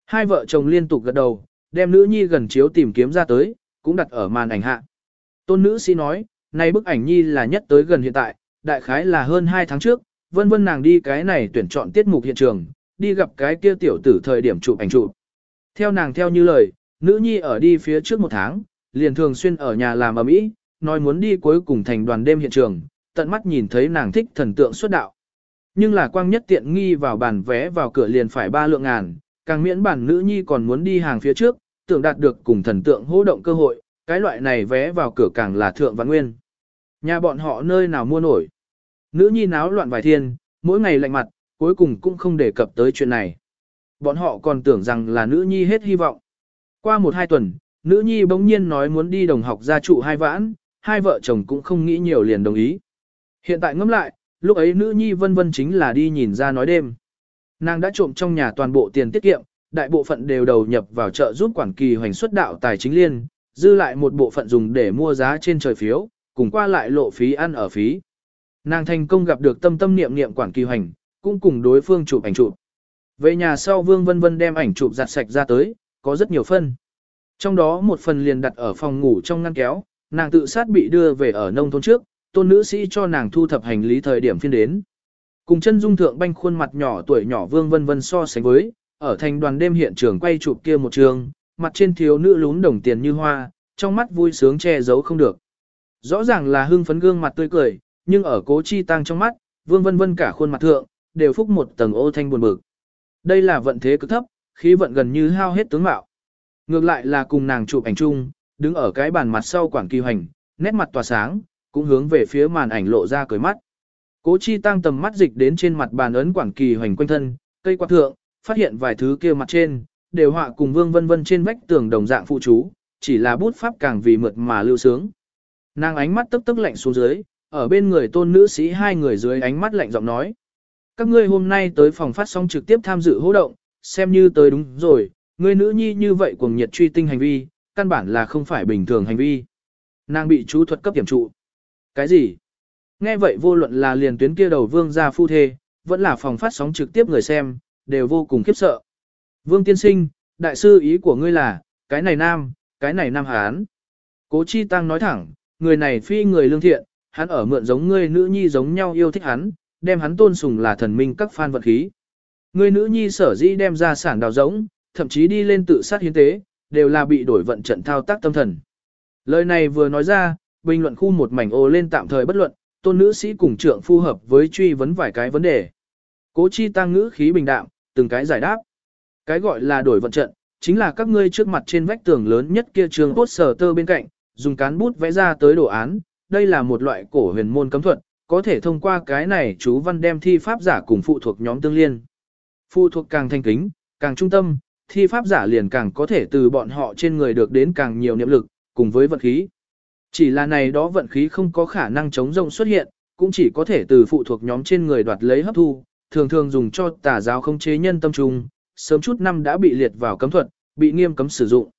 Hai vợ chồng liên tục gật đầu, đem nữ nhi gần chiếu tìm kiếm ra tới, cũng đặt ở màn ảnh hạ. Tôn nữ sĩ nói, này bức ảnh nhi là nhất tới gần hiện tại, đại khái là hơn 2 tháng trước, vân vân nàng đi cái này tuyển chọn tiết mục hiện trường, đi gặp cái kia tiểu tử thời điểm chụp ảnh chụp. Theo nàng theo như lời, nữ nhi ở đi phía trước một tháng, liền thường xuyên ở nhà làm ở mỹ, nói muốn đi cuối cùng thành đoàn đêm hiện trường, tận mắt nhìn thấy nàng thích thần tượng xuất đạo. Nhưng là quang nhất tiện nghi vào bàn vé vào cửa liền phải ba lượng ngàn, càng miễn bản nữ nhi còn muốn đi hàng phía trước, tưởng đạt được cùng thần tượng hô động cơ hội, cái loại này vé vào cửa càng là thượng văn nguyên. Nhà bọn họ nơi nào mua nổi. Nữ nhi náo loạn vài thiên, mỗi ngày lạnh mặt, cuối cùng cũng không đề cập tới chuyện này. Bọn họ còn tưởng rằng là nữ nhi hết hy vọng. Qua một hai tuần, nữ nhi bỗng nhiên nói muốn đi đồng học gia trụ hai vãn, hai vợ chồng cũng không nghĩ nhiều liền đồng ý. Hiện tại ngẫm lại, lúc ấy nữ nhi vân vân chính là đi nhìn ra nói đêm. Nàng đã trộm trong nhà toàn bộ tiền tiết kiệm, đại bộ phận đều đầu nhập vào chợ giúp quản kỳ hoành xuất đạo tài chính liên, dư lại một bộ phận dùng để mua giá trên trời phiếu, cùng qua lại lộ phí ăn ở phí. Nàng thành công gặp được tâm tâm niệm niệm quản kỳ hoành, cũng cùng đối phương chụp ảnh chụp. Về nhà sau Vương Vân Vân đem ảnh chụp giặt sạch ra tới, có rất nhiều phân. Trong đó một phần liền đặt ở phòng ngủ trong ngăn kéo, nàng tự sát bị đưa về ở nông thôn trước, tôn nữ sĩ cho nàng thu thập hành lý thời điểm phiên đến. Cùng chân dung thượng banh khuôn mặt nhỏ tuổi nhỏ Vương Vân Vân so sánh với, ở thành đoàn đêm hiện trường quay chụp kia một trường, mặt trên thiếu nữ lún đồng tiền như hoa, trong mắt vui sướng che giấu không được. Rõ ràng là hưng phấn gương mặt tươi cười, nhưng ở cố chi tăng trong mắt, Vương Vân Vân cả khuôn mặt thượng, đều phúc một tầng ô thanh buồn bực. Đây là vận thế cực thấp, khí vận gần như hao hết tướng mạo. Ngược lại là cùng nàng chụp ảnh chung, đứng ở cái bàn mặt sau quản kỳ hoành, nét mặt tỏa sáng, cũng hướng về phía màn ảnh lộ ra cười mắt. Cố chi tăng tầm mắt dịch đến trên mặt bàn ấn quản kỳ hoành quanh thân, cây quạt thượng, phát hiện vài thứ kia mặt trên, đều họa cùng vương vân vân trên vách tường đồng dạng phụ chú, chỉ là bút pháp càng vì mượt mà lưu sướng. Nàng ánh mắt tức tức lạnh xuống dưới, ở bên người tôn nữ sĩ hai người dưới ánh mắt lạnh giọng nói. Các ngươi hôm nay tới phòng phát sóng trực tiếp tham dự hỗ động, xem như tới đúng rồi, người nữ nhi như vậy cuồng nhiệt truy tinh hành vi, căn bản là không phải bình thường hành vi. Nàng bị chú thuật cấp điểm trụ. Cái gì? Nghe vậy vô luận là liền tuyến kia đầu vương gia phu thê, vẫn là phòng phát sóng trực tiếp người xem, đều vô cùng khiếp sợ. Vương tiên sinh, đại sư ý của ngươi là, cái này nam, cái này nam hán. Cố chi tăng nói thẳng, người này phi người lương thiện, hắn ở mượn giống ngươi nữ nhi giống nhau yêu thích hắn, đem hắn tôn sùng là thần minh các phan vật khí. người nữ nhi sở dĩ đem ra sản đào giống, thậm chí đi lên tự sát hiến tế, đều là bị đổi vận trận thao tác tâm thần. Lời này vừa nói ra, bình luận khu một mảnh ô lên tạm thời bất luận, tôn nữ sĩ cùng trưởng phù hợp với truy vấn vài cái vấn đề. Cố chi tăng ngữ khí bình đạm, từng cái giải đáp. Cái gọi là đổi vận trận, chính là các ngươi trước mặt trên vách tường lớn nhất kia trường cốt sở tơ bên cạnh, dùng cán bút vẽ ra tới đồ án, đây là một loại cổ huyền môn cấm thuật, có thể thông qua cái này chú văn đem thi pháp giả cùng phụ thuộc nhóm tương liên. Phụ thuộc càng thanh kính, càng trung tâm, thi pháp giả liền càng có thể từ bọn họ trên người được đến càng nhiều niệm lực, cùng với vật khí. Chỉ là này đó vận khí không có khả năng chống rông xuất hiện, cũng chỉ có thể từ phụ thuộc nhóm trên người đoạt lấy hấp thu, thường thường dùng cho tà giáo không chế nhân tâm trung, sớm chút năm đã bị liệt vào cấm thuật, bị nghiêm cấm sử dụng.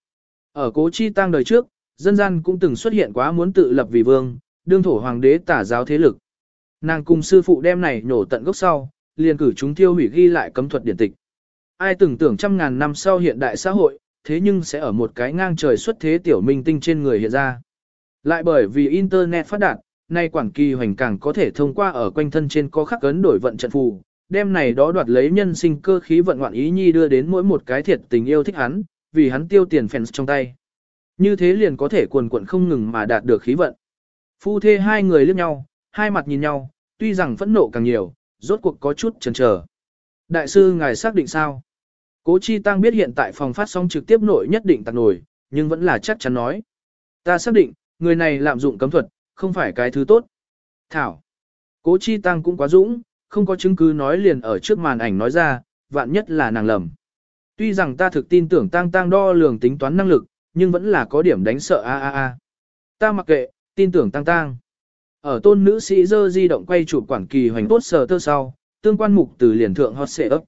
Ở cố chi tăng đời trước, dân gian cũng từng xuất hiện quá muốn tự lập vì vương, đương thổ hoàng đế tà giáo thế lực. Nàng cùng sư phụ đem này nổ tận gốc sau, liền cử chúng tiêu hủy ghi lại cấm thuật điển tịch. Ai từng tưởng trăm ngàn năm sau hiện đại xã hội, thế nhưng sẽ ở một cái ngang trời xuất thế tiểu minh tinh trên người hiện ra. Lại bởi vì Internet phát đạt, nay quản kỳ hoành càng có thể thông qua ở quanh thân trên có khắc ấn đổi vận trận phù, đem này đó đoạt lấy nhân sinh cơ khí vận ngoạn ý nhi đưa đến mỗi một cái thiệt tình yêu thích hắn, vì hắn tiêu tiền fans trong tay. Như thế liền có thể quần quận không ngừng mà đạt được khí vận. Phu thê hai người liếc nhau, hai mặt nhìn nhau, tuy rằng phẫn nộ càng nhiều, rốt cuộc có chút chần chờ. Đại sư ngài xác định sao? Cố Chi Tăng biết hiện tại phòng phát sóng trực tiếp nội nhất định tạc nổi, nhưng vẫn là chắc chắn nói. Ta xác định, người này lạm dụng cấm thuật, không phải cái thứ tốt. Thảo. Cố chi tăng cũng quá dũng, không có chứng cứ nói liền ở trước màn ảnh nói ra, vạn nhất là nàng lầm. Tuy rằng ta thực tin tưởng tăng tăng đo lường tính toán năng lực, nhưng vẫn là có điểm đánh sợ a a a. Ta mặc kệ, tin tưởng tăng tăng. Ở tôn nữ sĩ dơ di động quay chụp quản kỳ hoành tốt sờ tơ sau, tương quan mục từ liền thượng hot xệ ấp.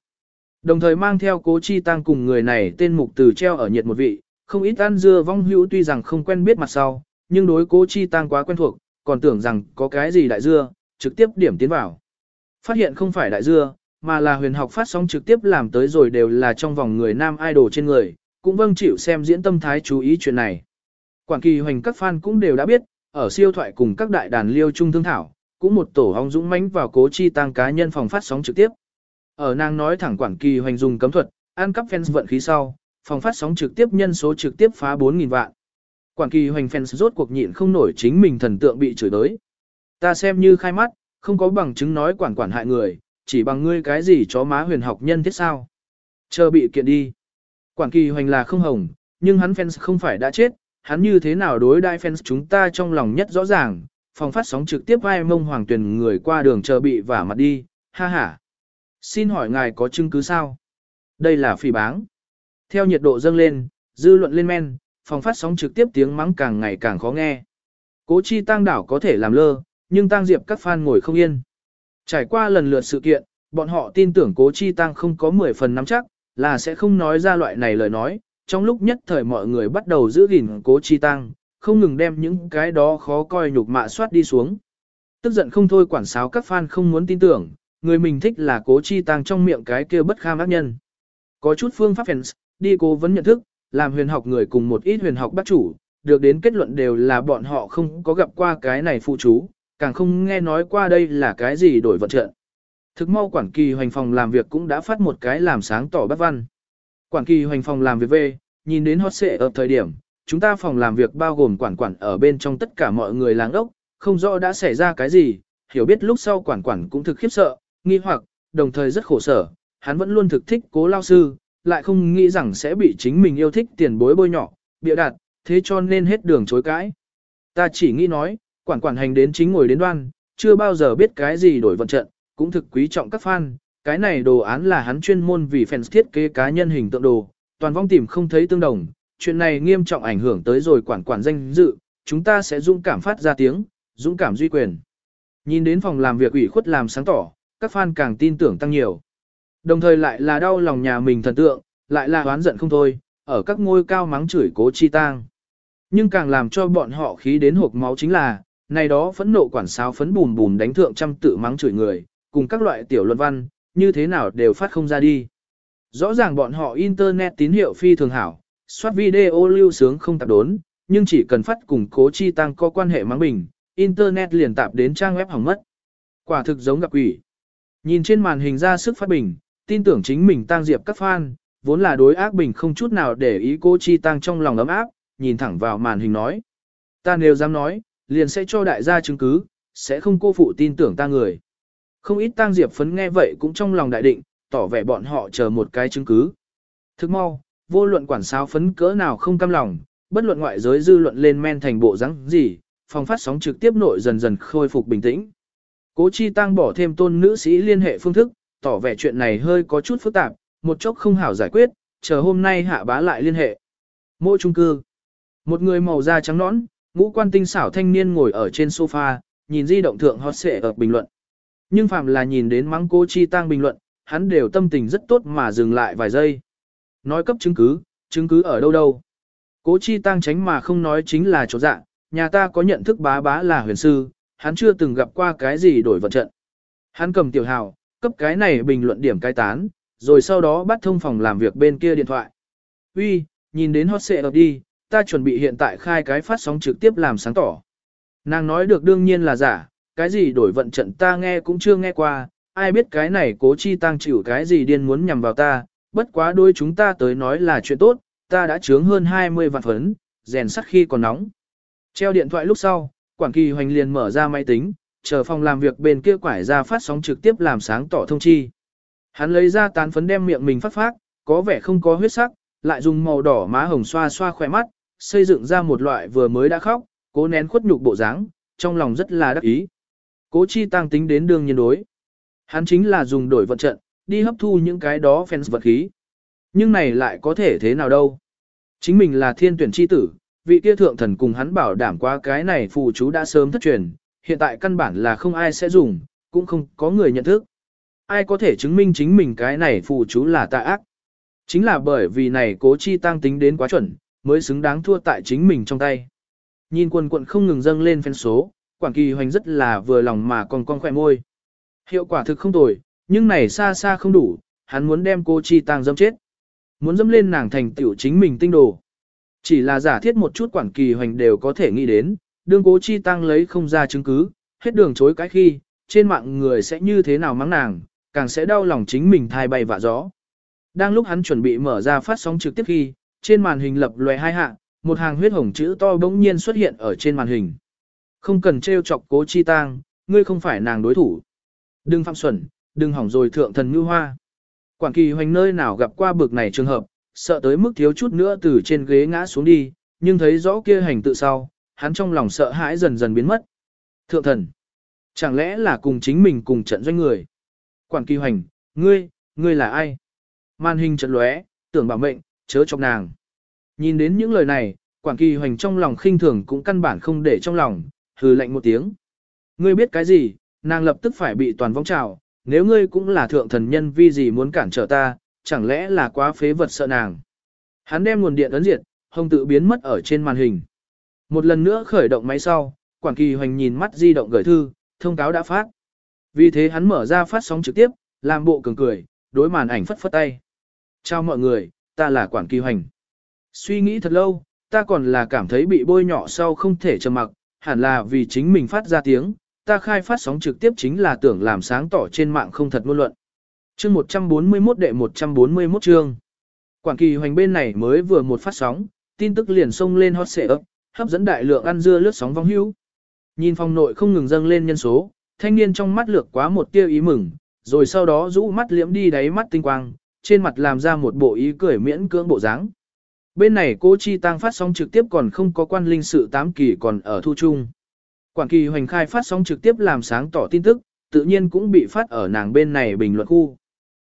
Đồng thời mang theo cố chi tăng cùng người này tên mục từ treo ở nhiệt một vị, không ít ăn dưa vong hữu tuy rằng không quen biết mặt sau, nhưng đối cố chi tăng quá quen thuộc, còn tưởng rằng có cái gì đại dưa, trực tiếp điểm tiến vào. Phát hiện không phải đại dưa, mà là huyền học phát sóng trực tiếp làm tới rồi đều là trong vòng người nam idol trên người, cũng vâng chịu xem diễn tâm thái chú ý chuyện này. quảng kỳ hoành các fan cũng đều đã biết, ở siêu thoại cùng các đại đàn liêu trung thương thảo, cũng một tổ hong dũng mãnh vào cố chi tăng cá nhân phòng phát sóng trực tiếp. Ở nàng nói thẳng quảng kỳ hoành dùng cấm thuật, ăn cắp fans vận khí sau, phòng phát sóng trực tiếp nhân số trực tiếp phá 4.000 vạn. Quản kỳ hoành fans rốt cuộc nhịn không nổi chính mình thần tượng bị chửi đới. Ta xem như khai mắt, không có bằng chứng nói quản quản hại người, chỉ bằng ngươi cái gì chó má huyền học nhân thiết sao. Chờ bị kiện đi. Quản kỳ hoành là không hồng, nhưng hắn fans không phải đã chết, hắn như thế nào đối đai fans chúng ta trong lòng nhất rõ ràng, phòng phát sóng trực tiếp vai mông hoàng tuyển người qua đường chờ bị vả mặt đi, ha ha. Xin hỏi ngài có chứng cứ sao? Đây là phỉ báng. Theo nhiệt độ dâng lên, dư luận lên men, phòng phát sóng trực tiếp tiếng mắng càng ngày càng khó nghe. Cố chi tăng đảo có thể làm lơ, nhưng tăng diệp các fan ngồi không yên. Trải qua lần lượt sự kiện, bọn họ tin tưởng cố chi tăng không có 10 phần nắm chắc, là sẽ không nói ra loại này lời nói. Trong lúc nhất thời mọi người bắt đầu giữ gìn cố chi tăng, không ngừng đem những cái đó khó coi nhục mạ soát đi xuống. Tức giận không thôi quản sáo các fan không muốn tin tưởng, người mình thích là cố chi tăng trong miệng cái kia bất kham ác nhân. Có chút phương pháp fans, đi cố vấn nhận thức, làm huyền học người cùng một ít huyền học bác chủ, được đến kết luận đều là bọn họ không có gặp qua cái này phụ chú, càng không nghe nói qua đây là cái gì đổi vận trận. Thực mau quản kỳ hoành phòng làm việc cũng đã phát một cái làm sáng tỏ bất văn. Quản kỳ hoành phòng làm việc về, nhìn đến hot xệ ở thời điểm, chúng ta phòng làm việc bao gồm quản quản ở bên trong tất cả mọi người làng ốc, không rõ đã xảy ra cái gì, hiểu biết lúc sau quản quản cũng thực khiếp sợ, nghi hoặc, đồng thời rất khổ sở, hắn vẫn luôn thực thích cố lao sư, lại không nghĩ rằng sẽ bị chính mình yêu thích tiền bối bôi nhỏ, bịa đặt, thế cho nên hết đường chối cãi. Ta chỉ nghĩ nói, quản quản hành đến chính ngồi đến đoan, chưa bao giờ biết cái gì đổi vận trận, cũng thực quý trọng các fan, cái này đồ án là hắn chuyên môn vì fans thiết kế cá nhân hình tượng đồ, toàn vong tìm không thấy tương đồng, chuyện này nghiêm trọng ảnh hưởng tới rồi quản quản danh dự, chúng ta sẽ dũng cảm phát ra tiếng, dũng cảm duy quyền. Nhìn đến phòng làm việc ủy khuất làm sáng tỏ, các fan càng tin tưởng tăng nhiều. Đồng thời lại là đau lòng nhà mình thần tượng, lại là oán giận không thôi, ở các ngôi cao mắng chửi cố chi tang. Nhưng càng làm cho bọn họ khí đến hộp máu chính là, này đó phẫn nộ quản sáo phấn bùn bùn đánh thượng trăm tự mắng chửi người, cùng các loại tiểu luận văn, như thế nào đều phát không ra đi. Rõ ràng bọn họ internet tín hiệu phi thường hảo, soát video lưu sướng không tạp đốn, nhưng chỉ cần phát cùng cố chi tăng có quan hệ mắng bình, internet liền tạp đến trang web hỏng mất. Quả thực giống gặp quỷ. Nhìn trên màn hình ra sức phát bình, tin tưởng chính mình Tang diệp các fan, vốn là đối ác bình không chút nào để ý cố chi tăng trong lòng ấm áp, nhìn thẳng vào màn hình nói. Ta nếu dám nói, liền sẽ cho đại gia chứng cứ, sẽ không cô phụ tin tưởng ta người. Không ít tang diệp phấn nghe vậy cũng trong lòng đại định, tỏ vẻ bọn họ chờ một cái chứng cứ. Thức mau, vô luận quản sao phấn cỡ nào không cam lòng, bất luận ngoại giới dư luận lên men thành bộ rắn gì, phòng phát sóng trực tiếp nội dần dần khôi phục bình tĩnh. Cố chi tăng bỏ thêm tôn nữ sĩ liên hệ phương thức, tỏ vẻ chuyện này hơi có chút phức tạp, một chốc không hảo giải quyết, chờ hôm nay hạ bá lại liên hệ. Mộ trung cư. Một người màu da trắng nõn, ngũ quan tinh xảo thanh niên ngồi ở trên sofa, nhìn di động thượng hot xệ ở bình luận. Nhưng phạm là nhìn đến mắng cô chi tang bình luận, hắn đều tâm tình rất tốt mà dừng lại vài giây. Nói cấp chứng cứ, chứng cứ ở đâu đâu. Cố chi tăng tránh mà không nói chính là chỗ dạ, nhà ta có nhận thức bá bá là huyền sư, hắn chưa từng gặp qua cái gì đổi vận trận. Hắn cầm tiểu hào, cấp cái này bình luận điểm cái tán, rồi sau đó bắt thông phòng làm việc bên kia điện thoại. Uy, nhìn đến hot xệ đi, ta chuẩn bị hiện tại khai cái phát sóng trực tiếp làm sáng tỏ. Nàng nói được đương nhiên là giả, cái gì đổi vận trận ta nghe cũng chưa nghe qua, ai biết cái này cố chi tăng chịu cái gì điên muốn nhằm vào ta, bất quá đôi chúng ta tới nói là chuyện tốt, ta đã chướng hơn 20 vạn phấn, rèn sắt khi còn nóng. Treo điện thoại lúc sau, quản kỳ hoành liền mở ra máy tính, chờ phòng làm việc bên kia quải ra phát sóng trực tiếp làm sáng tỏ thông chi. Hắn lấy ra tán phấn đem miệng mình phát phát, có vẻ không có huyết sắc, lại dùng màu đỏ má hồng xoa xoa khỏe mắt, xây dựng ra một loại vừa mới đã khóc, cố nén khuất nhục bộ dáng, trong lòng rất là đắc ý. Cố chi tăng tính đến đường nhiên đối. Hắn chính là dùng đổi vận trận, đi hấp thu những cái đó fans vật khí. Nhưng này lại có thể thế nào đâu. Chính mình là thiên tuyển chi tử, vị kia thượng thần cùng hắn bảo đảm qua cái này phù chú đã sớm thất truyền, hiện tại căn bản là không ai sẽ dùng, cũng không có người nhận thức. Ai có thể chứng minh chính mình cái này phù chú là tà ác. Chính là bởi vì này cố chi tăng tính đến quá chuẩn, mới xứng đáng thua tại chính mình trong tay. Nhìn quần quận không ngừng dâng lên phen số, Quảng Kỳ Hoành rất là vừa lòng mà còn con khỏe môi. Hiệu quả thực không tồi, nhưng này xa xa không đủ, hắn muốn đem cô Chi Tăng dâm chết. Muốn dâm lên nàng thành tiểu chính mình tinh đồ. Chỉ là giả thiết một chút Quảng Kỳ Hoành đều có thể nghĩ đến, đương cố Chi Tăng lấy không ra chứng cứ, hết đường chối cái khi, trên mạng người sẽ như thế nào mắng nàng, càng sẽ đau lòng chính mình thai bay vạ gió. Đang lúc hắn chuẩn bị mở ra phát sóng trực tiếp khi, trên màn hình lập loè hai hạ, một hàng huyết hồng chữ to bỗng nhiên xuất hiện ở trên màn hình. Không cần trêu chọc cố chi tang, ngươi không phải nàng đối thủ. Đừng phạm xuẩn, đừng hỏng rồi thượng thần ngư hoa. Quảng kỳ hoành nơi nào gặp qua bực này trường hợp, sợ tới mức thiếu chút nữa từ trên ghế ngã xuống đi, nhưng thấy rõ kia hành tự sau, hắn trong lòng sợ hãi dần dần biến mất. Thượng thần, chẳng lẽ là cùng chính mình cùng trận doanh người? Quản kỳ hoành, ngươi, ngươi là ai? Màn hình trận lóe, tưởng bảo mệnh, chớ chọc nàng. Nhìn đến những lời này, Quản kỳ hoành trong lòng khinh thường cũng căn bản không để trong lòng, hừ lạnh một tiếng. Ngươi biết cái gì, nàng lập tức phải bị toàn vong trào, nếu ngươi cũng là thượng thần nhân vì gì muốn cản trở ta, chẳng lẽ là quá phế vật sợ nàng. Hắn đem nguồn điện ấn diệt, hồng tự biến mất ở trên màn hình. Một lần nữa khởi động máy sau, Quản kỳ hoành nhìn mắt di động gửi thư, thông cáo đã phát. Vì thế hắn mở ra phát sóng trực tiếp, làm bộ cường cười, đối màn ảnh phất phất tay. Chào mọi người, ta là Quản kỳ hoành. Suy nghĩ thật lâu, ta còn là cảm thấy bị bôi nhọ sau không thể trầm mặc, hẳn là vì chính mình phát ra tiếng, ta khai phát sóng trực tiếp chính là tưởng làm sáng tỏ trên mạng không thật ngôn luận. Chương 141 đệ 141 chương. Quảng kỳ hoành bên này mới vừa một phát sóng, tin tức liền xông lên hot xệ ấp, hấp dẫn đại lượng ăn dưa lướt sóng vong hữu. Nhìn phòng nội không ngừng dâng lên nhân số, thanh niên trong mắt lược quá một tia ý mừng, rồi sau đó rũ mắt liễm đi đáy mắt tinh quang, trên mặt làm ra một bộ ý cười miễn cưỡng bộ dáng. Bên này cô Chi Tăng phát sóng trực tiếp còn không có quan linh sự tám kỳ còn ở thu chung. quảng kỳ hoành khai phát sóng trực tiếp làm sáng tỏ tin tức, tự nhiên cũng bị phát ở nàng bên này bình luận khu.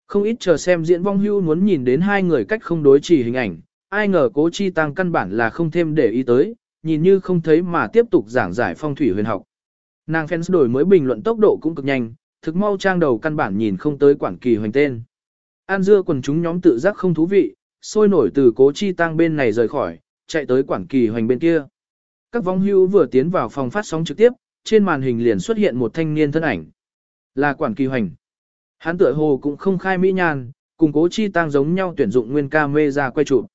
Không ít chờ xem diễn vong hưu muốn nhìn đến hai người cách không đối chỉ hình ảnh, ai ngờ cố chi tăng căn bản là không thêm để ý tới, nhìn như không thấy mà tiếp tục giảng giải phong thủy huyền học. Nàng fans đổi mới bình luận tốc độ cũng cực nhanh, thực mau trang đầu căn bản nhìn không tới quản kỳ hoành tên. An dưa quần chúng nhóm tự giác không thú vị, sôi nổi từ cố chi tăng bên này rời khỏi, chạy tới quản kỳ hoành bên kia. Các vong hưu vừa tiến vào phòng phát sóng trực tiếp, trên màn hình liền xuất hiện một thanh niên thân ảnh. Là quản kỳ hoành. Hắn tựa hồ cũng không khai mỹ nhan, cùng cố chi tăng giống nhau tuyển dụng nguyên ca mê ra quay chụp.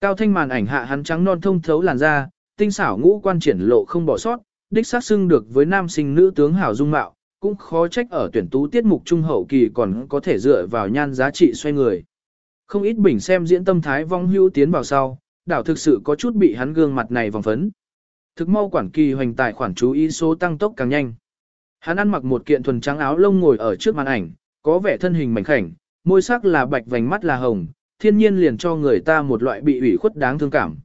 Cao thanh màn ảnh hạ hắn trắng non thông thấu làn da, tinh xảo ngũ quan triển lộ không bỏ sót, đích xác xưng được với nam sinh nữ tướng hảo dung mạo, cũng khó trách ở tuyển tú tiết mục trung hậu kỳ còn có thể dựa vào nhan giá trị xoay người. Không ít bình xem diễn tâm thái vong hưu tiến vào sau, đảo thực sự có chút bị hắn gương mặt này vòng phấn. Thực mau quản kỳ hoành tài khoản chú ý số tăng tốc càng nhanh. Hắn ăn mặc một kiện thuần trắng áo lông ngồi ở trước màn ảnh, có vẻ thân hình mảnh khảnh, môi sắc là bạch vành mắt là hồng, thiên nhiên liền cho người ta một loại bị ủy khuất đáng thương cảm.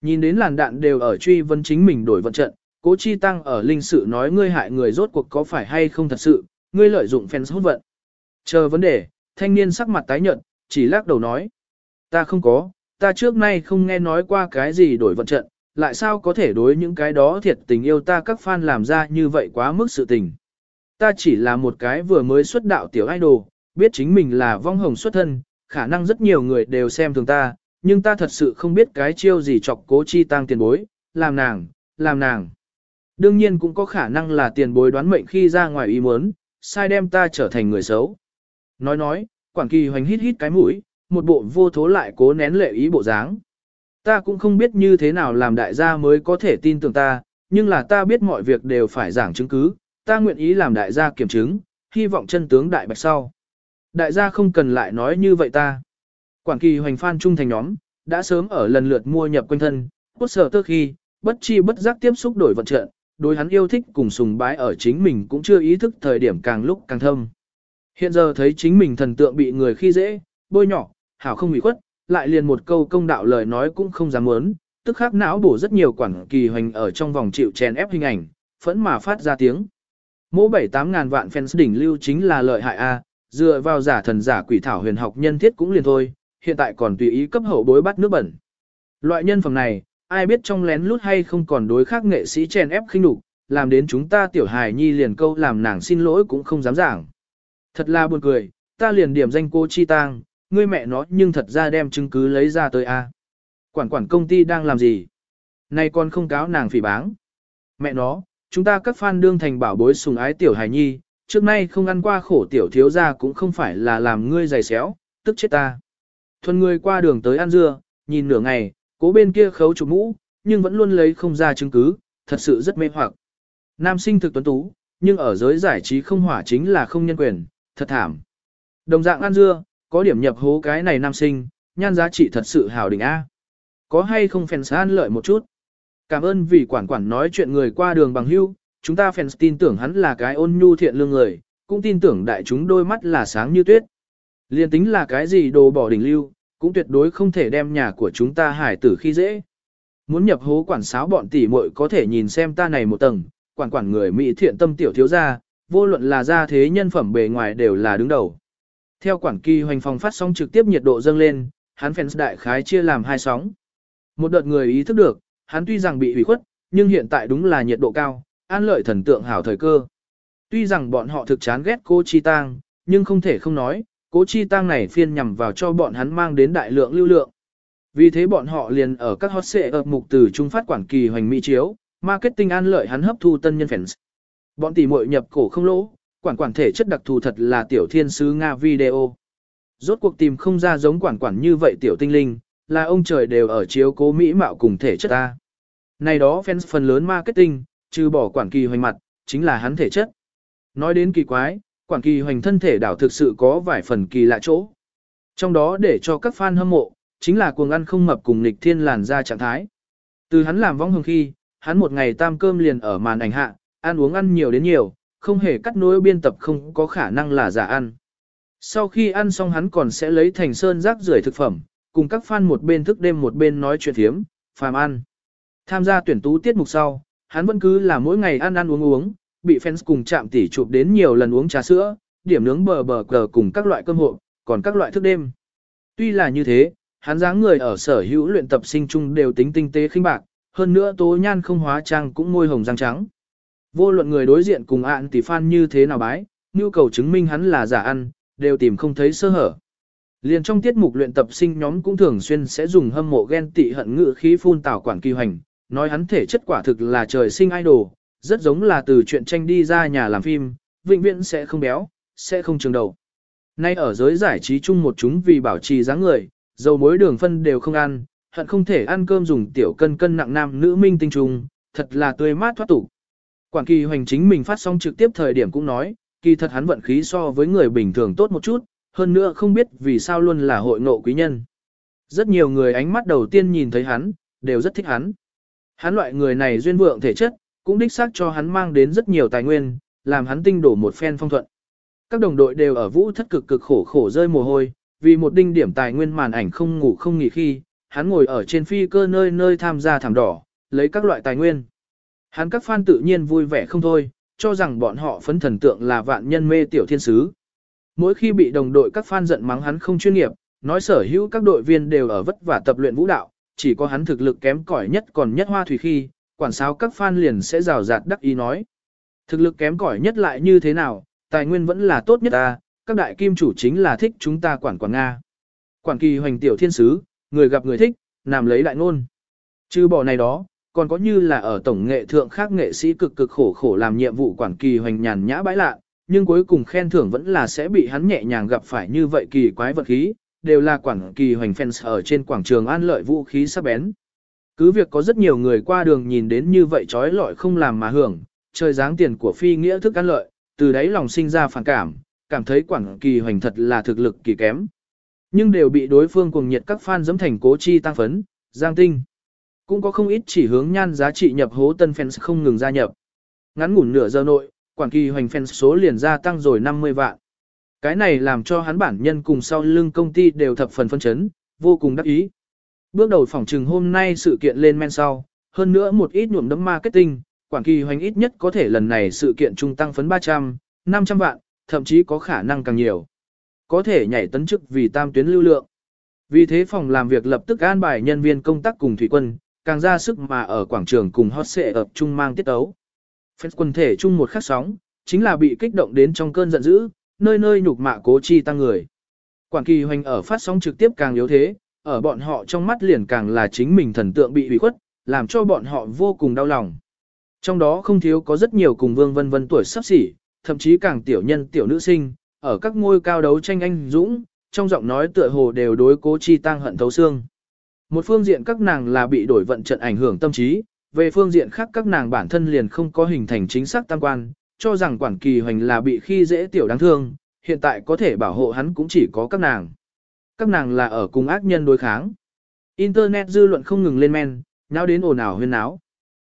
Nhìn đến làn đạn đều ở truy vấn chính mình đổi vận trận, cố chi tăng ở linh sự nói ngươi hại người rốt cuộc có phải hay không thật sự, ngươi lợi dụng fans hút vận. Chờ vấn đề, thanh niên sắc mặt tái nhợt, chỉ lắc đầu nói. Ta không có, ta trước nay không nghe nói qua cái gì đổi vận trận, lại sao có thể đối những cái đó thiệt tình yêu ta các fan làm ra như vậy quá mức sự tình. Ta chỉ là một cái vừa mới xuất đạo tiểu idol, biết chính mình là vong hồng xuất thân, khả năng rất nhiều người đều xem thường ta, nhưng ta thật sự không biết cái chiêu gì chọc cố chi tăng tiền bối, làm nàng, làm nàng. Đương nhiên cũng có khả năng là tiền bối đoán mệnh khi ra ngoài ý muốn, sai đem ta trở thành người xấu. Nói nói, Quảng Kỳ hoành hít hít cái mũi, một bộ vô thố lại cố nén lệ ý bộ dáng. Ta cũng không biết như thế nào làm đại gia mới có thể tin tưởng ta, nhưng là ta biết mọi việc đều phải giảng chứng cứ, ta nguyện ý làm đại gia kiểm chứng, hy vọng chân tướng đại bạch sau. Đại gia không cần lại nói như vậy ta. Quản kỳ hoành phan trung thành nhóm, đã sớm ở lần lượt mua nhập quanh thân, quốc sở tơ khi, bất chi bất giác tiếp xúc đổi vận trận, đối hắn yêu thích cùng sùng bái ở chính mình cũng chưa ý thức thời điểm càng lúc càng thâm. Hiện giờ thấy chính mình thần tượng bị người khi dễ, bôi nhỏ, hảo không bị khuất, lại liền một câu công đạo lời nói cũng không dám muốn, tức khắc não bổ rất nhiều quản kỳ hoành ở trong vòng chịu chèn ép hình ảnh, phẫn mà phát ra tiếng. Mỗ 7-8 ngàn vạn fans đỉnh lưu chính là lợi hại A, dựa vào giả thần giả quỷ thảo huyền học nhân thiết cũng liền thôi, hiện tại còn tùy ý cấp hậu bối bắt nước bẩn. Loại nhân phẩm này, ai biết trong lén lút hay không còn đối khác nghệ sĩ chèn ép khinh đục, làm đến chúng ta tiểu hài nhi liền câu làm nàng xin lỗi cũng không dám giảng. Thật là buồn cười, ta liền điểm danh cô Chi Tang, ngươi mẹ nó nhưng thật ra đem chứng cứ lấy ra tới A. Quản quản công ty đang làm gì? Nay còn không cáo nàng phỉ báng. Mẹ nó, chúng ta các fan đương thành bảo bối sùng ái tiểu hài nhi, trước nay không ăn qua khổ tiểu thiếu gia cũng không phải là làm ngươi dày xéo, tức chết ta. Thuần người qua đường tới ăn dưa, nhìn nửa ngày, cố bên kia khấu chụp mũ, nhưng vẫn luôn lấy không ra chứng cứ, thật sự rất mê hoặc. Nam sinh thực tuấn tú, nhưng ở giới giải trí không hỏa chính là không nhân quyền, thật thảm. Đồng dạng ăn dưa, có điểm nhập hố cái này nam sinh, nhan giá trị thật sự hào đỉnh A. Có hay không fans an lợi một chút? Cảm ơn vì quản quản nói chuyện người qua đường bằng hưu, chúng ta fans tin tưởng hắn là cái ôn nhu thiện lương người, cũng tin tưởng đại chúng đôi mắt là sáng như tuyết. Liên tính là cái gì đồ bỏ đỉnh lưu, cũng tuyệt đối không thể đem nhà của chúng ta hải tử khi dễ. Muốn nhập hố quản sáo bọn tỷ muội có thể nhìn xem ta này một tầng, quản quản người Mỹ thiện tâm tiểu thiếu gia, vô luận là gia thế nhân phẩm bề ngoài đều là đứng đầu. Theo quản kỳ hoành phòng phát sóng trực tiếp nhiệt độ dâng lên, hắn fans đại khái chia làm hai sóng. Một đợt người ý thức được, hắn tuy rằng bị hủy khuất, nhưng hiện tại đúng là nhiệt độ cao, an lợi thần tượng hảo thời cơ. Tuy rằng bọn họ thực chán ghét cô Chi tang nhưng không thể không nói, cố Chi Tăng này phiên nhằm vào cho bọn hắn mang đến đại lượng lưu lượng. Vì thế bọn họ liền ở các hot xệ ở mục từ trung phát quản kỳ hoành mỹ chiếu, marketing an lợi hắn hấp thu tân nhân fans. Bọn tỷ muội nhập cổ không lỗ, quản quản thể chất đặc thù thật là tiểu thiên sứ Nga video. Rốt cuộc tìm không ra giống quản quản như vậy tiểu tinh linh, là ông trời đều ở chiếu cố mỹ mạo cùng thể chất ta. Này đó fans phần lớn marketing, trừ bỏ quản kỳ hoành mặt, chính là hắn thể chất. Nói đến kỳ quái, quản kỳ hoành thân thể đảo thực sự có vài phần kỳ lạ chỗ. Trong đó để cho các fan hâm mộ, chính là cuồng ăn không mập cùng nghịch thiên làn ra trạng thái. Từ hắn làm vong hồng khi, hắn một ngày tam cơm liền ở màn ảnh hạ, ăn uống ăn nhiều đến nhiều, không hề cắt nối biên tập không có khả năng là giả ăn. Sau khi ăn xong hắn còn sẽ lấy thành sơn rác rưởi thực phẩm, cùng các fan một bên thức đêm một bên nói chuyện thiếm, phàm ăn. Tham gia tuyển tú tiết mục sau, hắn vẫn cứ là mỗi ngày ăn ăn uống uống, bị fans cùng chạm tỉ chụp đến nhiều lần uống trà sữa, điểm nướng bờ bờ cờ cùng các loại cơm hộ, còn các loại thức đêm. Tuy là như thế, hắn dáng người ở sở hữu luyện tập sinh chung đều tính tinh tế khinh bạc, hơn nữa tố nhan không hóa trang cũng môi hồng răng trắng. Vô luận người đối diện cùng ạn tỷ fan như thế nào bái, nhu cầu chứng minh hắn là giả ăn, đều tìm không thấy sơ hở. Liền trong tiết mục luyện tập sinh nhóm cũng thường xuyên sẽ dùng hâm mộ ghen tị hận ngự khí phun tảo quản kỳ hoành, nói hắn thể chất quả thực là trời sinh idol, rất giống là từ chuyện tranh đi ra nhà làm phim, vĩnh viễn sẽ không béo, sẽ không trường đầu. Nay ở giới giải trí chung một chúng vì bảo trì dáng người, dầu muối đường phân đều không ăn, hận không thể ăn cơm dùng tiểu cân cân nặng nam nữ minh tinh trùng, thật là tươi mát thoát tục. Quản kỳ hoành chính mình phát sóng trực tiếp thời điểm cũng nói, kỳ thật hắn vận khí so với người bình thường tốt một chút, hơn nữa không biết vì sao luôn là hội ngộ quý nhân. Rất nhiều người ánh mắt đầu tiên nhìn thấy hắn, đều rất thích hắn. Hắn loại người này duyên vượng thể chất, cũng đích xác cho hắn mang đến rất nhiều tài nguyên, làm hắn tinh đổ một phen phong thuận. Các đồng đội đều ở vũ thất cực cực khổ khổ rơi mồ hôi, vì một đinh điểm tài nguyên màn ảnh không ngủ không nghỉ khi, hắn ngồi ở trên phi cơ nơi nơi tham gia thảm đỏ, lấy các loại tài nguyên. Hắn các fan tự nhiên vui vẻ không thôi, cho rằng bọn họ phấn thần tượng là vạn nhân mê tiểu thiên sứ. Mỗi khi bị đồng đội các fan giận mắng hắn không chuyên nghiệp, nói sở hữu các đội viên đều ở vất vả tập luyện vũ đạo, chỉ có hắn thực lực kém cỏi nhất còn nhất hoa thủy khi, quản sáo các fan liền sẽ rào rạt đắc ý nói. Thực lực kém cỏi nhất lại như thế nào, tài nguyên vẫn là tốt nhất ta, các đại kim chủ chính là thích chúng ta quản quản Nga. Quản kỳ hoành tiểu thiên sứ, người gặp người thích, làm lấy đại ngôn. Chứ bỏ này đó, còn có như là ở tổng nghệ thượng khác nghệ sĩ cực cực khổ khổ làm nhiệm vụ quản kỳ hoành nhàn nhã bãi lạ, nhưng cuối cùng khen thưởng vẫn là sẽ bị hắn nhẹ nhàng gặp phải như vậy kỳ quái vật khí, đều là quản kỳ hoành fans ở trên quảng trường an lợi vũ khí sắp bén. Cứ việc có rất nhiều người qua đường nhìn đến như vậy trói lọi không làm mà hưởng, trời dáng tiền của phi nghĩa thức ăn lợi, từ đấy lòng sinh ra phản cảm, cảm thấy quảng kỳ hoành thật là thực lực kỳ kém. Nhưng đều bị đối phương cuồng nhiệt các fan dẫm thành cố chi tăng phấn, giang tinh. Cũng có không ít chỉ hướng nhan giá trị nhập hố tân fans không ngừng gia nhập. Ngắn ngủn nửa giờ nội, quảng kỳ hoành fans số liền gia tăng rồi 50 vạn. Cái này làm cho hắn bản nhân cùng sau lưng công ty đều thập phần phân chấn, vô cùng đắc ý. Bước đầu phỏng trừng hôm nay sự kiện lên men sau, hơn nữa một ít nhuộm đấm marketing, Quảng Kỳ Hoành ít nhất có thể lần này sự kiện trung tăng phấn 300, 500 vạn, thậm chí có khả năng càng nhiều. Có thể nhảy tấn chức vì tam tuyến lưu lượng. Vì thế phòng làm việc lập tức an bài nhân viên công tác cùng thủy quân, càng ra sức mà ở quảng trường cùng hot xệ ập trung mang tiết ấu. Phép quần thể chung một khắc sóng, chính là bị kích động đến trong cơn giận dữ, nơi nơi nhục mạ cố chi tăng người. Quảng kỳ hoành ở phát sóng trực tiếp càng yếu thế, ở bọn họ trong mắt liền càng là chính mình thần tượng bị hủy khuất, làm cho bọn họ vô cùng đau lòng. Trong đó không thiếu có rất nhiều cùng vương vân vân tuổi sắp xỉ, thậm chí càng tiểu nhân tiểu nữ sinh, ở các ngôi cao đấu tranh anh dũng, trong giọng nói tựa hồ đều đối cố chi tăng hận thấu xương. Một phương diện các nàng là bị đổi vận trận ảnh hưởng tâm trí, về phương diện khác các nàng bản thân liền không có hình thành chính xác tam quan, cho rằng quản kỳ hoành là bị khi dễ tiểu đáng thương, hiện tại có thể bảo hộ hắn cũng chỉ có các nàng. Các nàng là ở cùng ác nhân đối kháng. Internet dư luận không ngừng lên men, nháo đến ồn ào huyên náo.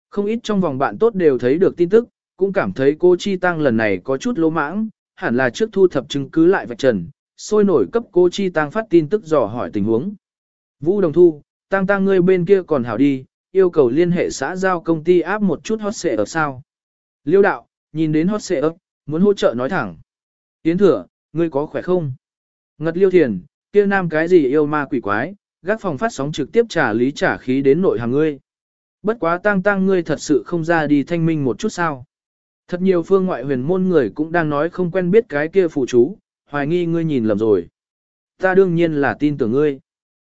Không ít trong vòng bạn tốt đều thấy được tin tức, cũng cảm thấy cô Chi Tăng lần này có chút lỗ mãng, hẳn là trước thu thập chứng cứ lại vạch trần, sôi nổi cấp cô Chi Tăng phát tin tức dò hỏi tình huống. Vũ Đồng Thu, Tăng Tăng ngươi bên kia còn hảo đi, yêu cầu liên hệ xã giao công ty áp một chút hot xệ ở sao. Liêu đạo, nhìn đến hot xệ ấp, muốn hỗ trợ nói thẳng. Tiến thừa, ngươi có khỏe không? Ngật liêu thiền, kia nam cái gì yêu ma quỷ quái, gác phòng phát sóng trực tiếp trả lý trả khí đến nội hàng ngươi. Bất quá tang tang ngươi thật sự không ra đi thanh minh một chút sao. Thật nhiều phương ngoại huyền môn người cũng đang nói không quen biết cái kia phụ chú, hoài nghi ngươi nhìn lầm rồi. Ta đương nhiên là tin tưởng ngươi.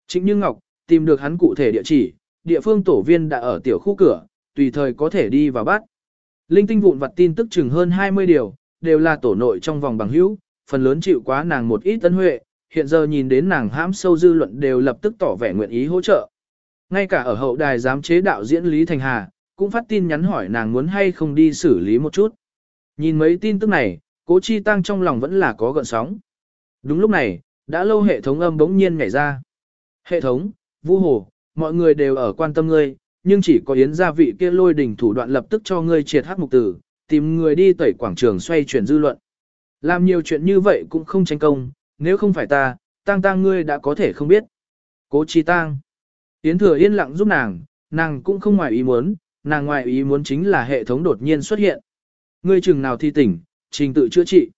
Trịnh Như Ngọc, tìm được hắn cụ thể địa chỉ, địa phương tổ viên đã ở tiểu khu cửa, tùy thời có thể đi vào bắt. Linh tinh vụn vặt tin tức chừng hơn 20 điều, đều là tổ nội trong vòng bằng hữu, phần lớn chịu quá nàng một ít tân huệ, hiện giờ nhìn đến nàng hãm sâu dư luận đều lập tức tỏ vẻ nguyện ý hỗ trợ. Ngay cả ở hậu đài giám chế đạo diễn Lý Thành Hà, cũng phát tin nhắn hỏi nàng muốn hay không đi xử lý một chút. Nhìn mấy tin tức này, cố chi tăng trong lòng vẫn là có gợn sóng. Đúng lúc này, đã lâu hệ thống âm bỗng nhiên nhảy ra. Hệ thống, vũ Hồ, mọi người đều ở quan tâm ngươi, nhưng chỉ có yến gia vị kia lôi đỉnh thủ đoạn lập tức cho ngươi triệt hắc mục tử, tìm người đi tẩy quảng trường xoay chuyển dư luận. Làm nhiều chuyện như vậy cũng không tranh công, nếu không phải ta, tang tang ngươi đã có thể không biết. Cố chi tang. Yến thừa yên lặng giúp nàng, nàng cũng không ngoài ý muốn, nàng ngoài ý muốn chính là hệ thống đột nhiên xuất hiện. Ngươi chừng nào thi tỉnh, trình tự chữa trị.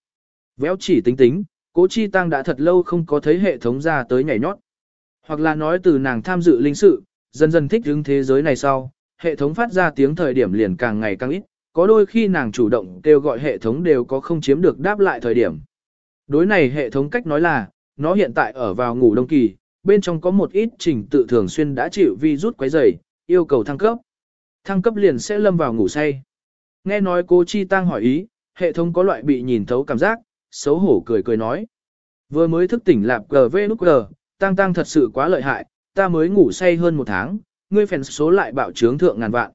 Véo chỉ tính tính, cố chi tăng đã thật lâu không có thấy hệ thống ra tới nhảy nhót. Hoặc là nói từ nàng tham dự linh sự, dần dần thích ứng thế giới này sau, hệ thống phát ra tiếng thời điểm liền càng ngày càng ít, có đôi khi nàng chủ động kêu gọi hệ thống đều có không chiếm được đáp lại thời điểm. Đối này hệ thống cách nói là, nó hiện tại ở vào ngủ đông kỳ, bên trong có một ít trình tự thường xuyên đã chịu vi rút quấy rầy, yêu cầu thăng cấp. Thăng cấp liền sẽ lâm vào ngủ say. Nghe nói cô Chi Tăng hỏi ý, hệ thống có loại bị nhìn thấu cảm giác, xấu hổ cười cười nói. Vừa mới thức tỉnh lạp GV nút G, Tăng Tăng thật sự quá lợi hại, ta mới ngủ say hơn một tháng, ngươi phèn số lại bạo trướng thượng ngàn vạn.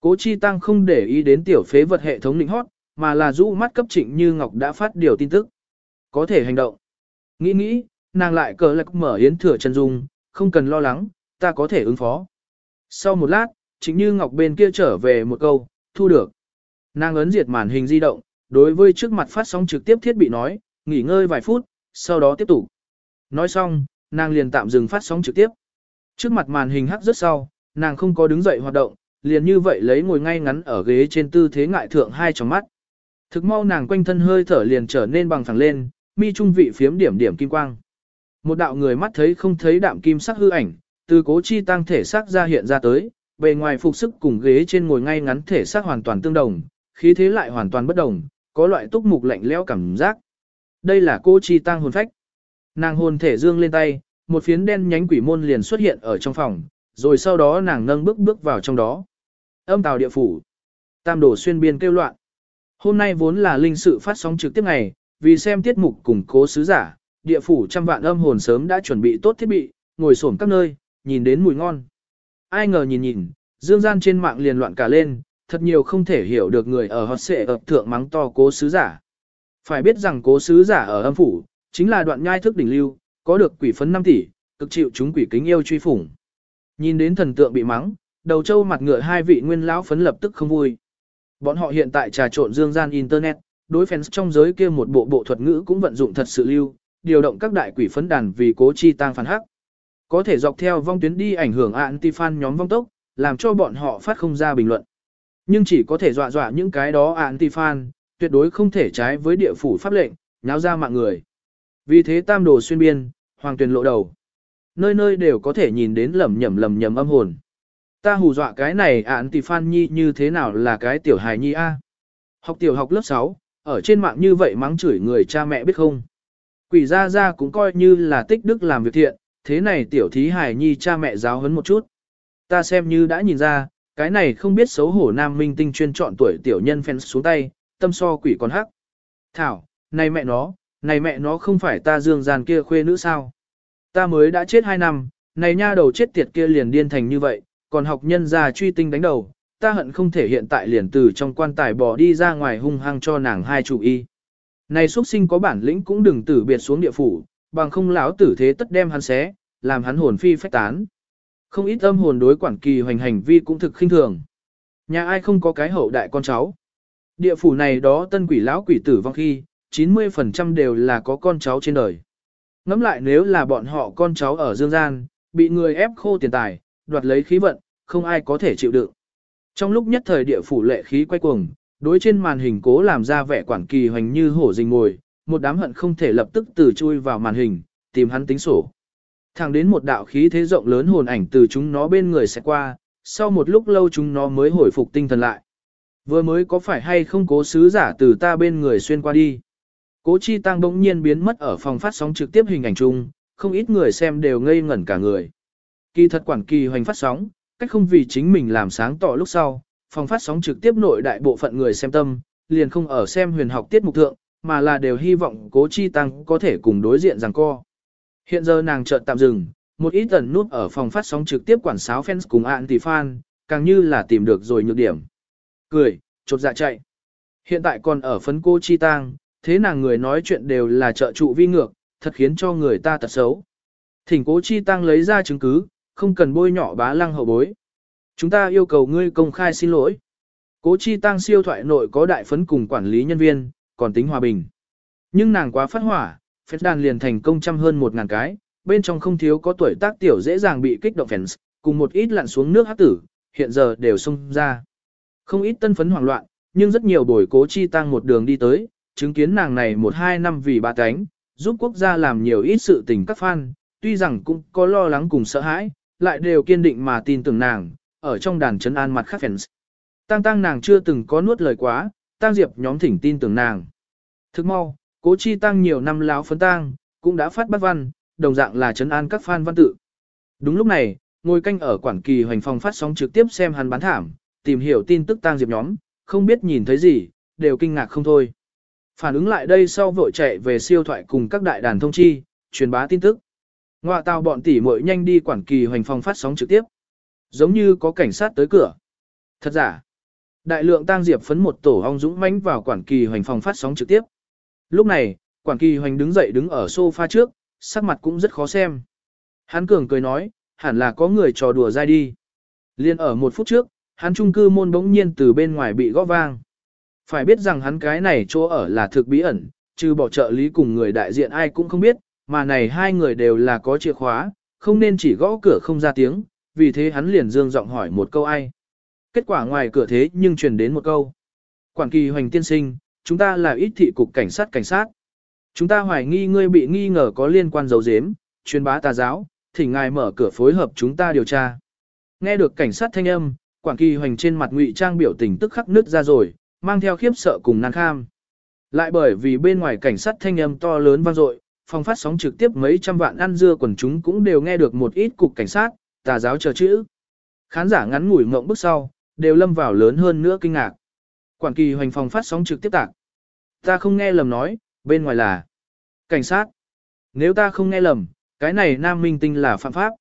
Cố Chi Tăng không để ý đến tiểu phế vật hệ thống lĩnh hót, mà là rũ mắt cấp trịnh như Ngọc đã phát điều tin tức. Có thể hành động. Nghĩ nghĩ, nàng lại cờ lạc mở yến thừa chân dung, không cần lo lắng, ta có thể ứng phó. Sau một lát, chính như Ngọc bên kia trở về một câu, thu được. Nàng ấn diệt màn hình di động, đối với trước mặt phát sóng trực tiếp thiết bị nói, nghỉ ngơi vài phút, sau đó tiếp tục. Nói xong, nàng liền tạm dừng phát sóng trực tiếp. Trước mặt màn hình hắc rất sau, nàng không có đứng dậy hoạt động, liền như vậy lấy ngồi ngay ngắn ở ghế trên tư thế ngại thượng hai tròng mắt. Thực mau nàng quanh thân hơi thở liền trở nên bằng phẳng lên, mi trung vị phiếm điểm điểm kim quang. Một đạo người mắt thấy không thấy đạm kim sắc hư ảnh, từ cố chi tăng thể xác ra hiện ra tới, bề ngoài phục sức cùng ghế trên ngồi ngay ngắn thể xác hoàn toàn tương đồng, khí thế lại hoàn toàn bất đồng, có loại túc mục lạnh lẽo cảm giác. Đây là cô chi tăng hồn phách. Nàng hồn thể dương lên tay, một phiến đen nhánh quỷ môn liền xuất hiện ở trong phòng, rồi sau đó nàng nâng bước bước vào trong đó. Âm tào địa phủ. Tam đổ xuyên biên kêu loạn. Hôm nay vốn là linh sự phát sóng trực tiếp ngày, vì xem tiết mục cùng cố sứ giả, địa phủ trăm vạn âm hồn sớm đã chuẩn bị tốt thiết bị, ngồi xổm các nơi, nhìn đến mùi ngon. Ai ngờ nhìn nhìn, dương gian trên mạng liền loạn cả lên, thật nhiều không thể hiểu được người ở hot xệ ập thượng mắng to cố sứ giả. Phải biết rằng cố sứ giả ở âm phủ, chính là đoạn nhai thức đỉnh lưu, có được quỷ phấn 5 tỷ, cực chịu chúng quỷ kính yêu truy phủng. Nhìn đến thần tượng bị mắng, đầu trâu mặt ngựa hai vị nguyên lão phấn lập tức không vui. Bọn họ hiện tại trà trộn dương gian internet, đối fans trong giới kia một bộ bộ thuật ngữ cũng vận dụng thật sự lưu, điều động các đại quỷ phấn đàn vì cố chi tăng phản hắc. Có thể dọc theo vong tuyến đi ảnh hưởng anti-fan nhóm vong tốc, làm cho bọn họ phát không ra bình luận. Nhưng chỉ có thể dọa dọa những cái đó anti-fan, tuyệt đối không thể trái với địa phủ pháp lệnh, nháo ra mạng người. Vì thế tam đồ xuyên biên, hoàng tuyền lộ đầu. Nơi nơi đều có thể nhìn đến lầm nhầm lầm nhầm âm hồn. Ta hù dọa cái này anti-fan nhi như thế nào là cái tiểu hài nhi a? Học tiểu học lớp 6, ở trên mạng như vậy mắng chửi người cha mẹ biết không? Quỷ gia gia cũng coi như là tích đức làm việc thiện, thế này tiểu thí hài nhi cha mẹ giáo huấn một chút. Ta xem như đã nhìn ra, cái này không biết xấu hổ nam minh tinh chuyên chọn tuổi tiểu nhân fans xuống tay, tâm so quỷ con hắc. Thảo, này mẹ nó, này mẹ nó không phải ta dương gian kia khuê nữ sao? Ta mới đã chết 2 năm, này nha đầu chết tiệt kia liền điên thành như vậy, còn học nhân gia truy tinh đánh đầu, ta hận không thể hiện tại liền từ trong quan tài bỏ đi ra ngoài hung hăng cho nàng hai chủ y. Này xuất sinh có bản lĩnh cũng đừng tử biệt xuống địa phủ, bằng không lão tử thế tất đem hắn xé, làm hắn hồn phi phách tán. Không ít âm hồn đối quản kỳ hoành hành vi cũng thực khinh thường. Nhà ai không có cái hậu đại con cháu. Địa phủ này đó tân quỷ lão quỷ tử vong khi, 90% đều là có con cháu trên đời. Ngắm lại nếu là bọn họ con cháu ở dương gian, bị người ép khô tiền tài, đoạt lấy khí vận, không ai có thể chịu đựng. Trong lúc nhất thời địa phủ lệ khí quay cuồng, đối trên màn hình cố làm ra vẻ quản kỳ hoành như hổ rình ngồi, một đám hận không thể lập tức từ chui vào màn hình, tìm hắn tính sổ. Thẳng đến một đạo khí thế rộng lớn hồn ảnh từ chúng nó bên người sẽ qua, sau một lúc lâu chúng nó mới hồi phục tinh thần lại. Vừa mới có phải hay không cố sứ giả từ ta bên người xuyên qua đi. Cố chi tăng bỗng nhiên biến mất ở phòng phát sóng trực tiếp hình ảnh chung, không ít người xem đều ngây ngẩn cả người. Kỳ thật quản kỳ hoành phát sóng, cách không vì chính mình làm sáng tỏ lúc sau, phòng phát sóng trực tiếp nội đại bộ phận người xem tâm, liền không ở xem huyền học tiết mục thượng, mà là đều hy vọng cố chi tăng có thể cùng đối diện rằng co. Hiện giờ nàng chợt tạm dừng, một ít tần nút ở phòng phát sóng trực tiếp quản sáo fans cùng anti-fan, càng như là tìm được rồi nhược điểm. Cười, chột dạ chạy. Hiện tại còn ở phấn cô chi tang, thế nàng người nói chuyện đều là trợ trụ vi ngược, thật khiến cho người ta tật xấu. Thỉnh cố chi tăng lấy ra chứng cứ, không cần bôi nhỏ bá lăng hậu bối. Chúng ta yêu cầu ngươi công khai xin lỗi. Cố chi tăng siêu thoại nội có đại phấn cùng quản lý nhân viên, còn tính hòa bình. Nhưng nàng quá phát hỏa, phép đàn liền thành công trăm hơn một ngàn cái, bên trong không thiếu có tuổi tác tiểu dễ dàng bị kích động fans, cùng một ít lặn xuống nước hát tử, hiện giờ đều xông ra. Không ít tân phấn hoảng loạn, nhưng rất nhiều buổi cố chi tăng một đường đi tới, chứng kiến nàng này một hai năm vì ba cánh, giúp quốc gia làm nhiều ít sự tình các fan, tuy rằng cũng có lo lắng cùng sợ hãi, lại đều kiên định mà tin tưởng nàng, ở trong đàn chấn an mặt khác fans. Tăng tăng nàng chưa từng có nuốt lời quá, tăng diệp nhóm thỉnh tin tưởng nàng. Thức mau, cố chi tăng nhiều năm láo phấn tang cũng đã phát bắt văn, đồng dạng là chấn an các fan văn tự. Đúng lúc này, ngồi canh ở quản kỳ hoành phòng phát sóng trực tiếp xem hắn bán thảm, tìm hiểu tin tức tăng diệp nhóm, không biết nhìn thấy gì, đều kinh ngạc không thôi. Phản ứng lại đây sau vội chạy về siêu thoại cùng các đại đàn thông chi, truyền bá tin tức ngoạ tàu bọn tỷ muội nhanh đi quản kỳ hoành phòng phát sóng trực tiếp. Giống như có cảnh sát tới cửa. Thật giả. Đại lượng tang diệp phấn một tổ ong dũng mãnh vào quản kỳ hoành phòng phát sóng trực tiếp. Lúc này, quản kỳ hoành đứng dậy đứng ở sofa trước, sắc mặt cũng rất khó xem. Hắn cường cười nói, hẳn là có người trò đùa dai đi. Liên ở một phút trước, hắn trung cư môn bỗng nhiên từ bên ngoài bị gõ vang. Phải biết rằng hắn cái này chỗ ở là thực bí ẩn, trừ bỏ trợ lý cùng người đại diện ai cũng không biết, mà này hai người đều là có chìa khóa, không nên chỉ gõ cửa không ra tiếng, vì thế hắn liền dương giọng hỏi một câu ai. Kết quả ngoài cửa thế nhưng truyền đến một câu. Quản kỳ hoành tiên sinh, chúng ta là ít thị cục cảnh sát cảnh sát. Chúng ta hoài nghi ngươi bị nghi ngờ có liên quan dấu dếm, truyền bá tà giáo, thỉnh ngài mở cửa phối hợp chúng ta điều tra. Nghe được cảnh sát thanh âm, quản kỳ hoành trên mặt ngụy trang biểu tình tức khắc nứt ra rồi, mang theo khiếp sợ cùng nan kham. Lại bởi vì bên ngoài cảnh sát thanh âm to lớn vang dội, phòng phát sóng trực tiếp mấy trăm vạn ăn dưa quần chúng cũng đều nghe được một ít cục cảnh sát, tà giáo chờ chữ. Khán giả ngắn ngủi mộng bước sau, đều lâm vào lớn hơn nữa kinh ngạc. Quản kỳ hoành phòng phát sóng trực tiếp tạc. Ta không nghe lầm nói, bên ngoài là cảnh sát. Nếu ta không nghe lầm, cái này nam minh tinh là phạm pháp.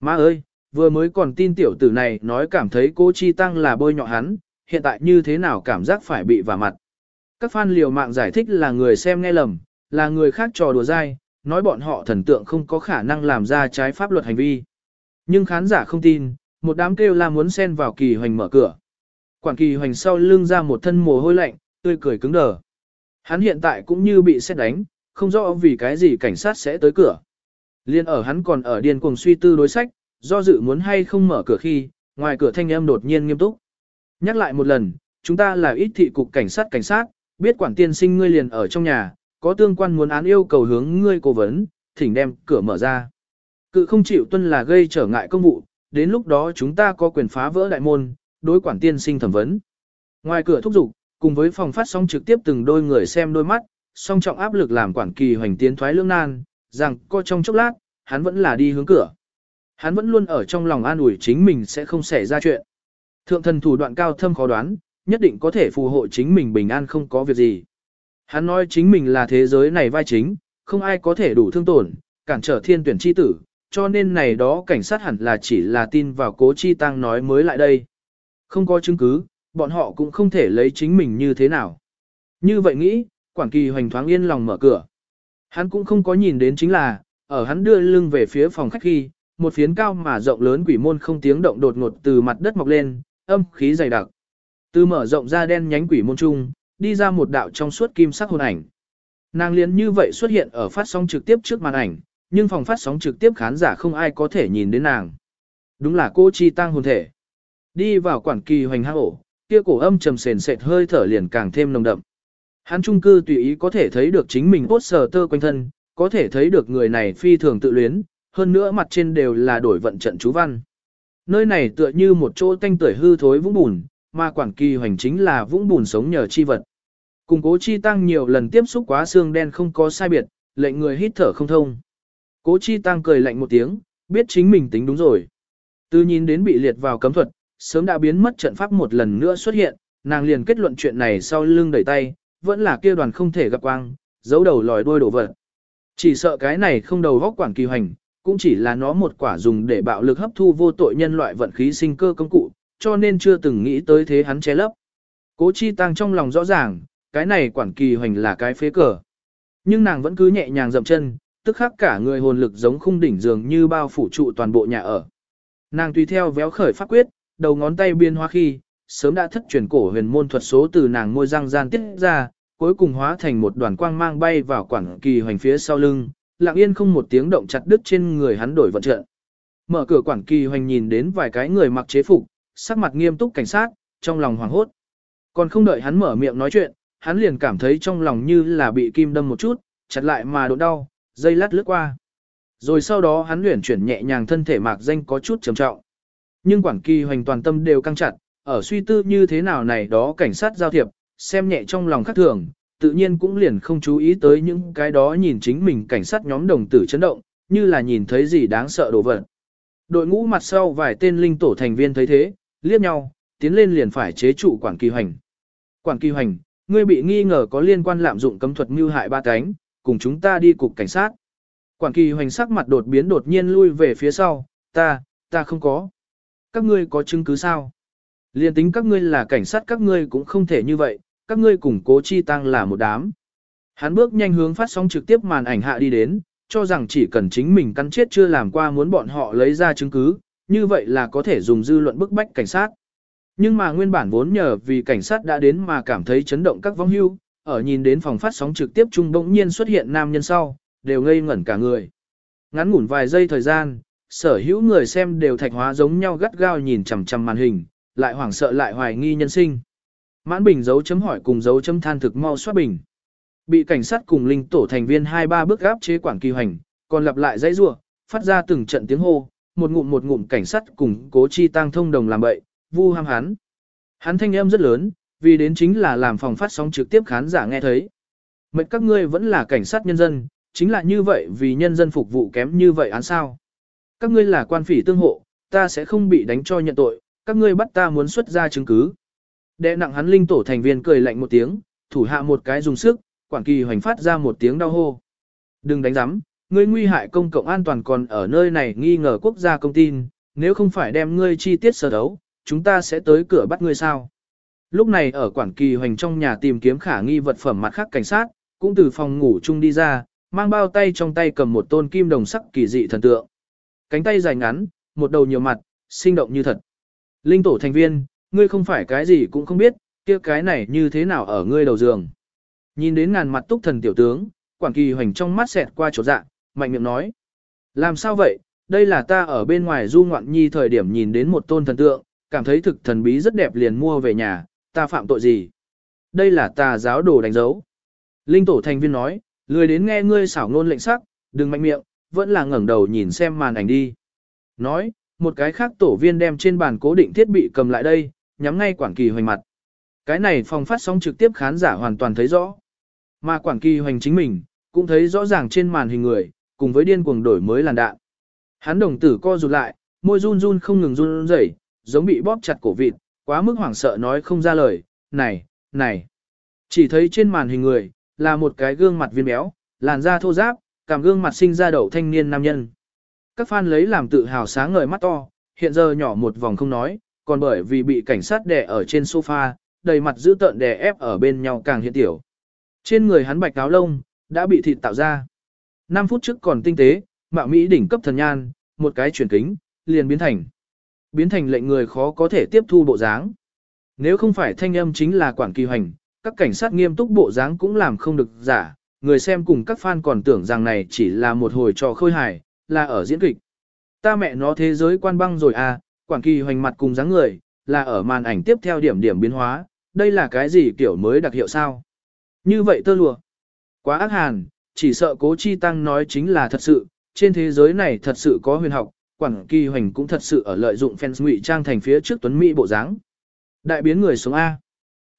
Má ơi, vừa mới còn tin tiểu tử này nói cảm thấy cô Chi Tăng là bôi nhọ hắn, hiện tại như thế nào cảm giác phải bị vả mặt. Các fan liều mạng giải thích là người xem nghe lầm, là người khác trò đùa dai, nói bọn họ thần tượng không có khả năng làm ra trái pháp luật hành vi. Nhưng khán giả không tin, một đám kêu la muốn xen vào kỳ hoành mở cửa. Quản kỳ hoành sau lưng ra một thân mồ hôi lạnh, tươi cười cứng đờ. Hắn hiện tại cũng như bị xét đánh, không rõ vì cái gì cảnh sát sẽ tới cửa. Liên ở hắn còn ở điên cuồng suy tư đối sách, do dự muốn hay không mở cửa khi, ngoài cửa thanh âm đột nhiên nghiêm túc. Nhắc lại một lần, chúng ta là ít thị cục cảnh sát cảnh sát, biết quản tiên sinh ngươi liền ở trong nhà, có tương quan muốn án yêu cầu hướng ngươi cố vấn, thỉnh đem cửa mở ra. Cự không chịu tuân là gây trở ngại công vụ, đến lúc đó chúng ta có quyền phá vỡ đại môn, đối quản tiên sinh thẩm vấn. Ngoài cửa thúc giục, cùng với phòng phát sóng trực tiếp từng đôi người xem đôi mắt, song trọng áp lực làm quản kỳ hoành tiến thoái lương nan, rằng co trong chốc lát, hắn vẫn là đi hướng cửa. Hắn vẫn luôn ở trong lòng an ủi chính mình sẽ không xảy ra chuyện. Thượng thần thủ đoạn cao thâm khó đoán, nhất định có thể phù hộ chính mình bình an không có việc gì. Hắn nói chính mình là thế giới này vai chính, không ai có thể đủ thương tổn, cản trở thiên tuyển chi tử, cho nên này đó cảnh sát hẳn là chỉ là tin vào cố chi tăng nói mới lại đây. Không có chứng cứ, bọn họ cũng không thể lấy chính mình như thế nào. Như vậy nghĩ, quản kỳ hoành thoáng yên lòng mở cửa. Hắn cũng không có nhìn đến chính là, ở hắn đưa lưng về phía phòng khách khi, một phiến cao mà rộng lớn quỷ môn không tiếng động đột ngột từ mặt đất mọc lên, âm khí dày đặc. Từ mở rộng ra đen nhánh quỷ môn trung, đi ra một đạo trong suốt kim sắc hồn ảnh. Nàng liền như vậy xuất hiện ở phát sóng trực tiếp trước màn ảnh, nhưng phòng phát sóng trực tiếp khán giả không ai có thể nhìn đến nàng. Đúng là cô chi tăng hồn thể. Đi vào quản kỳ hoành hang ổ, kia cổ âm trầm sền sệt hơi thở liền càng thêm nồng đậm. Hắn trung cư tùy ý có thể thấy được chính mình cốt sờ tơ quanh thân, có thể thấy được người này phi thường tự luyến, hơn nữa mặt trên đều là đổi vận trận chú văn. Nơi này tựa như một chỗ tanh tưởi hư thối vũng bùn, mà quản kỳ hoành chính là vũng bùn sống nhờ chi vật. Cùng cố chi tăng nhiều lần tiếp xúc quá xương đen không có sai biệt, lệnh người hít thở không thông. Cố chi tăng cười lạnh một tiếng, biết chính mình tính đúng rồi. Từ nhìn đến bị liệt vào cấm thuật, sớm đã biến mất trận pháp một lần nữa xuất hiện, nàng liền kết luận chuyện này sau lưng đẩy tay, vẫn là kia đoàn không thể gặp quang, giấu đầu lòi đuôi đổ vật. Chỉ sợ cái này không đầu góc quản kỳ hoành, cũng chỉ là nó một quả dùng để bạo lực hấp thu vô tội nhân loại vận khí sinh cơ công cụ, cho nên chưa từng nghĩ tới thế hắn che lấp. Cố chi tăng trong lòng rõ ràng, cái này quản kỳ hoành là cái phế cờ. Nhưng nàng vẫn cứ nhẹ nhàng dậm chân, tức khắc cả người hồn lực giống khung đỉnh dường như bao phủ trụ toàn bộ nhà ở. Nàng tùy theo véo khởi pháp quyết, đầu ngón tay biên hoa khi, sớm đã thất truyền cổ huyền môn thuật số từ nàng môi răng gian tiết ra, cuối cùng hóa thành một đoàn quang mang bay vào quản kỳ hoành phía sau lưng, lặng yên không một tiếng động chặt đứt trên người hắn đổi vận trận. Mở cửa quản kỳ hoành nhìn đến vài cái người mặc chế phục, sắc mặt nghiêm túc cảnh sát, trong lòng hoảng hốt. Còn không đợi hắn mở miệng nói chuyện, hắn liền cảm thấy trong lòng như là bị kim đâm một chút, chặt lại mà độ đau, dây lát lướt qua. Rồi sau đó hắn luyện chuyển nhẹ nhàng thân thể mạc danh có chút trầm trọng. Nhưng quản kỳ hoành toàn tâm đều căng chặt, ở suy tư như thế nào này đó cảnh sát giao thiệp, xem nhẹ trong lòng khắc thường, tự nhiên cũng liền không chú ý tới những cái đó nhìn chính mình cảnh sát nhóm đồng tử chấn động, như là nhìn thấy gì đáng sợ đồ vật. Đội ngũ mặt sau vài tên linh tổ thành viên thấy thế, liếc nhau, tiến lên liền phải chế trụ quản kỳ hoành. Quản kỳ hoành, ngươi bị nghi ngờ có liên quan lạm dụng cấm thuật mưu hại ba cánh, cùng chúng ta đi cục cảnh sát. Quản kỳ hoành sắc mặt đột biến đột nhiên lui về phía sau, ta, ta không có. Các ngươi có chứng cứ sao? Liên tính các ngươi là cảnh sát các ngươi cũng không thể như vậy, các ngươi cùng cố chi tăng là một đám. Hắn bước nhanh hướng phát sóng trực tiếp màn ảnh hạ đi đến, cho rằng chỉ cần chính mình cắn chết chưa làm qua muốn bọn họ lấy ra chứng cứ, như vậy là có thể dùng dư luận bức bách cảnh sát. Nhưng mà nguyên bản vốn nhờ vì cảnh sát đã đến mà cảm thấy chấn động các vong hưu, ở nhìn đến phòng phát sóng trực tiếp trung bỗng nhiên xuất hiện nam nhân sau, đều ngây ngẩn cả người. Ngắn ngủn vài giây thời gian, sở hữu người xem đều thạch hóa giống nhau gắt gao nhìn chằm chằm màn hình, lại hoảng sợ lại hoài nghi nhân sinh. Mãn bình dấu chấm hỏi cùng dấu chấm than thực mau soát bình. Bị cảnh sát cùng linh tổ thành viên hai ba bước gáp chế quản kỳ hoành, còn lặp lại dãy rủa, phát ra từng trận tiếng hô, một ngụm một ngụm cảnh sát cùng cố chi tăng thông đồng làm bậy, vu ham hắn. Hắn thanh âm rất lớn, vì đến chính là làm phòng phát sóng trực tiếp khán giả nghe thấy. Mệnh các ngươi vẫn là cảnh sát nhân dân, chính là như vậy vì nhân dân phục vụ kém như vậy án sao. Các ngươi là quan phỉ tương hộ, ta sẽ không bị đánh cho nhận tội, các ngươi bắt ta muốn xuất ra chứng cứ. Đệ nặng hắn linh tổ thành viên cười lạnh một tiếng, thủ hạ một cái dùng sức, quản kỳ hoành phát ra một tiếng đau hô. Đừng đánh giắm, ngươi nguy hại công cộng an toàn còn ở nơi này nghi ngờ quốc gia công tin, nếu không phải đem ngươi chi tiết sở đấu, chúng ta sẽ tới cửa bắt ngươi sao. Lúc này ở quản kỳ hoành trong nhà tìm kiếm khả nghi vật phẩm mặt khác cảnh sát, cũng từ phòng ngủ chung đi ra, mang bao tay trong tay cầm một tôn kim đồng sắc kỳ dị thần tượng. Cánh tay dài ngắn, một đầu nhiều mặt, sinh động như thật. Linh tổ thành viên, ngươi không phải cái gì cũng không biết, kia cái này như thế nào ở ngươi đầu giường. Nhìn đến ngàn mặt túc thần tiểu tướng, quản kỳ hoành trong mắt xẹt qua chỗ dạ, mạnh miệng nói. Làm sao vậy, đây là ta ở bên ngoài du ngoạn nhi thời điểm nhìn đến một tôn thần tượng, cảm thấy thực thần bí rất đẹp liền mua về nhà, ta phạm tội gì? Đây là tà giáo đồ đánh dấu. Linh tổ thành viên nói, lười đến nghe ngươi xảo ngôn lệnh sắc, đừng mạnh miệng, vẫn là ngẩng đầu nhìn xem màn ảnh đi. Nói, một cái khác tổ viên đem trên bàn cố định thiết bị cầm lại đây, nhắm ngay quản kỳ hoành mặt. Cái này phòng phát sóng trực tiếp khán giả hoàn toàn thấy rõ. Mà quản kỳ hoành chính mình, cũng thấy rõ ràng trên màn hình người, cùng với điên cuồng đổi mới làn đạn. Hắn đồng tử co rụt lại, môi run run không ngừng run rẩy, giống bị bóp chặt cổ vịt, quá mức hoảng sợ nói không ra lời, này, này. Chỉ thấy trên màn hình người, là một cái gương mặt viên béo, làn da thô ráp, cảm gương mặt sinh ra đậu thanh niên nam nhân. Các fan lấy làm tự hào sáng ngời mắt to, hiện giờ nhỏ một vòng không nói, còn bởi vì bị cảnh sát đè ở trên sofa, đầy mặt giữ tợn đè ép ở bên nhau càng hiện tiểu. Trên người hắn bạch áo lông, đã bị thịt tạo ra. 5 phút trước còn tinh tế, mạo Mỹ đỉnh cấp thần nhan, một cái chuyển kính, liền biến thành. Biến thành lệnh người khó có thể tiếp thu bộ dáng. Nếu không phải thanh âm chính là quản kỳ hoành, các cảnh sát nghiêm túc bộ dáng cũng làm không được giả, người xem cùng các fan còn tưởng rằng này chỉ là một hồi trò khôi hài, là ở diễn kịch. Ta mẹ nó thế giới quan băng rồi à, quản kỳ hoành mặt cùng dáng người, là ở màn ảnh tiếp theo điểm điểm biến hóa, đây là cái gì kiểu mới đặc hiệu sao? Như vậy tơ lùa. Quá ác hàn, chỉ sợ cố chi tăng nói chính là thật sự, trên thế giới này thật sự có huyền học, quản kỳ hoành cũng thật sự ở lợi dụng fans ngụy trang thành phía trước tuấn Mỹ bộ dáng. Đại biến người xuống A.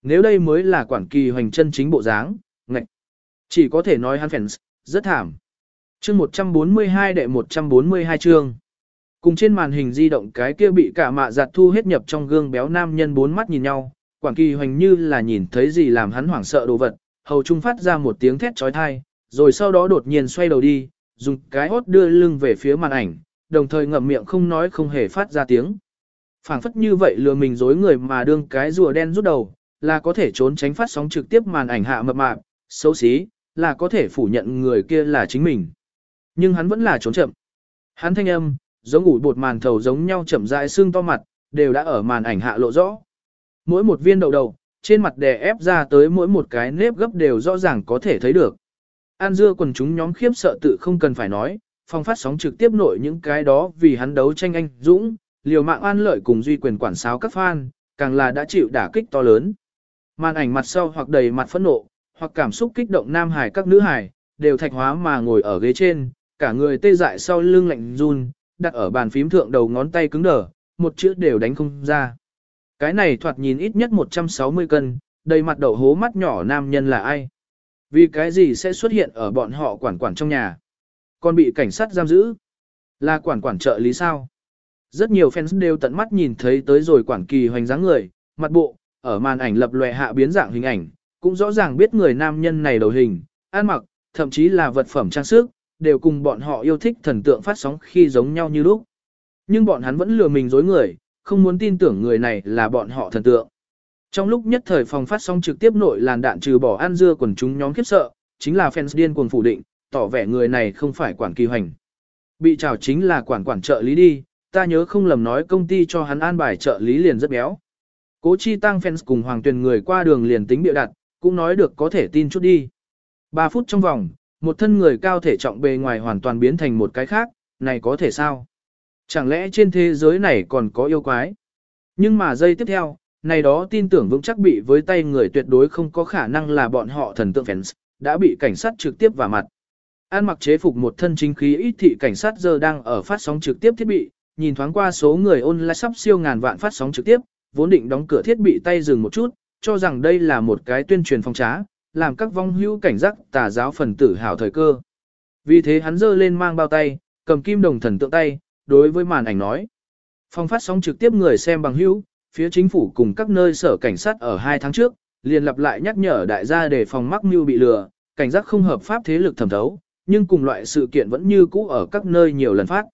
Nếu đây mới là quản kỳ hoành chân chính bộ dáng, ngạch. Chỉ có thể nói hắn fans, rất thảm. chương 142 đệ 142 chương. Cùng trên màn hình di động cái kia bị cả mạ giặt thu hết nhập trong gương béo nam nhân bốn mắt nhìn nhau, quản kỳ hoành như là nhìn thấy gì làm hắn hoảng sợ đồ vật, hầu trung phát ra một tiếng thét trói thai, rồi sau đó đột nhiên xoay đầu đi, dùng cái hốt đưa lưng về phía màn ảnh, đồng thời ngậm miệng không nói không hề phát ra tiếng. phảng phất như vậy lừa mình dối người mà đương cái rùa đen rút đầu, là có thể trốn tránh phát sóng trực tiếp màn ảnh hạ mập mạp, xấu xí, là có thể phủ nhận người kia là chính mình. Nhưng hắn vẫn là trốn chậm. Hắn thanh âm, giống ủi bột màn thầu giống nhau chậm rãi xương to mặt, đều đã ở màn ảnh hạ lộ rõ. Mỗi một viên đầu đầu, trên mặt đè ép ra tới mỗi một cái nếp gấp đều rõ ràng có thể thấy được. An dưa quần chúng nhóm khiếp sợ tự không cần phải nói, phòng phát sóng trực tiếp nội những cái đó vì hắn đấu tranh anh dũng, liều mạng an lợi cùng duy quyền quản sáo các fan, càng là đã chịu đả kích to lớn. Màn ảnh mặt sau hoặc đầy mặt phẫn nộ, hoặc cảm xúc kích động nam hải các nữ hải, đều thạch hóa mà ngồi ở ghế trên, cả người tê dại sau lưng lạnh run, đặt ở bàn phím thượng đầu ngón tay cứng đờ, một chữ đều đánh không ra. Cái này thoạt nhìn ít nhất 160 cân, đầy mặt đậu hố mắt nhỏ nam nhân là ai? Vì cái gì sẽ xuất hiện ở bọn họ quản quản trong nhà? Còn bị cảnh sát giam giữ? Là quản quản trợ lý sao? Rất nhiều fans đều tận mắt nhìn thấy tới rồi quản kỳ hoành dáng người, mặt bộ, ở màn ảnh lập lòe hạ biến dạng hình ảnh, cũng rõ ràng biết người nam nhân này đầu hình, ăn mặc, thậm chí là vật phẩm trang sức, đều cùng bọn họ yêu thích thần tượng phát sóng khi giống nhau như lúc. Nhưng bọn hắn vẫn lừa mình dối người, không muốn tin tưởng người này là bọn họ thần tượng. Trong lúc nhất thời phòng phát sóng trực tiếp nội làn đạn trừ bỏ ăn dưa quần chúng nhóm khiếp sợ, chính là fans điên cuồng phủ định, tỏ vẻ người này không phải quản kỳ hoành. Bị trào chính là quản quản trợ lý đi, ta nhớ không lầm nói công ty cho hắn an bài trợ lý liền rất béo. Cố chi tăng fans cùng hoàng tuyền người qua đường liền tính bịa đặt, cũng nói được có thể tin chút đi. 3 phút trong vòng, một thân người cao thể trọng bề ngoài hoàn toàn biến thành một cái khác, này có thể sao? Chẳng lẽ trên thế giới này còn có yêu quái? Nhưng mà giây tiếp theo, này đó tin tưởng vững chắc bị với tay người tuyệt đối không có khả năng là bọn họ thần tượng fans, đã bị cảnh sát trực tiếp vào mặt. An mặc chế phục một thân chính khí ít thị cảnh sát giờ đang ở phát sóng trực tiếp thiết bị, nhìn thoáng qua số người online sắp siêu ngàn vạn phát sóng trực tiếp, vốn định đóng cửa thiết bị tay dừng một chút, cho rằng đây là một cái tuyên truyền phong trá, làm các vong hữu cảnh giác tà giáo phần tử hảo thời cơ. Vì thế hắn giơ lên mang bao tay, cầm kim đồng thần tượng tay, đối với màn ảnh nói. Phong phát sóng trực tiếp người xem bằng hữu, phía chính phủ cùng các nơi sở cảnh sát ở hai tháng trước, liền lặp lại nhắc nhở đại gia để phòng mắc mưu bị lừa, cảnh giác không hợp pháp thế lực thẩm thấu, nhưng cùng loại sự kiện vẫn như cũ ở các nơi nhiều lần phát.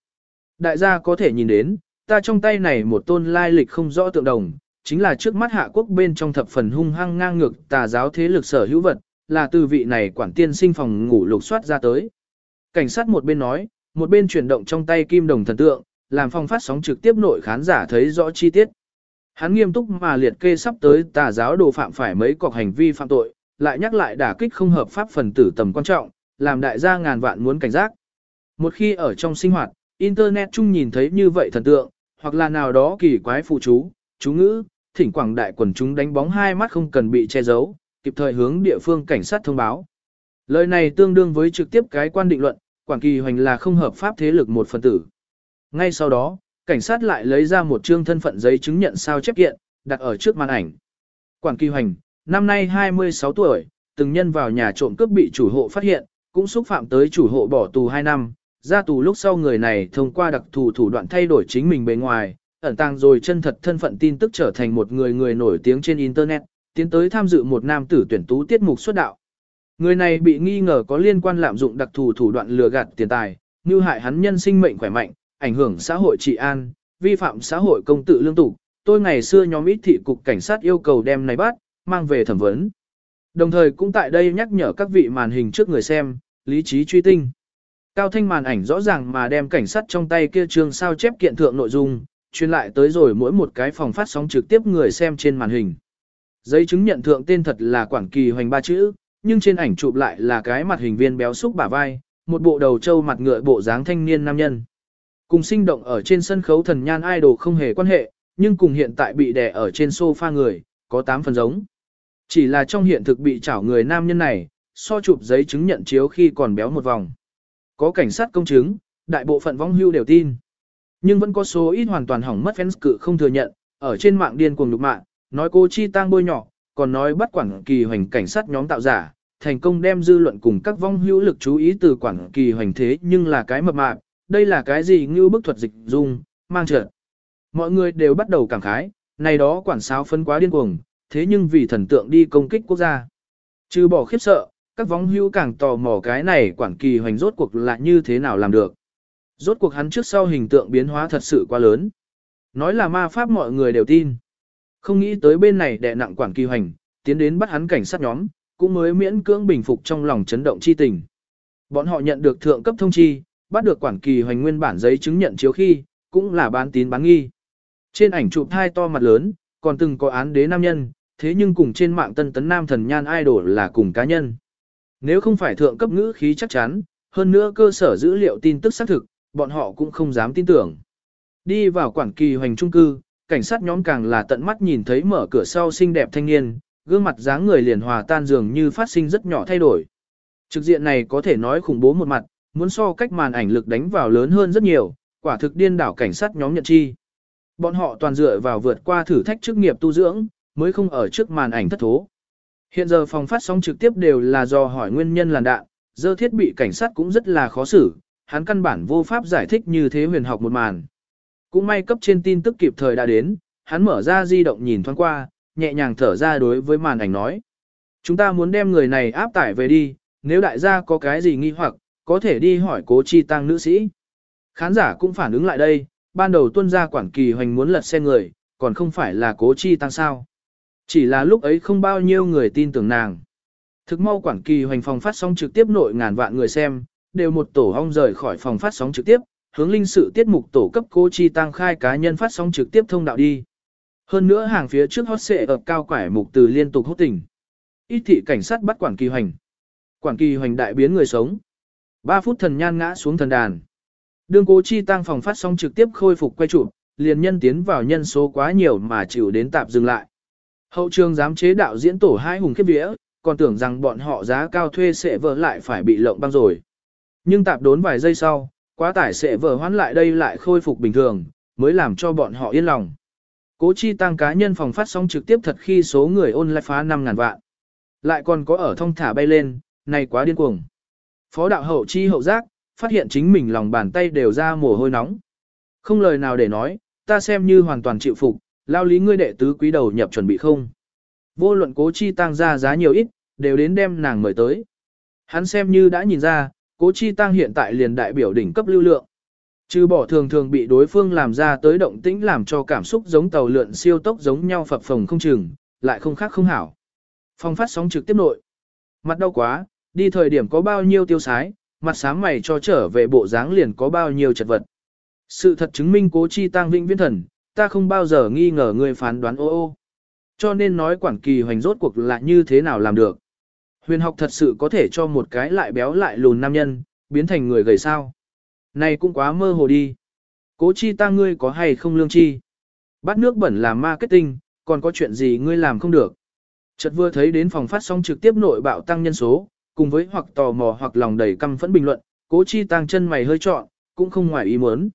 Đại gia có thể nhìn đến, ta trong tay này một tôn lai lịch không rõ tượng đồng, chính là trước mắt hạ quốc bên trong thập phần hung hăng ngang ngược tà giáo thế lực sở hữu vật, là từ vị này quản tiên sinh phòng ngủ lục soát ra tới. Cảnh sát một bên nói, một bên chuyển động trong tay kim đồng thần tượng, làm phong phát sóng trực tiếp nội khán giả thấy rõ chi tiết. Hắn nghiêm túc mà liệt kê sắp tới tà giáo đồ phạm phải mấy cọc hành vi phạm tội, lại nhắc lại đả kích không hợp pháp phần tử tầm quan trọng, làm đại gia ngàn vạn muốn cảnh giác. Một khi ở trong sinh hoạt, Internet chung nhìn thấy như vậy thần tượng, hoặc là nào đó kỳ quái phụ chú, chú ngữ, thỉnh quảng đại quần chúng đánh bóng hai mắt không cần bị che giấu, kịp thời hướng địa phương cảnh sát thông báo. Lời này tương đương với trực tiếp cái quan định luận, Quảng Kỳ Hoành là không hợp pháp thế lực một phần tử. Ngay sau đó, cảnh sát lại lấy ra một chương thân phận giấy chứng nhận sao chép kiện, đặt ở trước màn ảnh. Quảng Kỳ Hoành, năm nay 26 tuổi, từng nhân vào nhà trộm cướp bị chủ hộ phát hiện, cũng xúc phạm tới chủ hộ bỏ tù 2 năm, ra tù lúc sau người này thông qua đặc thù thủ đoạn thay đổi chính mình bề ngoài, ẩn tàng rồi chân thật thân phận tin tức trở thành một người người nổi tiếng trên Internet, tiến tới tham dự một nam tử tuyển tú tiết mục xuất đạo. Người này bị nghi ngờ có liên quan lạm dụng đặc thù thủ đoạn lừa gạt tiền tài, như hại hắn nhân sinh mệnh khỏe mạnh, ảnh hưởng xã hội trị an, vi phạm xã hội công tự lương tục. Tôi ngày xưa nhóm ít thị cục cảnh sát yêu cầu đem này bắt, mang về thẩm vấn. Đồng thời cũng tại đây nhắc nhở các vị màn hình trước người xem, lý trí truy tinh. Cao thanh màn ảnh rõ ràng mà đem cảnh sát trong tay kia trường sao chép kiện thượng nội dung, truyền lại tới rồi mỗi một cái phòng phát sóng trực tiếp người xem trên màn hình. Giấy chứng nhận thượng tên thật là Quảng Kỳ Hoành ba chữ, nhưng trên ảnh chụp lại là cái mặt hình viên béo xúc bả vai, một bộ đầu trâu mặt ngựa bộ dáng thanh niên nam nhân. Cùng sinh động ở trên sân khấu thần nhan idol không hề quan hệ, nhưng cùng hiện tại bị đè ở trên sofa người, có 8 phần giống. Chỉ là trong hiện thực bị chảo người nam nhân này, so chụp giấy chứng nhận chiếu khi còn béo một vòng. Có cảnh sát công chứng, đại bộ phận vong hưu đều tin. Nhưng vẫn có số ít hoàn toàn hỏng mất fans cự không thừa nhận, ở trên mạng điên cuồng lục mạng, nói cô chi tang bôi nhỏ, còn nói bắt quản kỳ hoành cảnh sát nhóm tạo giả, thành công đem dư luận cùng các vong hữu lực chú ý từ quản kỳ hoành thế nhưng là cái mập mạp, đây là cái gì như bức thuật dịch dung, mang trợ. Mọi người đều bắt đầu cảm khái, này đó quản sáo phân quá điên cuồng, thế nhưng vì thần tượng đi công kích quốc gia. Trừ bỏ khiếp sợ, các vong hưu càng tò mò cái này quản kỳ hoành rốt cuộc là như thế nào làm được. Rốt cuộc hắn trước sau hình tượng biến hóa thật sự quá lớn. Nói là ma pháp mọi người đều tin. Không nghĩ tới bên này đè nặng quản kỳ hoành, tiến đến bắt hắn cảnh sát nhóm, cũng mới miễn cưỡng bình phục trong lòng chấn động chi tình. Bọn họ nhận được thượng cấp thông chi, bắt được quản kỳ hoành nguyên bản giấy chứng nhận chiếu khi, cũng là bán tín bán nghi. Trên ảnh chụp thai to mặt lớn, còn từng có án đế nam nhân, thế nhưng cùng trên mạng tân tấn nam thần nhan idol là cùng cá nhân. Nếu không phải thượng cấp ngữ khí chắc chắn, hơn nữa cơ sở dữ liệu tin tức xác thực, bọn họ cũng không dám tin tưởng. Đi vào quản kỳ hoành trung cư, cảnh sát nhóm càng là tận mắt nhìn thấy mở cửa sau xinh đẹp thanh niên, gương mặt dáng người liền hòa tan dường như phát sinh rất nhỏ thay đổi. Trực diện này có thể nói khủng bố một mặt, muốn so cách màn ảnh lực đánh vào lớn hơn rất nhiều, quả thực điên đảo cảnh sát nhóm nhận chi. Bọn họ toàn dựa vào vượt qua thử thách chức nghiệp tu dưỡng, mới không ở trước màn ảnh thất thố. Hiện giờ phòng phát sóng trực tiếp đều là do hỏi nguyên nhân làn đạn, dơ thiết bị cảnh sát cũng rất là khó xử, hắn căn bản vô pháp giải thích như thế huyền học một màn. Cũng may cấp trên tin tức kịp thời đã đến, hắn mở ra di động nhìn thoáng qua, nhẹ nhàng thở ra đối với màn ảnh nói. Chúng ta muốn đem người này áp tải về đi, nếu đại gia có cái gì nghi hoặc, có thể đi hỏi cố chi tăng nữ sĩ. Khán giả cũng phản ứng lại đây, ban đầu tuân gia quản kỳ hoành muốn lật xe người, còn không phải là cố chi tăng sao. Chỉ là lúc ấy không bao nhiêu người tin tưởng nàng. Thực mau quản kỳ hoành phòng phát sóng trực tiếp nội ngàn vạn người xem, đều một tổ hong rời khỏi phòng phát sóng trực tiếp, hướng linh sự tiết mục tổ cấp cố chi tăng khai cá nhân phát sóng trực tiếp thông đạo đi. Hơn nữa hàng phía trước hot xệ ập cao quải mục từ liên tục hốt tỉnh Ít thị cảnh sát bắt quản kỳ hoành. Quản kỳ hoành đại biến người sống. 3 phút thần nhan ngã xuống thần đàn. Đương cố chi tăng phòng phát sóng trực tiếp khôi phục quay chụp, liền nhân tiến vào nhân số quá nhiều mà chịu đến tạm dừng lại. Hậu trường giám chế đạo diễn tổ hai hùng khiếp vía, còn tưởng rằng bọn họ giá cao thuê sẽ vỡ lại phải bị lộng băng rồi. Nhưng tạp đốn vài giây sau, quá tải sẽ vỡ hoán lại đây lại khôi phục bình thường, mới làm cho bọn họ yên lòng. Cố chi tăng cá nhân phòng phát sóng trực tiếp thật khi số người ôn lại phá 5.000 vạn. Lại còn có ở thông thả bay lên, này quá điên cuồng. Phó đạo hậu chi hậu giác, phát hiện chính mình lòng bàn tay đều ra mồ hôi nóng. Không lời nào để nói, ta xem như hoàn toàn chịu phục, lao lý ngươi đệ tứ quý đầu nhập chuẩn bị không. Vô luận cố chi tăng ra giá nhiều ít, đều đến đem nàng mời tới. Hắn xem như đã nhìn ra, cố chi tăng hiện tại liền đại biểu đỉnh cấp lưu lượng. Trừ bỏ thường thường bị đối phương làm ra tới động tĩnh làm cho cảm xúc giống tàu lượn siêu tốc giống nhau phập phồng không chừng, lại không khác không hảo. Phong phát sóng trực tiếp nội. Mặt đau quá, đi thời điểm có bao nhiêu tiêu sái, mặt sáng mày cho trở về bộ dáng liền có bao nhiêu chật vật. Sự thật chứng minh cố chi tăng vĩnh viễn thần, ta không bao giờ nghi ngờ ngươi phán đoán ô ô. Cho nên nói quản kỳ hoành rốt cuộc là như thế nào làm được. Huyền học thật sự có thể cho một cái lại béo lại lùn nam nhân, biến thành người gầy sao. Này cũng quá mơ hồ đi. Cố chi ta ngươi có hay không lương chi? Bắt nước bẩn làm marketing, còn có chuyện gì ngươi làm không được? Chợt vừa thấy đến phòng phát sóng trực tiếp nội bạo tăng nhân số, cùng với hoặc tò mò hoặc lòng đầy căm phẫn bình luận, cố chi tăng chân mày hơi trọn, cũng không ngoài ý muốn.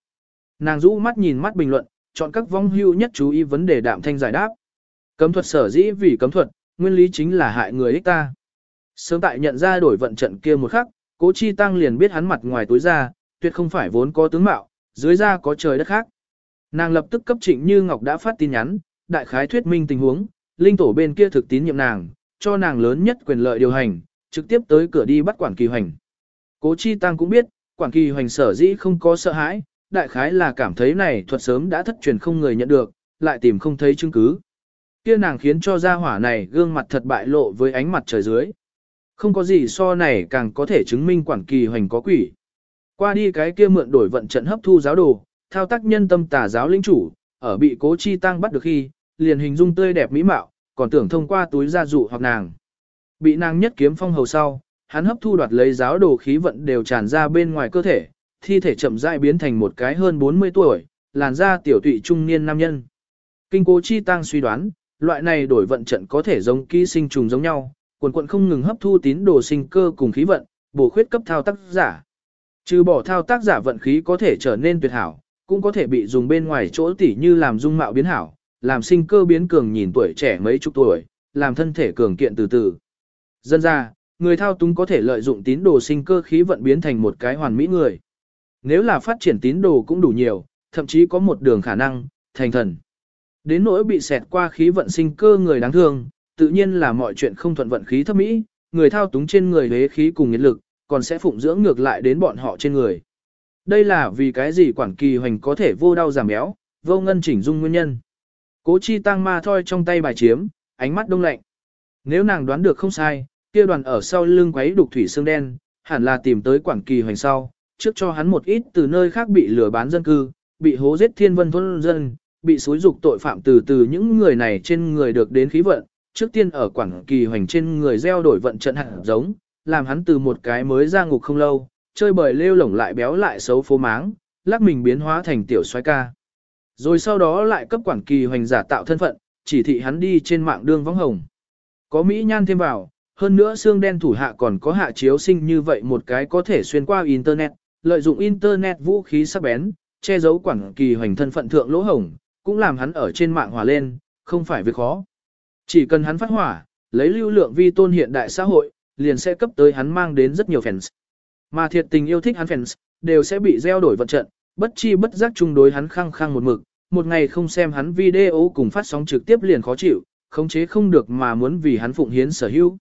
Nàng rũ mắt nhìn mắt bình luận, chọn các vong hưu nhất chú ý vấn đề đạm thanh giải đáp. Cấm thuật sở dĩ vì cấm thuật, nguyên lý chính là hại người ích ta. Sớm tại nhận ra đổi vận trận kia một khắc, cố chi tăng liền biết hắn mặt ngoài tối ra, tuyệt không phải vốn có tướng mạo, dưới da có trời đất khác. Nàng lập tức cấp trịnh như Ngọc đã phát tin nhắn, đại khái thuyết minh tình huống, linh tổ bên kia thực tín nhiệm nàng, cho nàng lớn nhất quyền lợi điều hành, trực tiếp tới cửa đi bắt quản kỳ hoành. Cố chi tăng cũng biết, quản kỳ hoành sở dĩ không có sợ hãi, đại khái là cảm thấy này thuật sớm đã thất truyền không người nhận được, lại tìm không thấy chứng cứ. Kia nàng khiến cho gia hỏa này gương mặt thật bại lộ với ánh mặt trời dưới. Không có gì so này càng có thể chứng minh quản kỳ hoành có quỷ. Qua đi cái kia mượn đổi vận trận hấp thu giáo đồ, thao tác nhân tâm tà giáo lĩnh chủ, ở bị cố chi tăng bắt được khi, liền hình dung tươi đẹp mỹ mạo, còn tưởng thông qua túi gia dụ hoặc nàng. Bị nàng nhất kiếm phong hầu sau, hắn hấp thu đoạt lấy giáo đồ khí vận đều tràn ra bên ngoài cơ thể, thi thể chậm rãi biến thành một cái hơn 40 tuổi, làn da tiểu tụy trung niên nam nhân. Kinh cố chi tăng suy đoán, loại này đổi vận trận có thể giống ký sinh trùng giống nhau, quần quận không ngừng hấp thu tín đồ sinh cơ cùng khí vận, bổ khuyết cấp thao tác giả. Trừ bỏ thao tác giả vận khí có thể trở nên tuyệt hảo, cũng có thể bị dùng bên ngoài chỗ tỉ như làm dung mạo biến hảo, làm sinh cơ biến cường nhìn tuổi trẻ mấy chục tuổi, làm thân thể cường kiện từ từ. Dân ra, người thao túng có thể lợi dụng tín đồ sinh cơ khí vận biến thành một cái hoàn mỹ người. Nếu là phát triển tín đồ cũng đủ nhiều, thậm chí có một đường khả năng, thành thần. Đến nỗi bị xẹt qua khí vận sinh cơ người đáng thương, tự nhiên là mọi chuyện không thuận vận khí thấp mỹ, người thao túng trên người hế khí cùng nhiệt lực, còn sẽ phụng dưỡng ngược lại đến bọn họ trên người. Đây là vì cái gì quản kỳ hoành có thể vô đau giảm béo, vô ngân chỉnh dung nguyên nhân. Cố chi tăng ma thoi trong tay bài chiếm, ánh mắt đông lạnh. Nếu nàng đoán được không sai, kia đoàn ở sau lưng quấy đục thủy xương đen, hẳn là tìm tới quản kỳ hoành sau, trước cho hắn một ít từ nơi khác bị lừa bán dân cư, bị hố giết thiên vân thôn dân, bị xúi dục tội phạm từ từ những người này trên người được đến khí vận, trước tiên ở quản kỳ hoành trên người gieo đổi vận trận hạt giống, làm hắn từ một cái mới ra ngục không lâu, chơi bời lêu lổng lại béo lại xấu phố máng, lắc mình biến hóa thành tiểu soái ca. Rồi sau đó lại cấp quản kỳ hoành giả tạo thân phận, chỉ thị hắn đi trên mạng đương vắng hồng. Có Mỹ nhan thêm vào, hơn nữa xương đen thủ hạ còn có hạ chiếu sinh như vậy một cái có thể xuyên qua Internet, lợi dụng Internet vũ khí sắc bén, che giấu quản kỳ hoành thân phận thượng lỗ hồng, cũng làm hắn ở trên mạng hòa lên, không phải việc khó. Chỉ cần hắn phát hỏa, lấy lưu lượng vi tôn hiện đại xã hội, liền sẽ cấp tới hắn mang đến rất nhiều fans. Mà thiệt tình yêu thích hắn fans, đều sẽ bị gieo đổi vận trận, bất chi bất giác chung đối hắn khăng khăng một mực, một ngày không xem hắn video cùng phát sóng trực tiếp liền khó chịu, khống chế không được mà muốn vì hắn phụng hiến sở hữu.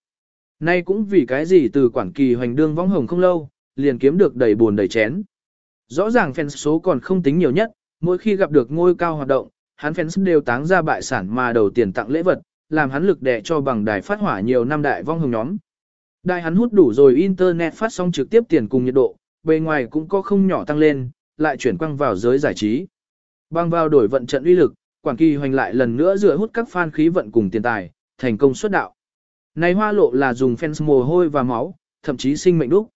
Nay cũng vì cái gì từ quản kỳ hoành đương võng hồng không lâu, liền kiếm được đầy buồn đầy chén. Rõ ràng fans số còn không tính nhiều nhất, mỗi khi gặp được ngôi cao hoạt động, hắn fans đều táng ra bại sản mà đầu tiền tặng lễ vật, làm hắn lực đè cho bằng đài phát hỏa nhiều năm đại vong hồng nhóm. Đài hắn hút đủ rồi internet phát sóng trực tiếp tiền cùng nhiệt độ, bề ngoài cũng có không nhỏ tăng lên, lại chuyển quăng vào giới giải trí. Bang vào đổi vận trận uy lực, Quảng Kỳ hoành lại lần nữa rửa hút các fan khí vận cùng tiền tài, thành công xuất đạo. Này hoa lộ là dùng fans mồ hôi và máu, thậm chí sinh mệnh đúc.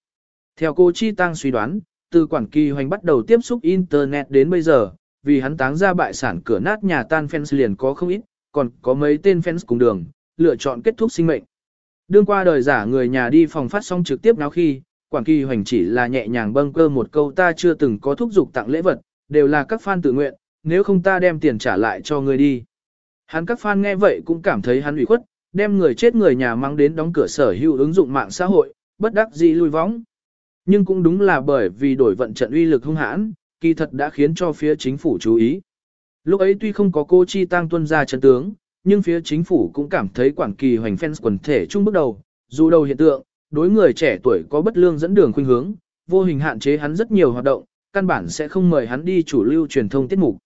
Theo cô Chi Tăng suy đoán, từ Quảng Kỳ hoành bắt đầu tiếp xúc Internet đến bây giờ, vì hắn táng ra bại sản cửa nát nhà tan fans liền có không ít, còn có mấy tên fans cùng đường, lựa chọn kết thúc sinh mệnh. Đương qua đời giả người nhà đi phòng phát xong trực tiếp nào khi, Quảng Kỳ Hoành chỉ là nhẹ nhàng bâng cơ một câu ta chưa từng có thúc giục tặng lễ vật, đều là các fan tự nguyện, nếu không ta đem tiền trả lại cho người đi. Hắn các fan nghe vậy cũng cảm thấy hắn ủy khuất, đem người chết người nhà mang đến đóng cửa sở hữu ứng dụng mạng xã hội, bất đắc dĩ lui vóng. Nhưng cũng đúng là bởi vì đổi vận trận uy lực hung hãn, kỳ thật đã khiến cho phía chính phủ chú ý. Lúc ấy tuy không có cô Chi Tăng tuân ra chân tướng, nhưng phía chính phủ cũng cảm thấy Quảng Kỳ hoành fans quần thể chung bước đầu, dù đầu hiện tượng, đối người trẻ tuổi có bất lương dẫn đường khuynh hướng, vô hình hạn chế hắn rất nhiều hoạt động, căn bản sẽ không mời hắn đi chủ lưu truyền thông tiết mục.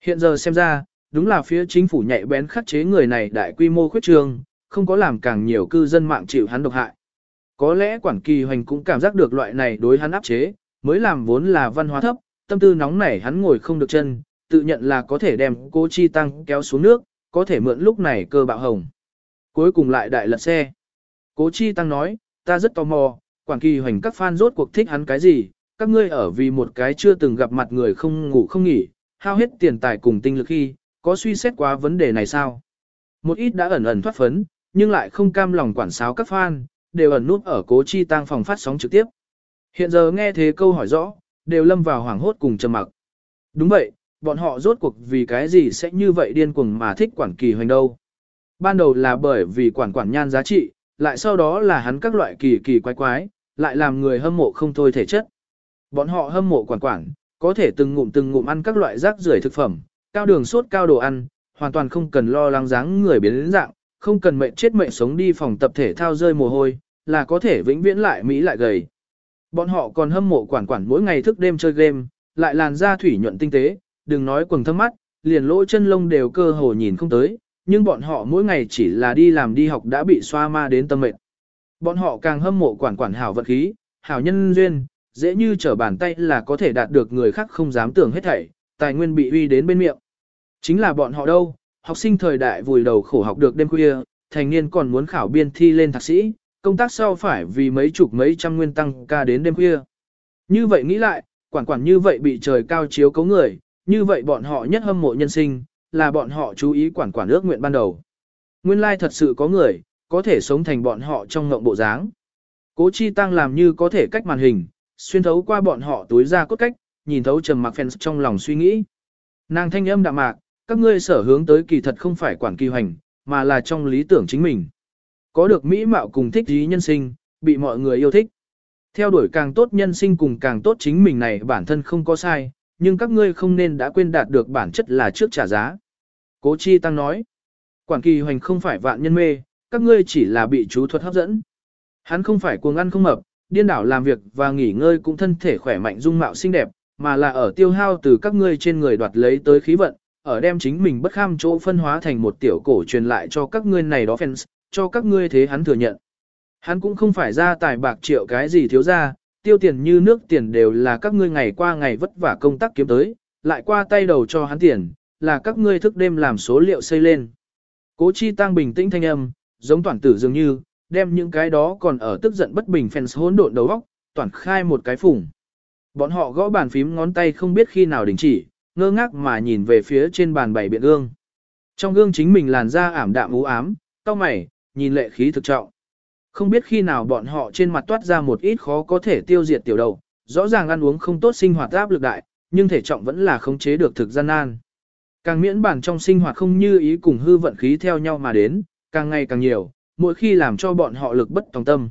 Hiện giờ xem ra, đúng là phía chính phủ nhạy bén khắc chế người này đại quy mô khuyết trường, không có làm càng nhiều cư dân mạng chịu hắn độc hại. Có lẽ Quảng Kỳ hoành cũng cảm giác được loại này đối hắn áp chế, mới làm vốn là văn hóa thấp, tâm tư nóng nảy hắn ngồi không được chân, tự nhận là có thể đem cô Chi Tăng kéo xuống nước, có thể mượn lúc này cơ bạo hồng. Cuối cùng lại đại lật xe. Cố Chi Tăng nói, ta rất tò mò, Quảng Kỳ Hoành các fan rốt cuộc thích hắn cái gì, các ngươi ở vì một cái chưa từng gặp mặt người không ngủ không nghỉ, hao hết tiền tài cùng tinh lực khi, có suy xét quá vấn đề này sao? Một ít đã ẩn ẩn thoát phấn, nhưng lại không cam lòng quản sáo các fan, đều ẩn nút ở cố chi tăng phòng phát sóng trực tiếp. Hiện giờ nghe thế câu hỏi rõ, đều lâm vào hoảng hốt cùng trầm mặc. Đúng vậy, bọn họ rốt cuộc vì cái gì sẽ như vậy điên cuồng mà thích quản kỳ hoành đâu. Ban đầu là bởi vì quản quản nhan giá trị, lại sau đó là hắn các loại kỳ kỳ quái quái, lại làm người hâm mộ không thôi thể chất. Bọn họ hâm mộ quản quản, có thể từng ngụm từng ngụm ăn các loại rác rưởi thực phẩm, cao đường sốt cao đồ ăn, hoàn toàn không cần lo lắng dáng người biến dạng, không cần mệnh chết mệnh sống đi phòng tập thể thao rơi mồ hôi, là có thể vĩnh viễn lại mỹ lại gầy. Bọn họ còn hâm mộ quản quản mỗi ngày thức đêm chơi game, lại làn da thủy nhuận tinh tế, đừng nói quầng thâm mắt, liền lỗ chân lông đều cơ hồ nhìn không tới, nhưng bọn họ mỗi ngày chỉ là đi làm đi học đã bị xoa ma đến tâm mệt. Bọn họ càng hâm mộ quản quản hảo vật khí, hảo nhân duyên, dễ như trở bàn tay là có thể đạt được người khác không dám tưởng hết thảy, tài nguyên bị uy đến bên miệng. Chính là bọn họ đâu, học sinh thời đại vùi đầu khổ học được đêm khuya, thành niên còn muốn khảo biên thi lên thạc sĩ, công tác sau phải vì mấy chục mấy trăm nguyên tăng ca đến đêm khuya. Như vậy nghĩ lại, quản quản như vậy bị trời cao chiếu cấu người, như vậy bọn họ nhất hâm mộ nhân sinh, là bọn họ chú ý quản quản ước nguyện ban đầu. Nguyên lai thật sự có người, có thể sống thành bọn họ trong ngộng bộ dáng. Cố chi tăng làm như có thể cách màn hình, xuyên thấu qua bọn họ túi ra cốt cách, nhìn thấu trầm mặc fans trong lòng suy nghĩ. Nàng thanh âm đạm mạc, các ngươi sở hướng tới kỳ thật không phải quản kỳ hoành, mà là trong lý tưởng chính mình. Có được mỹ mạo cùng thích ý nhân sinh, bị mọi người yêu thích. Theo đuổi càng tốt nhân sinh cùng càng tốt chính mình này bản thân không có sai, nhưng các ngươi không nên đã quên đạt được bản chất là trước trả giá. Cố Chi Tăng nói, quản kỳ hoành không phải vạn nhân mê, các ngươi chỉ là bị chú thuật hấp dẫn. Hắn không phải cuồng ăn không mập, điên đảo làm việc và nghỉ ngơi cũng thân thể khỏe mạnh dung mạo xinh đẹp, mà là ở tiêu hao từ các ngươi trên người đoạt lấy tới khí vận, ở đem chính mình bất kham chỗ phân hóa thành một tiểu cổ truyền lại cho các ngươi này đó fans, cho các ngươi thế hắn thừa nhận. Hắn cũng không phải ra tài bạc triệu cái gì thiếu ra, tiêu tiền như nước tiền đều là các ngươi ngày qua ngày vất vả công tác kiếm tới, lại qua tay đầu cho hắn tiền, là các ngươi thức đêm làm số liệu xây lên. Cố chi tăng bình tĩnh thanh âm, giống toàn tử dường như, đem những cái đó còn ở tức giận bất bình fans hỗn độn đầu óc, toàn khai một cái phủng. Bọn họ gõ bàn phím ngón tay không biết khi nào đình chỉ, ngơ ngác mà nhìn về phía trên bàn bảy biện gương. Trong gương chính mình làn da ảm đạm u ám, cau mày, nhìn lệ khí thực trọng. Không biết khi nào bọn họ trên mặt toát ra một ít khó có thể tiêu diệt tiểu đầu, rõ ràng ăn uống không tốt sinh hoạt áp lực đại, nhưng thể trọng vẫn là khống chế được thực gian nan. Càng miễn bản trong sinh hoạt không như ý cùng hư vận khí theo nhau mà đến, càng ngày càng nhiều, mỗi khi làm cho bọn họ lực bất tòng tâm.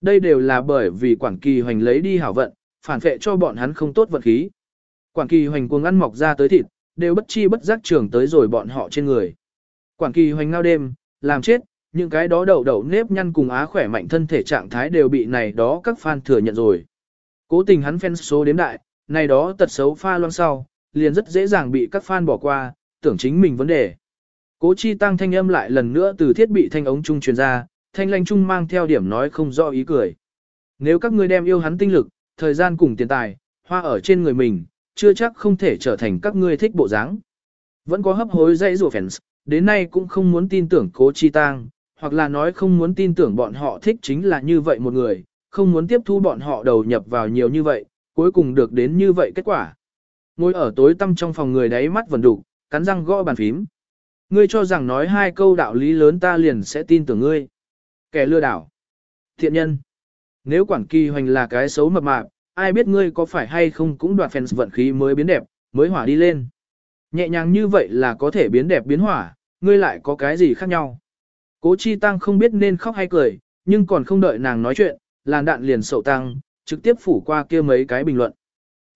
Đây đều là bởi vì quản kỳ hoành lấy đi hảo vận, phản phệ cho bọn hắn không tốt vận khí. Quản kỳ hoành cuồng ăn mọc ra tới thịt, đều bất chi bất giác trưởng tới rồi bọn họ trên người. Quản kỳ hoành ngao đêm, làm chết, những cái đó đầu đầu nếp nhăn cùng á khỏe mạnh thân thể trạng thái đều bị này đó các fan thừa nhận rồi. Cố tình hắn fan số đếm đại, này đó tật xấu pha loang sau, liền rất dễ dàng bị các fan bỏ qua, tưởng chính mình vấn đề. Cố chi tăng thanh âm lại lần nữa từ thiết bị thanh ống trung truyền ra, thanh lanh trung mang theo điểm nói không rõ ý cười. Nếu các ngươi đem yêu hắn tinh lực, thời gian cùng tiền tài, hoa ở trên người mình, chưa chắc không thể trở thành các ngươi thích bộ dáng. Vẫn có hấp hối dãy rùa fans, đến nay cũng không muốn tin tưởng cố chi tăng, hoặc là nói không muốn tin tưởng bọn họ thích chính là như vậy một người, không muốn tiếp thu bọn họ đầu nhập vào nhiều như vậy, cuối cùng được đến như vậy kết quả. Ngồi ở tối tăm trong phòng người đáy mắt vần đủ, cắn răng gõ bàn phím. Ngươi cho rằng nói hai câu đạo lý lớn ta liền sẽ tin tưởng ngươi. Kẻ lừa đảo. Thiện nhân. Nếu quản kỳ hoành là cái xấu mập mạp, ai biết ngươi có phải hay không cũng đoạt fans vận khí mới biến đẹp, mới hỏa đi lên. Nhẹ nhàng như vậy là có thể biến đẹp biến hỏa, ngươi lại có cái gì khác nhau. Cố chi tăng không biết nên khóc hay cười, nhưng còn không đợi nàng nói chuyện, làn đạn liền sậu tăng, trực tiếp phủ qua kia mấy cái bình luận.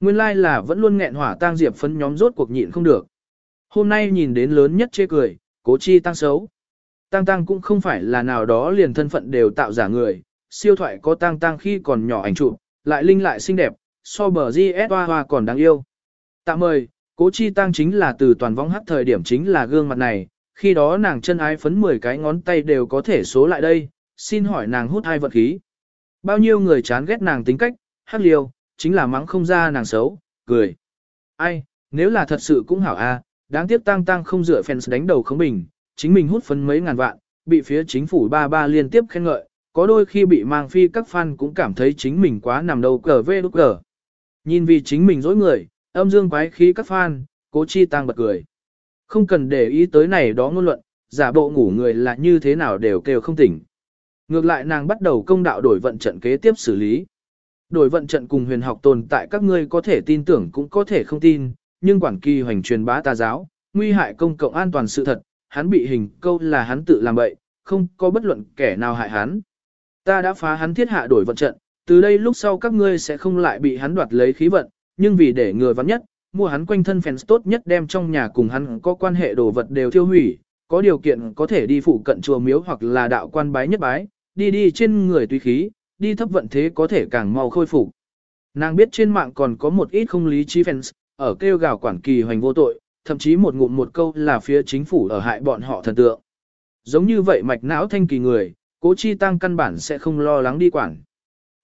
Nguyên lai like là vẫn luôn nghẹn hỏa tang diệp phấn nhóm rốt cuộc nhịn không được. Hôm nay nhìn đến lớn nhất chê cười, cố chi tăng xấu. Tăng tăng cũng không phải là nào đó liền thân phận đều tạo giả người, siêu thoại có tăng tăng khi còn nhỏ ảnh chụp, lại linh lại xinh đẹp, so bờ GS hoa hoa còn đáng yêu. Tạm mời, cố chi tăng chính là từ toàn vong hắc thời điểm chính là gương mặt này, khi đó nàng chân ái phấn 10 cái ngón tay đều có thể số lại đây, xin hỏi nàng hút hai vật khí. Bao nhiêu người chán ghét nàng tính cách, hắc liêu, chính là mắng không ra nàng xấu, cười. Ai, nếu là thật sự cũng hảo a, đáng tiếc tang tang không dựa fans đánh đầu không bình, chính mình hút phấn mấy ngàn vạn, bị phía chính phủ ba ba liên tiếp khen ngợi, có đôi khi bị mang phi các fan cũng cảm thấy chính mình quá nằm đầu cờ vê lúc cờ. Nhìn vì chính mình dối người, âm dương quái khí các fan, cố chi tang bật cười. Không cần để ý tới này đó ngôn luận, giả bộ ngủ người là như thế nào đều kêu không tỉnh. Ngược lại nàng bắt đầu công đạo đổi vận trận kế tiếp xử lý. Đổi vận trận cùng huyền học tồn tại các ngươi có thể tin tưởng cũng có thể không tin, nhưng quản kỳ hoành truyền bá tà giáo, nguy hại công cộng an toàn sự thật, hắn bị hình câu là hắn tự làm bậy, không có bất luận kẻ nào hại hắn. Ta đã phá hắn thiết hạ đổi vận trận, từ đây lúc sau các ngươi sẽ không lại bị hắn đoạt lấy khí vận, nhưng vì để người vắng nhất, mua hắn quanh thân fans tốt nhất đem trong nhà cùng hắn có quan hệ đồ vật đều tiêu hủy, có điều kiện có thể đi phụ cận chùa miếu hoặc là đạo quan bái nhất bái, đi đi trên người tùy khí, đi thấp vận thế có thể càng mau khôi phục. Nàng biết trên mạng còn có một ít không lý trí fans, ở kêu gào quản kỳ hoành vô tội, thậm chí một ngụm một câu là phía chính phủ ở hại bọn họ thần tượng. Giống như vậy mạch não thanh kỳ người, cố chi tăng căn bản sẽ không lo lắng đi quản.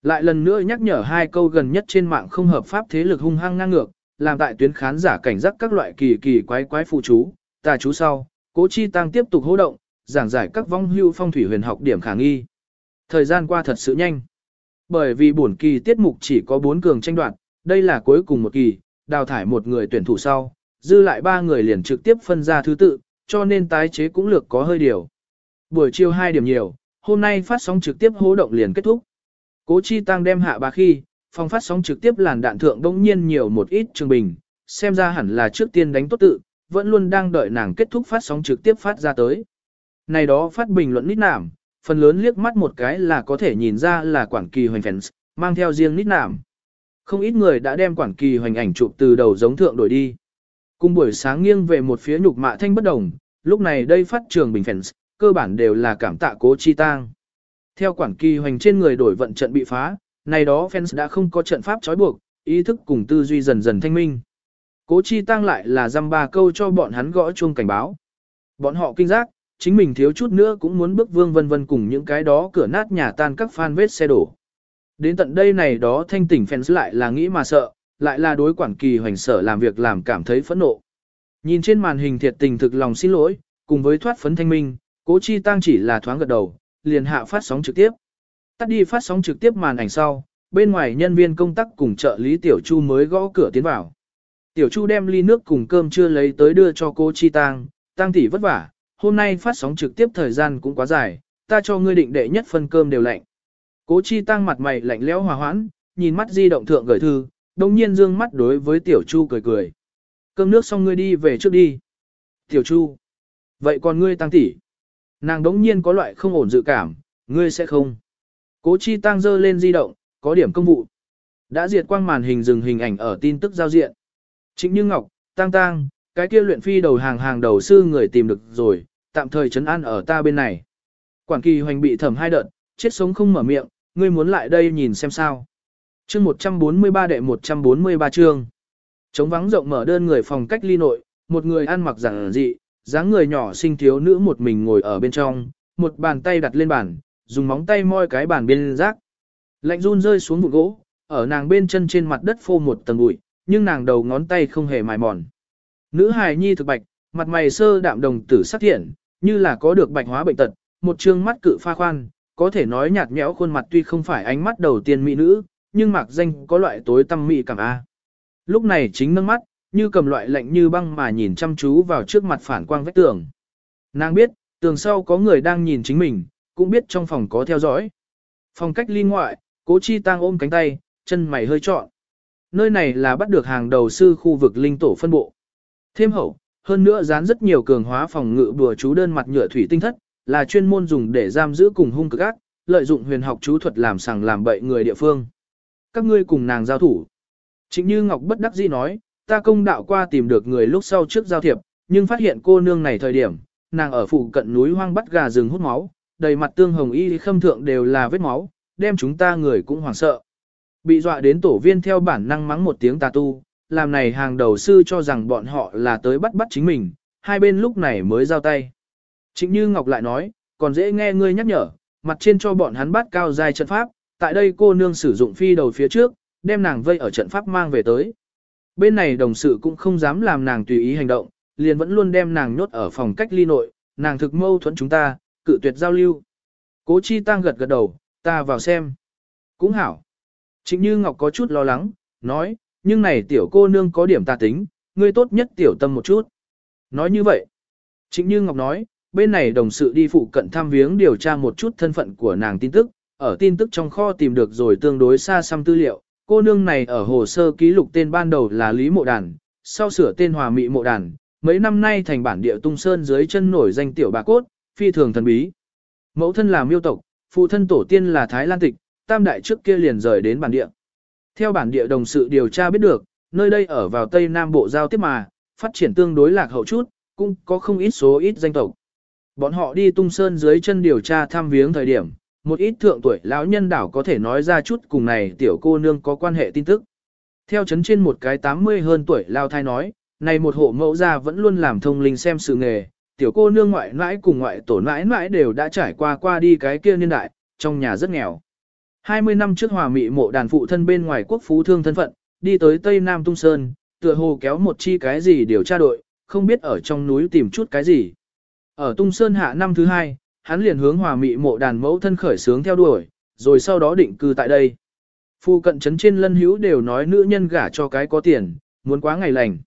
Lại lần nữa nhắc nhở hai câu gần nhất trên mạng không hợp pháp thế lực hung hăng ngang ngược, làm tại tuyến khán giả cảnh giác các loại kỳ kỳ quái quái phụ chú, tà chú sau, cố chi tăng tiếp tục hô động, giảng giải các vong hưu phong thủy huyền học điểm khả nghi. Thời gian qua thật sự nhanh. Bởi vì bổn kỳ tiết mục chỉ có 4 cường tranh đoạt, đây là cuối cùng một kỳ, đào thải một người tuyển thủ sau, dư lại ba người liền trực tiếp phân ra thứ tự, cho nên tái chế cũng lược có hơi điều. Buổi chiều 2 điểm nhiều, hôm nay phát sóng trực tiếp hố động liền kết thúc. Cố Chi Tăng đem hạ bà khi, phòng phát sóng trực tiếp làn đạn thượng đông nhiên nhiều một ít trường bình, xem ra hẳn là trước tiên đánh tốt tự, vẫn luôn đang đợi nàng kết thúc phát sóng trực tiếp phát ra tới. Này đó phát bình luận nít nảm, phần lớn liếc mắt một cái là có thể nhìn ra là quản kỳ hoành fans, mang theo riêng nít nảm. Không ít người đã đem quản kỳ hoành ảnh chụp từ đầu giống thượng đổi đi. Cùng buổi sáng nghiêng về một phía nhục mạ thanh bất đồng, lúc này đây phát trường bình fans, cơ bản đều là cảm tạ cố chi tang. Theo quản kỳ hoành trên người đổi vận trận bị phá, này đó fans đã không có trận pháp trói buộc, ý thức cùng tư duy dần dần thanh minh. Cố chi tăng lại là dăm ba câu cho bọn hắn gõ chuông cảnh báo. Bọn họ kinh giác, chính mình thiếu chút nữa cũng muốn bước vương vân vân cùng những cái đó cửa nát nhà tan các fan vết xe đổ. Đến tận đây này đó thanh tỉnh fans lại là nghĩ mà sợ, lại là đối quản kỳ hoành sở làm việc làm cảm thấy phẫn nộ. Nhìn trên màn hình thiệt tình thực lòng xin lỗi, cùng với thoát phấn thanh minh, cố chi tăng chỉ là thoáng gật đầu, liền hạ phát sóng trực tiếp. Tắt đi phát sóng trực tiếp màn ảnh sau, bên ngoài nhân viên công tác cùng trợ lý Tiểu Chu mới gõ cửa tiến vào. Tiểu Chu đem ly nước cùng cơm chưa lấy tới đưa cho cô Chi Tăng, Tăng tỷ vất vả, hôm nay phát sóng trực tiếp thời gian cũng quá dài, ta cho ngươi định đệ nhất phần cơm đều lạnh. Cố Chi Tăng mặt mày lạnh lẽo hòa hoãn, nhìn mắt di động thượng gửi thư, đồng nhiên dương mắt đối với Tiểu Chu cười cười. Cơm nước xong ngươi đi về trước đi. Tiểu Chu. Vậy còn ngươi Tăng tỷ? Nàng đống nhiên có loại không ổn dự cảm, ngươi sẽ không. Cố chi tăng dơ lên di động, có điểm công vụ. Đã diệt quang màn hình dừng hình ảnh ở tin tức giao diện. Trịnh Như Ngọc, Tăng Tăng, cái kia luyện phi đầu hàng hàng đầu sư người tìm được rồi, tạm thời trấn an ở ta bên này. Quản kỳ hoành bị thẩm hai đợt, chết sống không mở miệng, ngươi muốn lại đây nhìn xem sao. Chương 143 đệ 143 chương. Chống vắng rộng mở đơn người phòng cách ly nội, một người ăn mặc giản dị, dáng người nhỏ xinh thiếu nữ một mình ngồi ở bên trong, một bàn tay đặt lên bàn, dùng móng tay moi cái bàn bên rác. Lạnh run rơi xuống vụn gỗ, ở nàng bên chân trên mặt đất phô một tầng bụi, nhưng nàng đầu ngón tay không hề mài mòn. Nữ hài nhi thực bạch, mặt mày sơ đạm đồng tử sắc thiện, như là có được bạch hóa bệnh tật, một trương mắt cự pha khoan, có thể nói nhạt nhẽo khuôn mặt tuy không phải ánh mắt đầu tiên mỹ nữ, nhưng mạc danh có loại tối tâm mỹ cảm a. Lúc này chính nâng mắt, như cầm loại lạnh như băng mà nhìn chăm chú vào trước mặt phản quang vách tường. Nàng biết, tường sau có người đang nhìn chính mình, cũng biết trong phòng có theo dõi. Phòng cách ly ngoại, cố chi tang ôm cánh tay, chân mày hơi trọn. Nơi này là bắt được hàng đầu sư khu vực linh tổ phân bộ. Thêm hậu, hơn nữa dán rất nhiều cường hóa phòng ngự bùa chú đơn mặt nhựa thủy tinh thất, là chuyên môn dùng để giam giữ cùng hung cực ác, lợi dụng huyền học chú thuật làm sằng làm bậy người địa phương. Các ngươi cùng nàng giao thủ. Chính như Ngọc bất đắc dĩ nói, ta công đạo qua tìm được người lúc sau trước giao thiệp, nhưng phát hiện cô nương này thời điểm, nàng ở phụ cận núi hoang bắt gà rừng hút máu, đầy mặt tương hồng y khâm thượng đều là vết máu, đem chúng ta người cũng hoảng sợ. Bị dọa đến tổ viên theo bản năng mắng một tiếng tà tu, làm này hàng đầu sư cho rằng bọn họ là tới bắt bắt chính mình, hai bên lúc này mới giao tay. Chính Như Ngọc lại nói, còn dễ nghe ngươi nhắc nhở, mặt trên cho bọn hắn bắt cao dài trận pháp, tại đây cô nương sử dụng phi đầu phía trước, đem nàng vây ở trận pháp mang về tới. Bên này đồng sự cũng không dám làm nàng tùy ý hành động, liền vẫn luôn đem nàng nhốt ở phòng cách ly nội, nàng thực mâu thuẫn chúng ta, cự tuyệt giao lưu. Cố Chi Tăng gật gật đầu, ta vào xem. Cũng hảo. Trịnh Như Ngọc có chút lo lắng, nói, nhưng này tiểu cô nương có điểm tà tính, ngươi tốt nhất tiểu tâm một chút. Nói như vậy, chính như Ngọc nói, bên này đồng sự đi phụ cận thăm viếng điều tra một chút thân phận của nàng tin tức, ở tin tức trong kho tìm được rồi tương đối xa xăm tư liệu, cô nương này ở hồ sơ ký lục tên ban đầu là Lý Mộ Đàn, sau sửa tên Hòa Mị Mộ Đàn, mấy năm nay thành bản địa tung sơn dưới chân nổi danh tiểu bà cốt, phi thường thần bí. Mẫu thân là miêu tộc, phụ thân tổ tiên là Thái Lan tịch, tam đại trước kia liền rời đến bản địa. Theo bản địa đồng sự điều tra biết được, nơi đây ở vào Tây Nam Bộ giao tiếp mà, phát triển tương đối lạc hậu chút, cũng có không ít số ít danh tộc. Bọn họ đi tung sơn dưới chân điều tra thăm viếng thời điểm, một ít thượng tuổi lão nhân đảo có thể nói ra chút cùng này tiểu cô nương có quan hệ tin tức. Theo chấn trên một cái 80 hơn tuổi lao thai nói, này một hộ mẫu gia vẫn luôn làm thông linh xem sự nghề, tiểu cô nương ngoại nãi cùng ngoại tổ nãi nãi đều đã trải qua qua đi cái kia niên đại, trong nhà rất nghèo. 20 năm trước hòa mị mộ đàn phụ thân bên ngoài quốc phú thương thân phận, đi tới Tây Nam Tung Sơn, tựa hồ kéo một chi cái gì điều tra đội, không biết ở trong núi tìm chút cái gì. Ở Tung Sơn hạ năm thứ hai, hắn liền hướng hòa mị mộ đàn mẫu thân khởi sướng theo đuổi, rồi sau đó định cư tại đây. Phu cận trấn trên lân hữu đều nói nữ nhân gả cho cái có tiền, muốn quá ngày lành.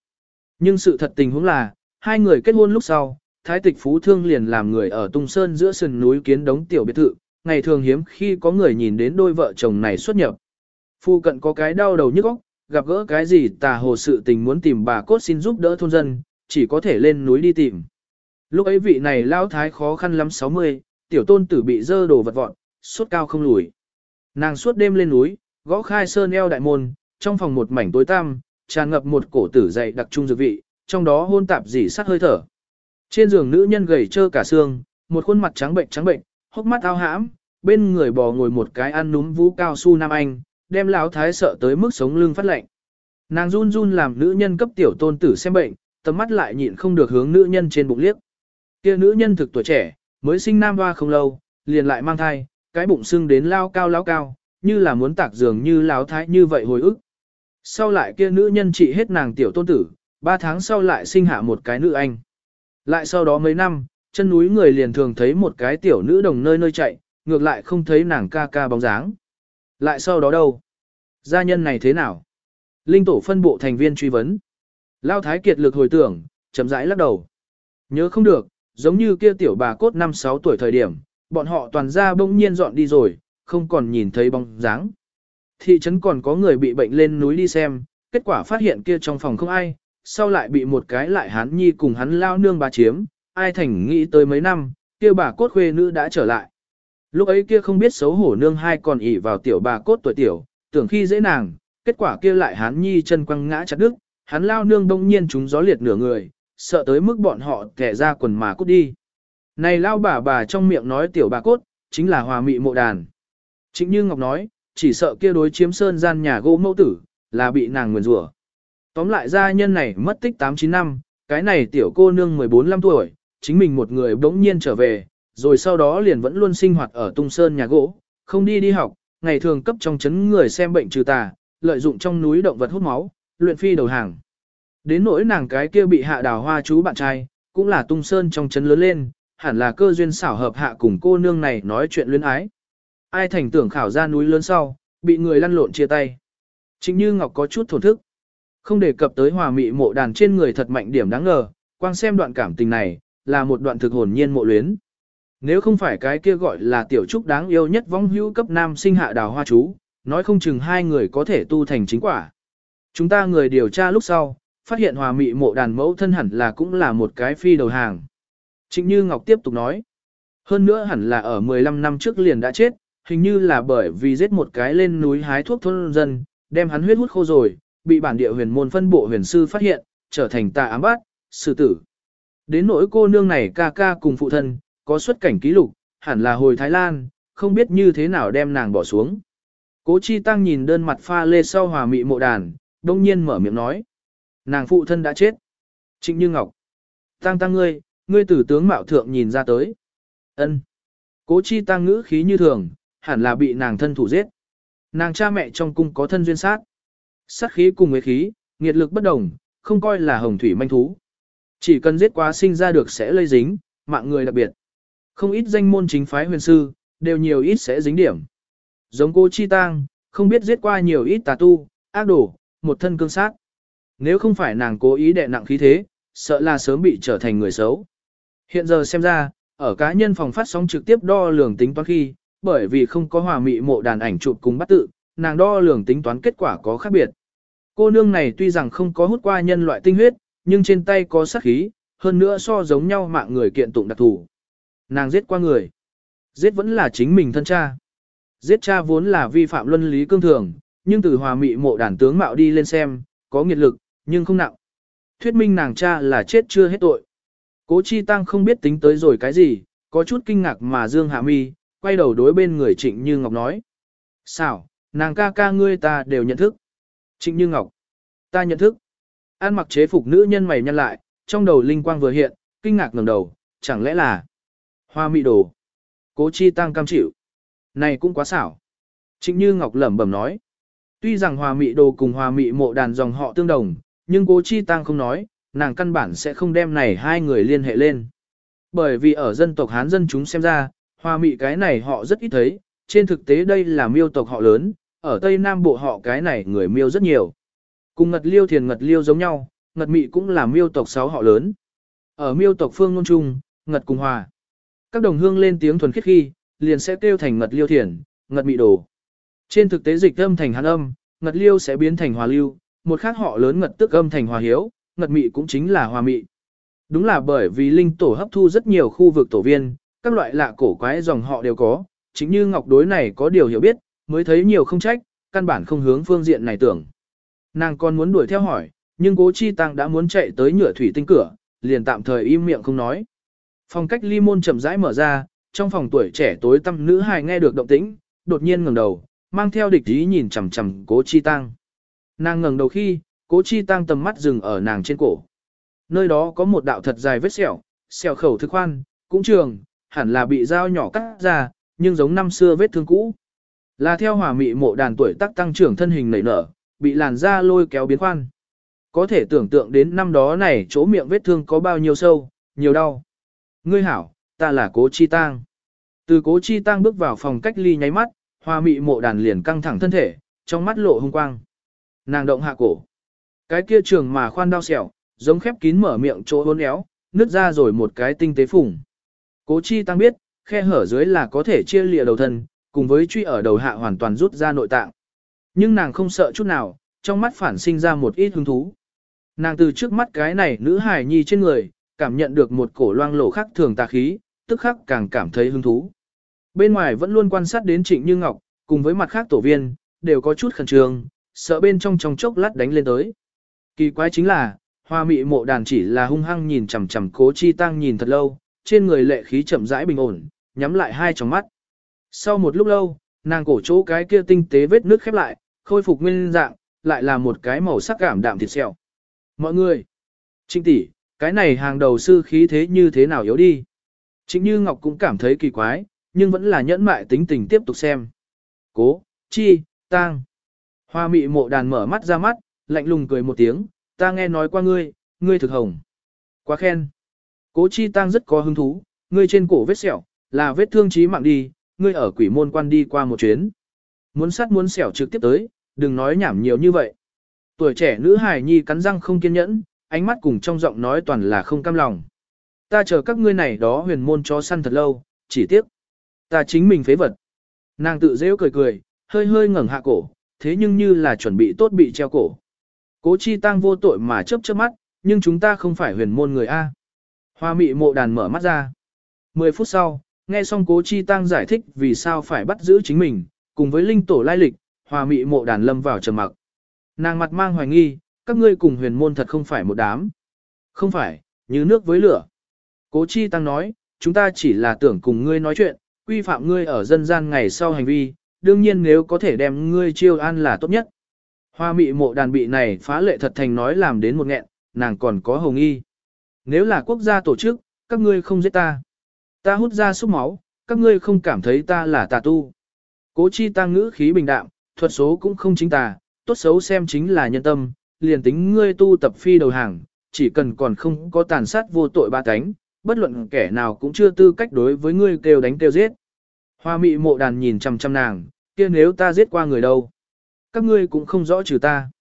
Nhưng sự thật tình huống là, hai người kết hôn lúc sau, thái tịch phú thương liền làm người ở tung sơn giữa sườn núi kiến đống tiểu biệt thự, ngày thường hiếm khi có người nhìn đến đôi vợ chồng này xuất nhập. Phu cận có cái đau đầu nhức óc, gặp gỡ cái gì tà hồ sự tình muốn tìm bà cốt xin giúp đỡ thôn dân, chỉ có thể lên núi đi tìm. Lúc ấy vị này lao thái khó khăn lắm 60, tiểu tôn tử bị dơ đồ vật vọn, suốt cao không lùi. Nàng suốt đêm lên núi, gõ khai sơn eo đại môn, trong phòng một mảnh tối tăm, tràn ngập một cổ tử dày đặc trung dược vị, trong đó hôn tạp dỉ sát hơi thở. Trên giường nữ nhân gầy trơ cả xương, một khuôn mặt trắng bệnh trắng bệnh, hốc mắt ao hãm, bên người bò ngồi một cái ăn núm vũ cao su nam anh, đem lão thái sợ tới mức sống lưng phát lạnh. Nàng run run làm nữ nhân cấp tiểu tôn tử xem bệnh, tầm mắt lại nhịn không được hướng nữ nhân trên bụng liếc. Kia nữ nhân thực tuổi trẻ, mới sinh nam hoa không lâu, liền lại mang thai, cái bụng sưng đến lao cao lao cao, như là muốn tạc giường như lão thái như vậy hồi ức. Sau lại kia nữ nhân trị hết nàng tiểu tôn tử, ba tháng sau lại sinh hạ một cái nữ anh. Lại sau đó mấy năm, chân núi người liền thường thấy một cái tiểu nữ đồng nơi nơi chạy, ngược lại không thấy nàng ca ca bóng dáng. Lại sau đó đâu? Gia nhân này thế nào? Linh tổ phân bộ thành viên truy vấn. Lao Thái Kiệt lực hồi tưởng, chậm rãi lắc đầu. Nhớ không được, giống như kia tiểu bà cốt 5-6 tuổi thời điểm, bọn họ toàn ra bỗng nhiên dọn đi rồi, không còn nhìn thấy bóng dáng. Thị trấn còn có người bị bệnh lên núi đi xem, kết quả phát hiện kia trong phòng không ai, sau lại bị một cái lại hán nhi cùng hắn lao nương bà chiếm, ai thành nghĩ tới mấy năm, kia bà cốt khuê nữ đã trở lại. Lúc ấy kia không biết xấu hổ nương hai còn ỉ vào tiểu bà cốt tuổi tiểu, tưởng khi dễ nàng, kết quả kia lại hán nhi chân quăng ngã chặt đứt, hắn lao nương đông nhiên chúng gió liệt nửa người, sợ tới mức bọn họ kẻ ra quần mà cút đi. Này lao bà bà trong miệng nói tiểu bà cốt, chính là hòa mị mộ đàn. Chính như Ngọc nói, chỉ sợ kia đối chiếm sơn gian nhà gỗ mẫu tử, là bị nàng nguyền rủa. Tóm lại gia nhân này mất tích 8-9 năm, cái này tiểu cô nương 14-15 tuổi, chính mình một người bỗng nhiên trở về, rồi sau đó liền vẫn luôn sinh hoạt ở tung sơn nhà gỗ, không đi đi học, ngày thường cấp trong chấn người xem bệnh trừ tà, lợi dụng trong núi động vật hút máu, luyện phi đầu hàng. Đến nỗi nàng cái kia bị hạ đào hoa chú bạn trai, cũng là tung sơn trong chấn lớn lên, hẳn là cơ duyên xảo hợp hạ cùng cô nương này nói chuyện luyến ái. Ai thành tưởng khảo ra núi lớn sau, bị người lăn lộn chia tay. Chính như Ngọc có chút thổn thức. Không đề cập tới hòa mị mộ đàn trên người thật mạnh điểm đáng ngờ, quang xem đoạn cảm tình này, là một đoạn thực hồn nhiên mộ luyến. Nếu không phải cái kia gọi là tiểu trúc đáng yêu nhất vong hữu cấp nam sinh hạ đào hoa chú, nói không chừng hai người có thể tu thành chính quả. Chúng ta người điều tra lúc sau, phát hiện hòa mị mộ đàn mẫu thân hẳn là cũng là một cái phi đầu hàng. Trịnh Như Ngọc tiếp tục nói, hơn nữa hẳn là ở 15 năm trước liền đã chết, hình như là bởi vì giết một cái lên núi hái thuốc thôn dân, đem hắn huyết hút khô rồi, bị bản địa huyền môn phân bộ huyền sư phát hiện, trở thành tà ám bát, xử tử. Đến nỗi cô nương này ca ca cùng phụ thân, có xuất cảnh ký lục, hẳn là hồi Thái Lan, không biết như thế nào đem nàng bỏ xuống. Cố Chi Tăng nhìn đơn mặt pha lê sau hòa mị mộ đàn, đông nhiên mở miệng nói. Nàng phụ thân đã chết. Trịnh Như Ngọc. Tăng tăng ngươi, ngươi tử tướng mạo thượng nhìn ra tới. ân Cố Chi Tăng ngữ khí như thường, hẳn là bị nàng thân thủ giết. Nàng cha mẹ trong cung có thân duyên sát. Sát khí cùng với khí, nghiệt lực bất đồng, không coi là hồng thủy manh thú. Chỉ cần giết quá sinh ra được sẽ lây dính, mạng người đặc biệt. Không ít danh môn chính phái huyền sư, đều nhiều ít sẽ dính điểm. Giống cô Chi Tang, không biết giết qua nhiều ít tà tu, ác đồ, một thân cương sát. Nếu không phải nàng cố ý đè nặng khí thế, sợ là sớm bị trở thành người xấu. Hiện giờ xem ra, ở cá nhân phòng phát sóng trực tiếp đo lường tính toán khi, bởi vì không có hòa mị mộ đàn ảnh chụp cùng bắt tự, nàng đo lường tính toán kết quả có khác biệt. Cô nương này tuy rằng không có hút qua nhân loại tinh huyết, nhưng trên tay có sát khí, hơn nữa so giống nhau mạng người kiện tụng đặc thủ. Nàng giết qua người. Giết vẫn là chính mình thân cha. Giết cha vốn là vi phạm luân lý cương thường, nhưng từ hòa mị mộ đàn tướng mạo đi lên xem, có nghiệt lực, nhưng không nặng. Thuyết minh nàng cha là chết chưa hết tội. Cố Chi Tăng không biết tính tới rồi cái gì, có chút kinh ngạc mà Dương Hạ Mi, quay đầu đối bên người Trịnh Như Ngọc nói. Sao, nàng ca ca ngươi ta đều nhận thức. Trịnh Như Ngọc, ta nhận thức. An mặc chế phục nữ nhân mày nhăn lại, trong đầu linh quang vừa hiện, kinh ngạc ngẩng đầu, chẳng lẽ là hoa mị đồ. Cố Chi Tăng cam chịu. Này cũng quá xảo. Trịnh Như Ngọc lẩm bẩm nói. Tuy rằng hòa mị đồ cùng hòa mị mộ đàn dòng họ tương đồng, nhưng cố chi tăng không nói, nàng căn bản sẽ không đem này hai người liên hệ lên. Bởi vì ở dân tộc Hán dân chúng xem ra, hòa mị cái này họ rất ít thấy, trên thực tế đây là miêu tộc họ lớn, ở Tây Nam Bộ họ cái này người miêu rất nhiều. Cùng ngật liêu thiền ngật liêu giống nhau, ngật mị cũng là miêu tộc sáu họ lớn. Ở miêu tộc phương ngôn trung, ngật cùng hòa. Các đồng hương lên tiếng thuần khiết khi, liền sẽ kêu thành ngật liêu thiền, ngật mị đồ. Trên thực tế dịch âm thành hán âm, ngật liêu sẽ biến thành hòa lưu, một khác họ lớn ngật tức âm thành hòa hiếu, ngật mị cũng chính là hòa mị. Đúng là bởi vì linh tổ hấp thu rất nhiều khu vực tổ viên, các loại lạ cổ quái dòng họ đều có, chính như ngọc đối này có điều hiểu biết, mới thấy nhiều không trách, căn bản không hướng phương diện này tưởng. Nàng còn muốn đuổi theo hỏi, nhưng cố chi tăng đã muốn chạy tới nhựa thủy tinh cửa, liền tạm thời im miệng không nói. Phòng cách ly môn chậm rãi mở ra, trong phòng tuổi trẻ tối tăm nữ hài nghe được động tĩnh, đột nhiên ngẩng đầu, mang theo địch ý nhìn chằm chằm cố chi tăng. Nàng ngẩng đầu khi, cố chi tăng tầm mắt dừng ở nàng trên cổ. Nơi đó có một đạo thật dài vết sẹo, sẹo khẩu thực khoan, cũng trường, hẳn là bị dao nhỏ cắt ra, nhưng giống năm xưa vết thương cũ. Là theo hỏa mị mộ đàn tuổi tác tăng trưởng thân hình nảy nở, bị làn da lôi kéo biến khoan. Có thể tưởng tượng đến năm đó này chỗ miệng vết thương có bao nhiêu sâu, nhiều đau. Ngươi hảo, ta là cố chi tăng. Từ cố chi tăng bước vào phòng cách ly nháy mắt, hoa mị mộ đàn liền căng thẳng thân thể, trong mắt lộ hung quang. Nàng động hạ cổ. Cái kia trường mà khoan đau sẹo, giống khép kín mở miệng chỗ hôn éo, nứt ra rồi một cái tinh tế phủng. Cố chi tăng biết, khe hở dưới là có thể chia lìa đầu thân, cùng với truy ở đầu hạ hoàn toàn rút ra nội tạng. Nhưng nàng không sợ chút nào, trong mắt phản sinh ra một ít hứng thú. Nàng từ trước mắt cái này nữ hài nhi trên người, cảm nhận được một cổ loang lổ khắc thường tà khí, tức khắc càng cảm thấy hứng thú. Bên ngoài vẫn luôn quan sát đến Trịnh Như Ngọc, cùng với mặt khác tổ viên, đều có chút khẩn trương, sợ bên trong trong chốc lát đánh lên tới. Kỳ quái chính là, hoa mị mộ đàn chỉ là hung hăng nhìn chằm chằm cố chi tăng nhìn thật lâu, trên người lệ khí chậm rãi bình ổn, nhắm lại hai tròng mắt. Sau một lúc lâu, nàng cổ chỗ cái kia tinh tế vết nước khép lại, khôi phục nguyên dạng, lại là một cái màu sắc cảm đạm thịt xẹo. Mọi người, trịnh tỷ, cái này hàng đầu sư khí thế như thế nào yếu đi. Trịnh Như Ngọc cũng cảm thấy kỳ quái, nhưng vẫn là nhẫn mại tính tình tiếp tục xem. Cố, chi, tang. Hoa mị mộ đàn mở mắt ra mắt, lạnh lùng cười một tiếng, ta nghe nói qua ngươi, ngươi thực hồng. Quá khen. Cố chi tang rất có hứng thú, ngươi trên cổ vết sẹo, là vết thương chí mạng đi, ngươi ở quỷ môn quan đi qua một chuyến. Muốn sát muốn sẹo trực tiếp tới, đừng nói nhảm nhiều như vậy. Tuổi trẻ nữ hài nhi cắn răng không kiên nhẫn, ánh mắt cùng trong giọng nói toàn là không cam lòng. Ta chờ các ngươi này đó huyền môn cho săn thật lâu, chỉ tiếc. Ta chính mình phế vật. Nàng tự dễ cười cười, hơi hơi ngẩng hạ cổ, thế nhưng như là chuẩn bị tốt bị treo cổ. Cố chi tăng vô tội mà chớp chớp mắt, nhưng chúng ta không phải huyền môn người A. Hoa mị mộ đàn mở mắt ra. Mười phút sau, nghe xong cố chi tăng giải thích vì sao phải bắt giữ chính mình, cùng với linh tổ lai lịch, hoa mị mộ đàn lâm vào trầm mặc. Nàng mặt mang hoài nghi, các ngươi cùng huyền môn thật không phải một đám. Không phải, như nước với lửa. Cố chi tăng nói, chúng ta chỉ là tưởng cùng ngươi nói chuyện, quy phạm ngươi ở dân gian ngày sau hành vi, đương nhiên nếu có thể đem ngươi chiêu an là tốt nhất. Hoa mị mộ đàn bị này phá lệ thật thành nói làm đến một nghẹn, nàng còn có hồng nghi. Nếu là quốc gia tổ chức, các ngươi không giết ta. Ta hút ra xúc máu, các ngươi không cảm thấy ta là tà tu. Cố chi tăng ngữ khí bình đạm, thuật số cũng không chính tà, tốt xấu xem chính là nhân tâm, liền tính ngươi tu tập phi đầu hàng, chỉ cần còn không có tàn sát vô tội ba cánh, bất luận kẻ nào cũng chưa tư cách đối với ngươi kêu đánh kêu giết. Hoa mị mộ đàn nhìn chăm chăm nàng, kia nếu ta giết qua người đâu? Các ngươi cũng không rõ trừ ta.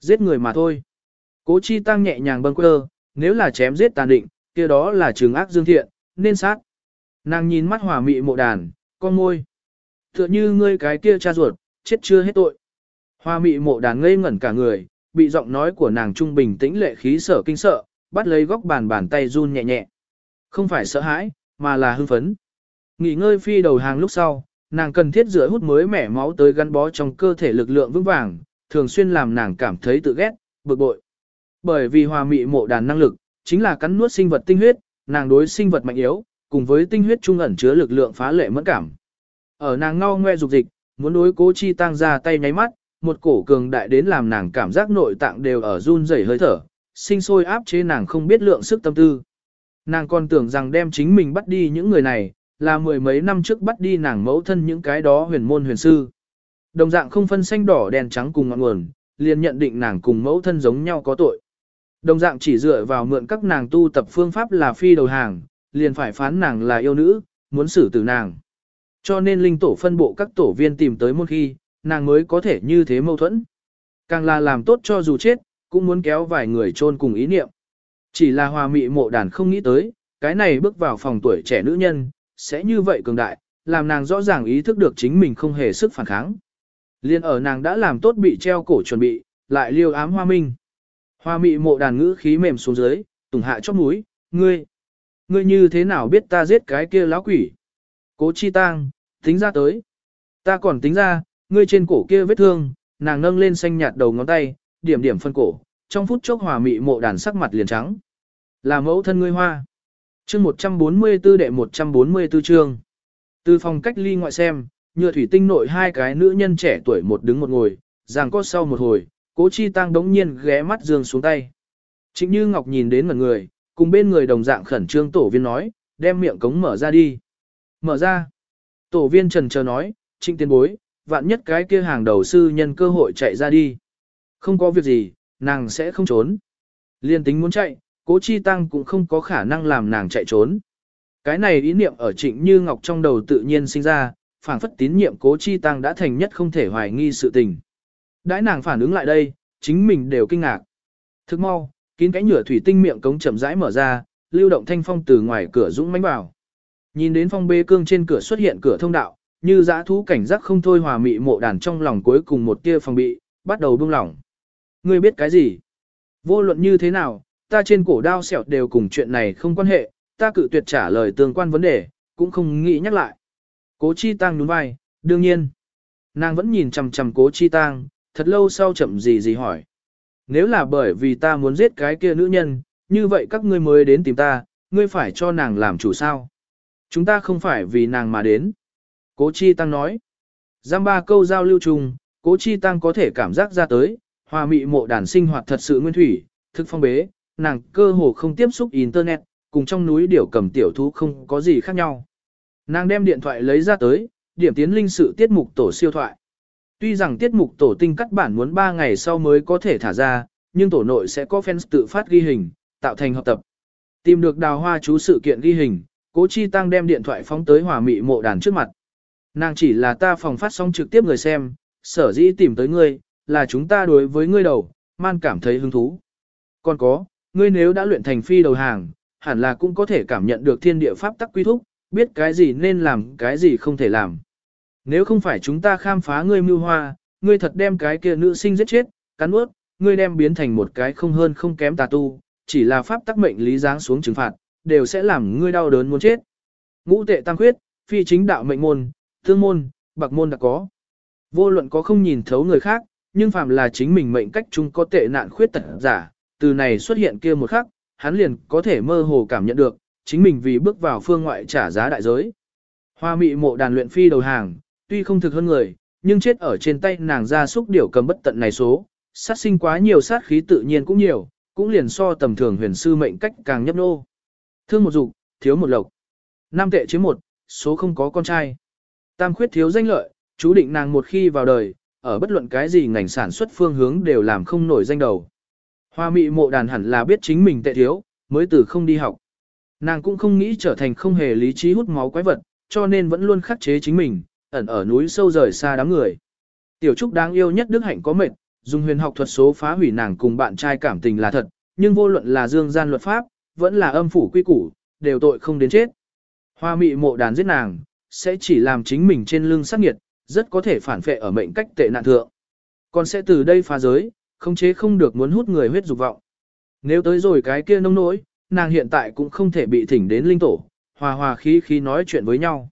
Giết người mà thôi. Cố chi tăng nhẹ nhàng bâng quơ, nếu là chém giết tàn định, kia đó là trường ác dương thiện, nên sát. Nàng nhìn mắt hòa mị mộ đàn, con môi. Tựa như ngươi cái kia cha ruột, chết chưa hết tội. Hoa mị mộ đàn ngây ngẩn cả người, bị giọng nói của nàng trung bình tĩnh lệ khí sở kinh sợ, bắt lấy góc bàn bàn tay run nhẹ nhẹ. Không phải sợ hãi, mà là hưng phấn. Nghỉ ngơi phi đầu hàng lúc sau, nàng cần thiết rửa hút mới mẻ máu tới gắn bó trong cơ thể lực lượng vững vàng, thường xuyên làm nàng cảm thấy tự ghét, bực bội. Bởi vì hòa mị mộ đàn năng lực, chính là cắn nuốt sinh vật tinh huyết, nàng đối sinh vật mạnh yếu, cùng với tinh huyết trung ẩn chứa lực lượng phá lệ mẫn cảm. Ở nàng ngao ngoe dục dịch, muốn đối cố chi tăng ra tay nháy mắt, một cổ cường đại đến làm nàng cảm giác nội tạng đều ở run rẩy hơi thở, sinh sôi áp chế nàng không biết lượng sức tâm tư. Nàng còn tưởng rằng đem chính mình bắt đi những người này, là mười mấy năm trước bắt đi nàng mẫu thân những cái đó huyền môn huyền sư. Đồng dạng không phân xanh đỏ đèn trắng cùng ngọn nguồn, liền nhận định nàng cùng mẫu thân giống nhau có tội. Đồng dạng chỉ dựa vào mượn các nàng tu tập phương pháp là phi đầu hàng, liền phải phán nàng là yêu nữ, muốn xử tử nàng. Cho nên linh tổ phân bộ các tổ viên tìm tới một khi, nàng mới có thể như thế mâu thuẫn. Càng là làm tốt cho dù chết, cũng muốn kéo vài người chôn cùng ý niệm. Chỉ là hòa mị mộ đàn không nghĩ tới, cái này bước vào phòng tuổi trẻ nữ nhân, sẽ như vậy cường đại, làm nàng rõ ràng ý thức được chính mình không hề sức phản kháng. Liên ở nàng đã làm tốt bị treo cổ chuẩn bị, lại liêu ám hoa minh. Hoa mị mộ đàn ngữ khí mềm xuống dưới, tùng hạ chóp mũi, ngươi, ngươi như thế nào biết ta giết cái kia lão quỷ? Cố chi tang, tính ra tới. Ta còn tính ra, ngươi trên cổ kia vết thương, nàng nâng lên xanh nhạt đầu ngón tay, điểm điểm phân cổ, trong phút chốc hòa mị mộ đàn sắc mặt liền trắng. Là mẫu thân ngươi hoa. Chương 144 đệ 144 chương. Từ phòng cách ly ngoại xem, nhựa thủy tinh nội hai cái nữ nhân trẻ tuổi một đứng một ngồi, giằng có sau một hồi, cố chi tăng đống nhiên ghé mắt dương xuống tay. Trịnh Như Ngọc nhìn đến mọi người, cùng bên người đồng dạng khẩn trương tổ viên nói, đem miệng cống mở ra đi. Mở ra. Tổ viên trần chờ nói, trịnh tiên bối, vạn nhất cái kia hàng đầu sư nhân cơ hội chạy ra đi. Không có việc gì, nàng sẽ không trốn. Liên tính muốn chạy, cố chi tăng cũng không có khả năng làm nàng chạy trốn. Cái này ý niệm ở trịnh như ngọc trong đầu tự nhiên sinh ra, phảng phất tín nhiệm cố chi tăng đã thành nhất không thể hoài nghi sự tình. Đãi nàng phản ứng lại đây, chính mình đều kinh ngạc. Thức mau, kín cái nhựa thủy tinh miệng cống chậm rãi mở ra, lưu động thanh phong từ ngoài cửa dũng mãnh vào. Nhìn đến phong bê cương trên cửa xuất hiện cửa thông đạo, như dã thú cảnh giác không thôi hòa mị mộ đàn trong lòng cuối cùng một tia phòng bị, bắt đầu buông lỏng. Ngươi biết cái gì? Vô luận như thế nào, ta trên cổ đao sẹo đều cùng chuyện này không quan hệ, ta cự tuyệt trả lời tương quan vấn đề, cũng không nghĩ nhắc lại. Cố Chi Tăng nhún vai, đương nhiên. Nàng vẫn nhìn chằm chằm Cố Chi Tăng, thật lâu sau chậm gì gì hỏi. Nếu là bởi vì ta muốn giết cái kia nữ nhân, như vậy các ngươi mới đến tìm ta, ngươi phải cho nàng làm chủ sao? Chúng ta không phải vì nàng mà đến. Cố Chi Tăng nói. Giam ba câu giao lưu chung, Cố Chi Tăng có thể cảm giác ra tới, hòa mị mộ đàn sinh hoạt thật sự nguyên thủy, thức phong bế, nàng cơ hồ không tiếp xúc Internet, cùng trong núi điểu cầm tiểu thú không có gì khác nhau. Nàng đem điện thoại lấy ra tới, điểm tiến linh sự tiết mục tổ siêu thoại. Tuy rằng tiết mục tổ tinh cắt bản muốn 3 ngày sau mới có thể thả ra, nhưng tổ nội sẽ có fans tự phát ghi hình, tạo thành hợp tập. Tìm được đào hoa chú sự kiện ghi hình, cố chi tăng đem điện thoại phóng tới hòa mị mộ đàn trước mặt. Nàng chỉ là ta phòng phát sóng trực tiếp người xem, sở dĩ tìm tới ngươi, là chúng ta đối với ngươi đầu, man cảm thấy hứng thú. Còn có, ngươi nếu đã luyện thành phi đầu hàng, hẳn là cũng có thể cảm nhận được thiên địa pháp tắc quy thúc, biết cái gì nên làm, cái gì không thể làm. Nếu không phải chúng ta khám phá ngươi mưu hoa, ngươi thật đem cái kia nữ sinh giết chết, cắn ướt, ngươi đem biến thành một cái không hơn không kém tà tu, chỉ là pháp tắc mệnh lý giáng xuống trừng phạt, đều sẽ làm ngươi đau đớn muốn chết. Ngũ tệ tăng khuyết, phi chính đạo mệnh môn, thương môn, bạc môn đã có. Vô luận có không nhìn thấu người khác, nhưng phàm là chính mình mệnh cách chung có tệ nạn khuyết tật giả, từ này xuất hiện kia một khắc, hắn liền có thể mơ hồ cảm nhận được, chính mình vì bước vào phương ngoại trả giá đại giới. Hoa mị mộ đàn luyện phi đầu hàng, tuy không thực hơn người, nhưng chết ở trên tay nàng ra xúc điểu cầm bất tận này số, sát sinh quá nhiều sát khí tự nhiên cũng nhiều, cũng liền so tầm thường huyền sư mệnh cách càng nhấp nô. Thương một dục, thiếu một lộc. Nam tệ chiếm một, số không có con trai. Tam khuyết thiếu danh lợi, chú định nàng một khi vào đời, ở bất luận cái gì ngành sản xuất phương hướng đều làm không nổi danh đầu. Hoa mị mộ đàn hẳn là biết chính mình tệ thiếu, mới từ không đi học. Nàng cũng không nghĩ trở thành không hề lý trí hút máu quái vật, cho nên vẫn luôn khắc chế chính mình, ẩn ở núi sâu rời xa đám người. Tiểu Trúc đáng yêu nhất Đức Hạnh có mệt, dùng huyền học thuật số phá hủy nàng cùng bạn trai cảm tình là thật, nhưng vô luận là dương gian luật pháp, vẫn là âm phủ quy củ, đều tội không đến chết. Hoa mị mộ đàn giết nàng, sẽ chỉ làm chính mình trên lưng sát nghiệt, rất có thể phản phệ ở mệnh cách tệ nạn thượng. Còn sẽ từ đây phá giới, không chế không được muốn hút người huyết dục vọng. Nếu tới rồi cái kia nông nỗi, nàng hiện tại cũng không thể bị thỉnh đến linh tổ, hòa hòa khí khí nói chuyện với nhau.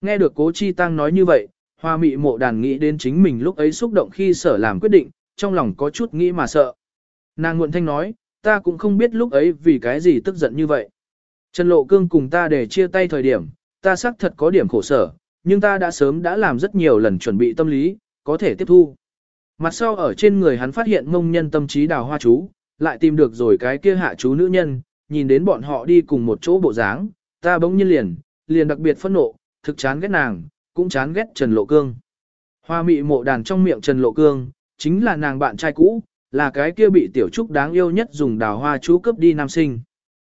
Nghe được cố chi tăng nói như vậy, hoa mị mộ đàn nghĩ đến chính mình lúc ấy xúc động khi sở làm quyết định, trong lòng có chút nghĩ mà sợ. Nàng nguồn thanh nói, ta cũng không biết lúc ấy vì cái gì tức giận như vậy. Trần Lộ Cương cùng ta để chia tay thời điểm, ta xác thật có điểm khổ sở, nhưng ta đã sớm đã làm rất nhiều lần chuẩn bị tâm lý, có thể tiếp thu. Mặt sau ở trên người hắn phát hiện mông nhân tâm trí đào hoa chú, lại tìm được rồi cái kia hạ chú nữ nhân, nhìn đến bọn họ đi cùng một chỗ bộ dáng, ta bỗng nhiên liền, liền đặc biệt phẫn nộ, thực chán ghét nàng, cũng chán ghét Trần Lộ Cương. Hoa mị mộ đàn trong miệng Trần Lộ Cương, chính là nàng bạn trai cũ, là cái kia bị tiểu trúc đáng yêu nhất dùng đào hoa chú cướp đi nam sinh.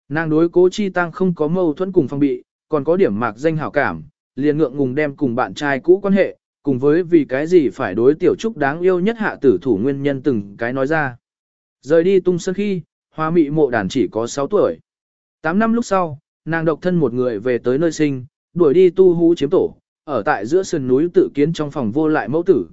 Nàng đối cố chi tăng không có mâu thuẫn cùng phong bị, còn có điểm mạc danh hảo cảm, liền ngượng ngùng đem cùng bạn trai cũ quan hệ, cùng với vì cái gì phải đối tiểu trúc đáng yêu nhất hạ tử thủ nguyên nhân từng cái nói ra. Rời đi tung sân khi, hoa mị mộ đàn chỉ có 6 tuổi. 8 năm lúc sau, nàng độc thân một người về tới nơi sinh, đuổi đi tu hú chiếm tổ, ở tại giữa sườn núi tự kiến trong phòng vô lại mẫu tử.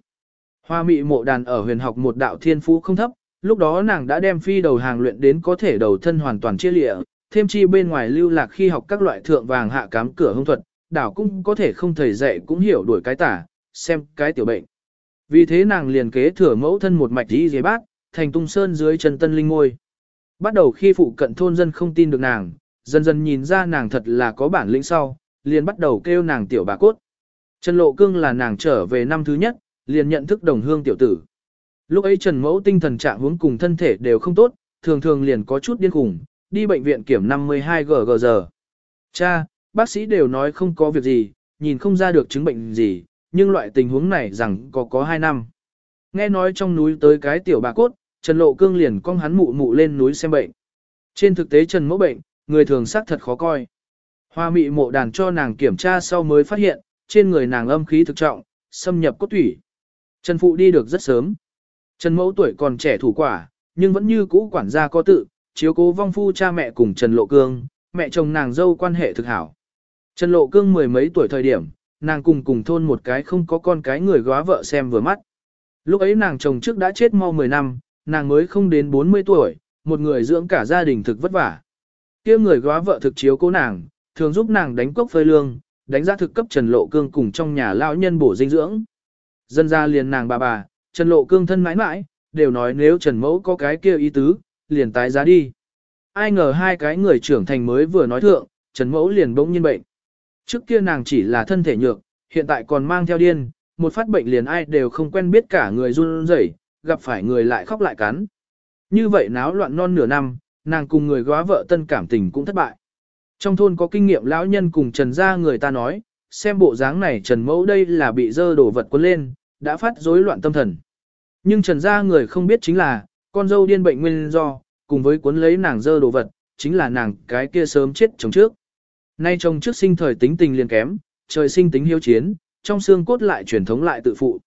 Hoa mị mộ đàn ở huyền học một đạo thiên phú không thấp, lúc đó nàng đã đem phi đầu hàng luyện đến có thể đầu thân hoàn toàn chia lịa, thêm chi bên ngoài lưu lạc khi học các loại thượng vàng hạ cám cửa hông thuật, đảo cũng có thể không thầy dạy cũng hiểu đuổi cái tả, xem cái tiểu bệnh. Vì thế nàng liền kế thừa mẫu thân một mạch đi dưới bác, thành tung sơn dưới chân tân linh ngôi. Bắt đầu khi phụ cận thôn dân không tin được nàng, dần dần nhìn ra nàng thật là có bản lĩnh sau, liền bắt đầu kêu nàng tiểu bà cốt. Trần Lộ Cương là nàng trở về năm thứ nhất, liền nhận thức đồng hương tiểu tử. Lúc ấy Trần Mẫu tinh thần trạng huống cùng thân thể đều không tốt, thường thường liền có chút điên khủng, đi bệnh viện kiểm 52 GG giờ. Cha, bác sĩ đều nói không có việc gì, nhìn không ra được chứng bệnh gì, nhưng loại tình huống này rằng có có 2 năm. Nghe nói trong núi tới cái tiểu bà cốt, Trần Lộ Cương liền cong hắn mụ mụ lên núi xem bệnh. Trên thực tế Trần Mẫu bệnh, người thường xác thật khó coi. Hoa mị mộ đàn cho nàng kiểm tra sau mới phát hiện, trên người nàng âm khí thực trọng, xâm nhập cốt thủy. Trần Phụ đi được rất sớm. Trần Mẫu tuổi còn trẻ thủ quả, nhưng vẫn như cũ quản gia có tự, chiếu cố vong phu cha mẹ cùng Trần Lộ Cương, mẹ chồng nàng dâu quan hệ thực hảo. Trần Lộ Cương mười mấy tuổi thời điểm, nàng cùng cùng thôn một cái không có con cái người góa vợ xem vừa mắt. Lúc ấy nàng chồng trước đã chết mau 10 năm, nàng mới không đến 40 tuổi, một người dưỡng cả gia đình thực vất vả. kia người góa vợ thực chiếu cố nàng, thường giúp nàng đánh cốc phơi lương, đánh giá thực cấp Trần Lộ Cương cùng trong nhà lão nhân bổ dinh dưỡng. Dân ra liền nàng bà bà, Trần Lộ Cương thân mãi mãi, đều nói nếu Trần Mẫu có cái kia ý tứ, liền tái giá đi. Ai ngờ hai cái người trưởng thành mới vừa nói thượng, Trần Mẫu liền bỗng nhiên bệnh. Trước kia nàng chỉ là thân thể nhược, hiện tại còn mang theo điên, một phát bệnh liền ai đều không quen biết cả người run rẩy, gặp phải người lại khóc lại cắn. Như vậy náo loạn non nửa năm, nàng cùng người góa vợ tân cảm tình cũng thất bại. Trong thôn có kinh nghiệm lão nhân cùng Trần gia người ta nói, xem bộ dáng này Trần Mẫu đây là bị dơ đổ vật cuốn lên, đã phát rối loạn tâm thần. Nhưng Trần gia người không biết chính là, con dâu điên bệnh nguyên do, cùng với cuốn lấy nàng dơ đồ vật, chính là nàng cái kia sớm chết chồng trước. Nay chồng trước sinh thời tính tình liền kém, trời sinh tính hiếu chiến, trong xương cốt lại truyền thống lại tự phụ.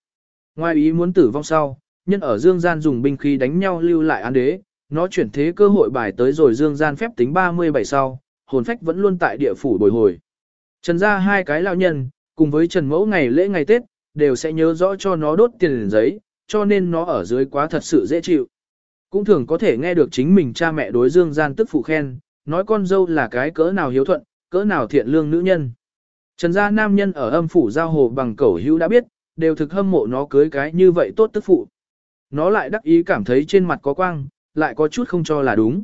Ngoài ý muốn tử vong sau, nhân ở dương gian dùng binh khí đánh nhau lưu lại án đế, nó chuyển thế cơ hội bài tới rồi dương gian phép tính 37 sau, hồn phách vẫn luôn tại địa phủ bồi hồi. Trần gia hai cái lão nhân, cùng với Trần Mẫu ngày lễ ngày Tết, đều sẽ nhớ rõ cho nó đốt tiền giấy, cho nên nó ở dưới quá thật sự dễ chịu. Cũng thường có thể nghe được chính mình cha mẹ đối dương gian tức phụ khen, nói con dâu là cái cỡ nào hiếu thuận, cỡ nào thiện lương nữ nhân. Trần gia nam nhân ở âm phủ giao hồ bằng cẩu hữu đã biết, đều thực hâm mộ nó cưới cái như vậy tốt tức phụ. Nó lại đắc ý cảm thấy trên mặt có quang, lại có chút không cho là đúng.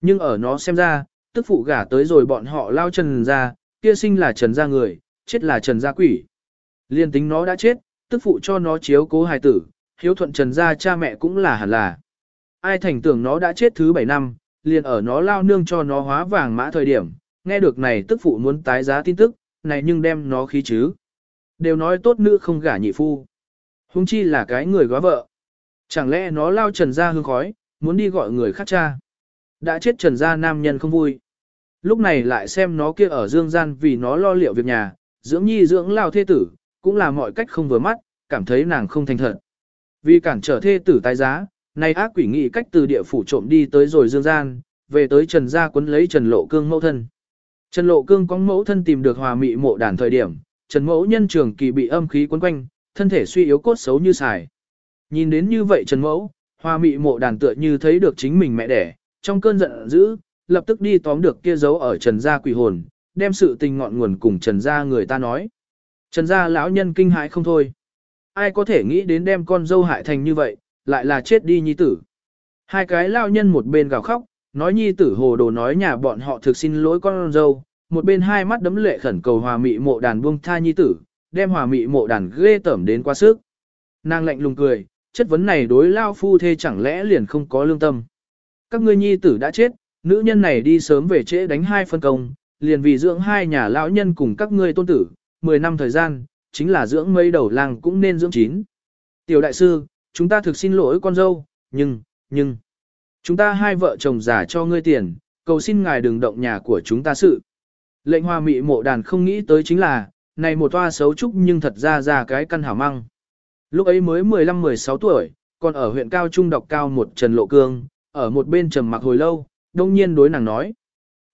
Nhưng ở nó xem ra, tức phụ gả tới rồi bọn họ lao trần ra, kia sinh là trần gia người, chết là trần gia quỷ. Liên tính nó đã chết, tức phụ cho nó chiếu cố hài tử, hiếu thuận trần gia cha mẹ cũng là hẳn là. Ai thành tưởng nó đã chết thứ 7 năm, liền ở nó lao nương cho nó hóa vàng mã thời điểm, nghe được này tức phụ muốn tái giá tin tức, này nhưng đem nó khí chứ. Đều nói tốt nữ không gả nhị phu. Hùng chi là cái người góa vợ. Chẳng lẽ nó lao trần gia hương khói, muốn đi gọi người khác cha. Đã chết trần gia nam nhân không vui. Lúc này lại xem nó kia ở dương gian vì nó lo liệu việc nhà, dưỡng nhi dưỡng lao thê tử, cũng là mọi cách không vừa mắt, cảm thấy nàng không thành thật. Vì cản trở thê tử tái giá, nay ác quỷ nghị cách từ địa phủ trộm đi tới rồi dương gian, về tới Trần gia quấn lấy Trần Lộ Cương mẫu thân. Trần Lộ Cương có mẫu thân tìm được hòa mị mộ đàn thời điểm, Trần mẫu nhân trường kỳ bị âm khí quấn quanh, thân thể suy yếu cốt xấu như xài. Nhìn đến như vậy Trần mẫu, hòa mị mộ đàn tựa như thấy được chính mình mẹ đẻ, trong cơn giận dữ, lập tức đi tóm được kia dấu ở Trần gia quỷ hồn, đem sự tình ngọn nguồn cùng Trần gia người ta nói. Trần gia lão nhân kinh hãi không thôi. Ai có thể nghĩ đến đem con dâu hại thành như vậy, lại là chết đi nhi tử. Hai cái lão nhân một bên gào khóc, nói nhi tử hồ đồ nói nhà bọn họ thực xin lỗi con dâu, một bên hai mắt đấm lệ khẩn cầu hòa mị mộ đàn buông tha nhi tử, đem hòa mị mộ đàn ghê tởm đến quá sức. Nàng lạnh lùng cười, chất vấn này đối lao phu thê chẳng lẽ liền không có lương tâm. Các ngươi nhi tử đã chết, nữ nhân này đi sớm về trễ đánh hai phân công, liền vì dưỡng hai nhà lão nhân cùng các ngươi tôn tử, 10 năm thời gian, chính là dưỡng mấy đầu làng cũng nên dưỡng chín. Tiểu đại sư, chúng ta thực xin lỗi con dâu, nhưng, nhưng, chúng ta hai vợ chồng giả cho ngươi tiền, cầu xin ngài đừng động nhà của chúng ta sự. Lệnh hoa mị mộ đàn không nghĩ tới chính là, này một toa xấu trúc nhưng thật ra ra cái căn hảo măng. Lúc ấy mới 15-16 tuổi, còn ở huyện Cao Trung đọc cao một Trần Lộ Cương, ở một bên trầm mặc hồi lâu, đông nhiên đối nàng nói.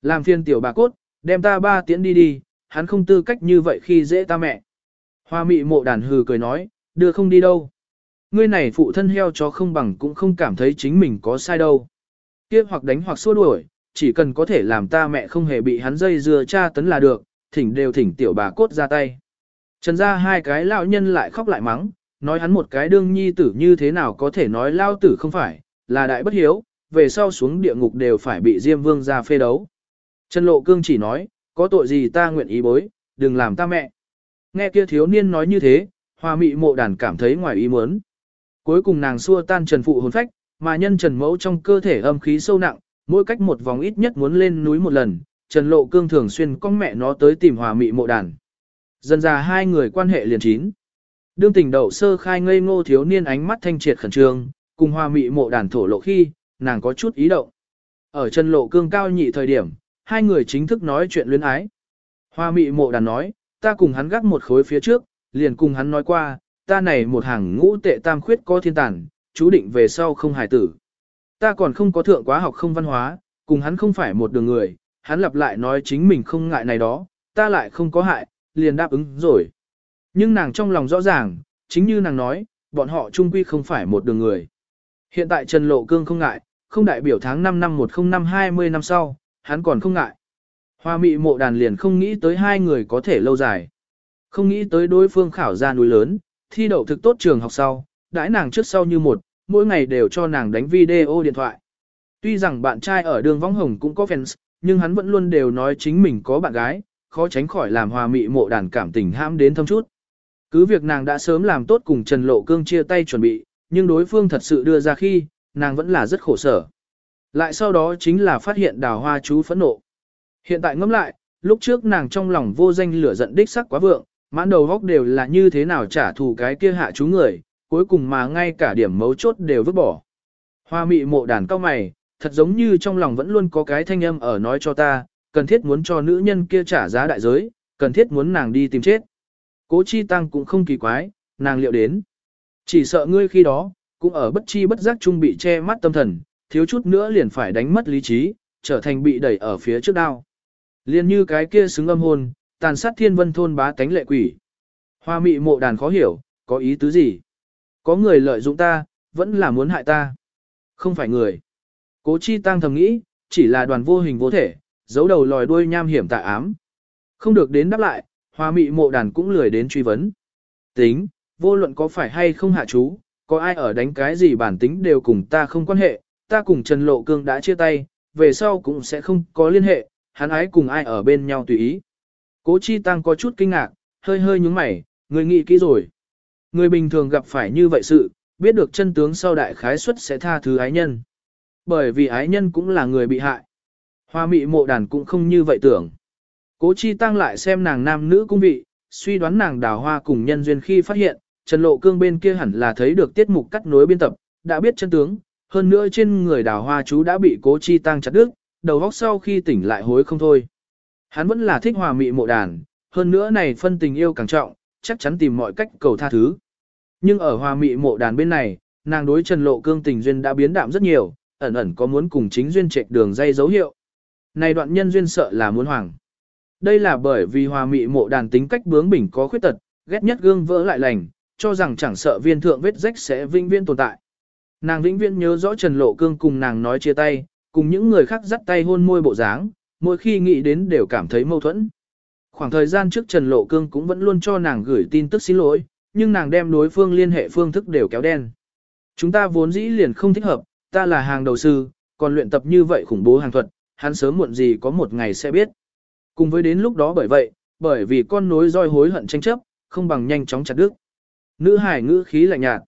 Làm phiền tiểu bà cốt, đem ta ba tiễn đi đi, hắn không tư cách như vậy khi dễ ta mẹ. Hoa mị mộ đàn hừ cười nói, đưa không đi đâu. Ngươi này phụ thân heo chó không bằng cũng không cảm thấy chính mình có sai đâu. Kia hoặc đánh hoặc xua đuổi, chỉ cần có thể làm ta mẹ không hề bị hắn dây dưa tra tấn là được, thỉnh đều thỉnh tiểu bà cốt ra tay. Trần ra hai cái lão nhân lại khóc lại mắng, nói hắn một cái đương nhi tử như thế nào có thể nói lao tử không phải, là đại bất hiếu, về sau xuống địa ngục đều phải bị Diêm Vương ra phê đấu. Trần Lộ Cương chỉ nói, có tội gì ta nguyện ý bối, đừng làm ta mẹ. Nghe kia thiếu niên nói như thế, hoa mị mộ đàn cảm thấy ngoài ý muốn. Cuối cùng nàng xua tan Trần Phụ hồn phách, mà nhân Trần Mẫu trong cơ thể âm khí sâu nặng, mỗi cách một vòng ít nhất muốn lên núi một lần, Trần Lộ Cương thường xuyên con mẹ nó tới tìm hòa mị mộ đàn. Dần ra hai người quan hệ liền chín. Đương tình đậu sơ khai ngây ngô thiếu niên ánh mắt thanh triệt khẩn trương, cùng hoa mị mộ đàn thổ lộ khi, nàng có chút ý động. Ở chân Lộ Cương cao nhị thời điểm, hai người chính thức nói chuyện luyến ái. Hoa mị mộ đàn nói, ta cùng hắn gác một khối phía trước, liền cùng hắn nói qua, ta này một hàng ngũ tệ tam khuyết có thiên tản chú định về sau không hài tử. Ta còn không có thượng quá học không văn hóa, cùng hắn không phải một đường người, hắn lặp lại nói chính mình không ngại này đó, ta lại không có hại, liền đáp ứng rồi. Nhưng nàng trong lòng rõ ràng, chính như nàng nói, bọn họ trung quy không phải một đường người. Hiện tại Trần Lộ Cương không ngại, không đại biểu tháng 5 năm 105 20 năm sau, hắn còn không ngại. Hoa mị mộ đàn liền không nghĩ tới hai người có thể lâu dài. Không nghĩ tới đối phương khảo ra núi lớn, thi đậu thực tốt trường học sau, đãi nàng trước sau như một, mỗi ngày đều cho nàng đánh video điện thoại. Tuy rằng bạn trai ở đường võng hồng cũng có fans, nhưng hắn vẫn luôn đều nói chính mình có bạn gái, khó tránh khỏi làm hòa mị mộ đàn cảm tình ham đến thâm chút. Cứ việc nàng đã sớm làm tốt cùng Trần Lộ Cương chia tay chuẩn bị, nhưng đối phương thật sự đưa ra khi, nàng vẫn là rất khổ sở. Lại sau đó chính là phát hiện đào hoa chú phẫn nộ. Hiện tại ngẫm lại, lúc trước nàng trong lòng vô danh lửa giận đích sắc quá vượng, mãn đầu góc đều là như thế nào trả thù cái kia hạ chú người, cuối cùng mà ngay cả điểm mấu chốt đều vứt bỏ. Hoa mị mộ đàn cao mày, thật giống như trong lòng vẫn luôn có cái thanh âm ở nói cho ta, cần thiết muốn cho nữ nhân kia trả giá đại giới, cần thiết muốn nàng đi tìm chết. Cố chi tăng cũng không kỳ quái, nàng liệu đến. Chỉ sợ ngươi khi đó, cũng ở bất chi bất giác trung bị che mắt tâm thần, thiếu chút nữa liền phải đánh mất lý trí, trở thành bị đẩy ở phía trước đao. Liên như cái kia xứng âm hồn, tàn sát thiên vân thôn bá tánh lệ quỷ. Hoa mị mộ đàn khó hiểu, có ý tứ gì? Có người lợi dụng ta, vẫn là muốn hại ta. Không phải người. Cố chi tăng thầm nghĩ, chỉ là đoàn vô hình vô thể, giấu đầu lòi đuôi nham hiểm tạ ám. Không được đến đáp lại, hoa mị mộ đàn cũng lười đến truy vấn. Tính, vô luận có phải hay không hạ chú, có ai ở đánh cái gì bản tính đều cùng ta không quan hệ, ta cùng Trần Lộ Cương đã chia tay, về sau cũng sẽ không có liên hệ, hắn ái cùng ai ở bên nhau tùy ý. Cố Chi Tăng có chút kinh ngạc, hơi hơi nhúng mày, người nghĩ kỹ rồi. Người bình thường gặp phải như vậy sự, biết được chân tướng sau đại khái suất sẽ tha thứ ái nhân. Bởi vì ái nhân cũng là người bị hại. Hoa mị mộ đàn cũng không như vậy tưởng. Cố Chi Tăng lại xem nàng nam nữ cung vị, suy đoán nàng đào hoa cùng nhân duyên khi phát hiện, Trần Lộ Cương bên kia hẳn là thấy được tiết mục cắt nối biên tập, đã biết chân tướng, hơn nữa trên người đào hoa chú đã bị cố chi tăng chặt đứt, đầu góc sau khi tỉnh lại hối không thôi. Hắn vẫn là thích hòa mị mộ đàn, hơn nữa này phân tình yêu càng trọng, chắc chắn tìm mọi cách cầu tha thứ. Nhưng ở hòa mị mộ đàn bên này, nàng đối Trần Lộ Cương tình duyên đã biến đạm rất nhiều, ẩn ẩn có muốn cùng chính duyên trệch đường dây dấu hiệu. Này đoạn nhân duyên sợ là muốn hoàng. Đây là bởi vì hòa mị mộ đàn tính cách bướng bỉnh có khuyết tật, ghét nhất gương vỡ lại lành, cho rằng chẳng sợ viên thượng vết rách sẽ vinh viên tồn tại. Nàng vĩnh viễn nhớ rõ Trần Lộ Cương cùng nàng nói chia tay, cùng những người khác dắt tay hôn môi bộ dáng, mỗi khi nghĩ đến đều cảm thấy mâu thuẫn. Khoảng thời gian trước Trần Lộ Cương cũng vẫn luôn cho nàng gửi tin tức xin lỗi, nhưng nàng đem đối phương liên hệ phương thức đều kéo đen. Chúng ta vốn dĩ liền không thích hợp, ta là hàng đầu sư, còn luyện tập như vậy khủng bố hàng thuật, hắn sớm muộn gì có một ngày sẽ biết. Cùng với đến lúc đó bởi vậy, bởi vì con nối roi hối hận tranh chấp, không bằng nhanh chóng chặt đứt. Nữ hải ngữ khí lạnh nhạt.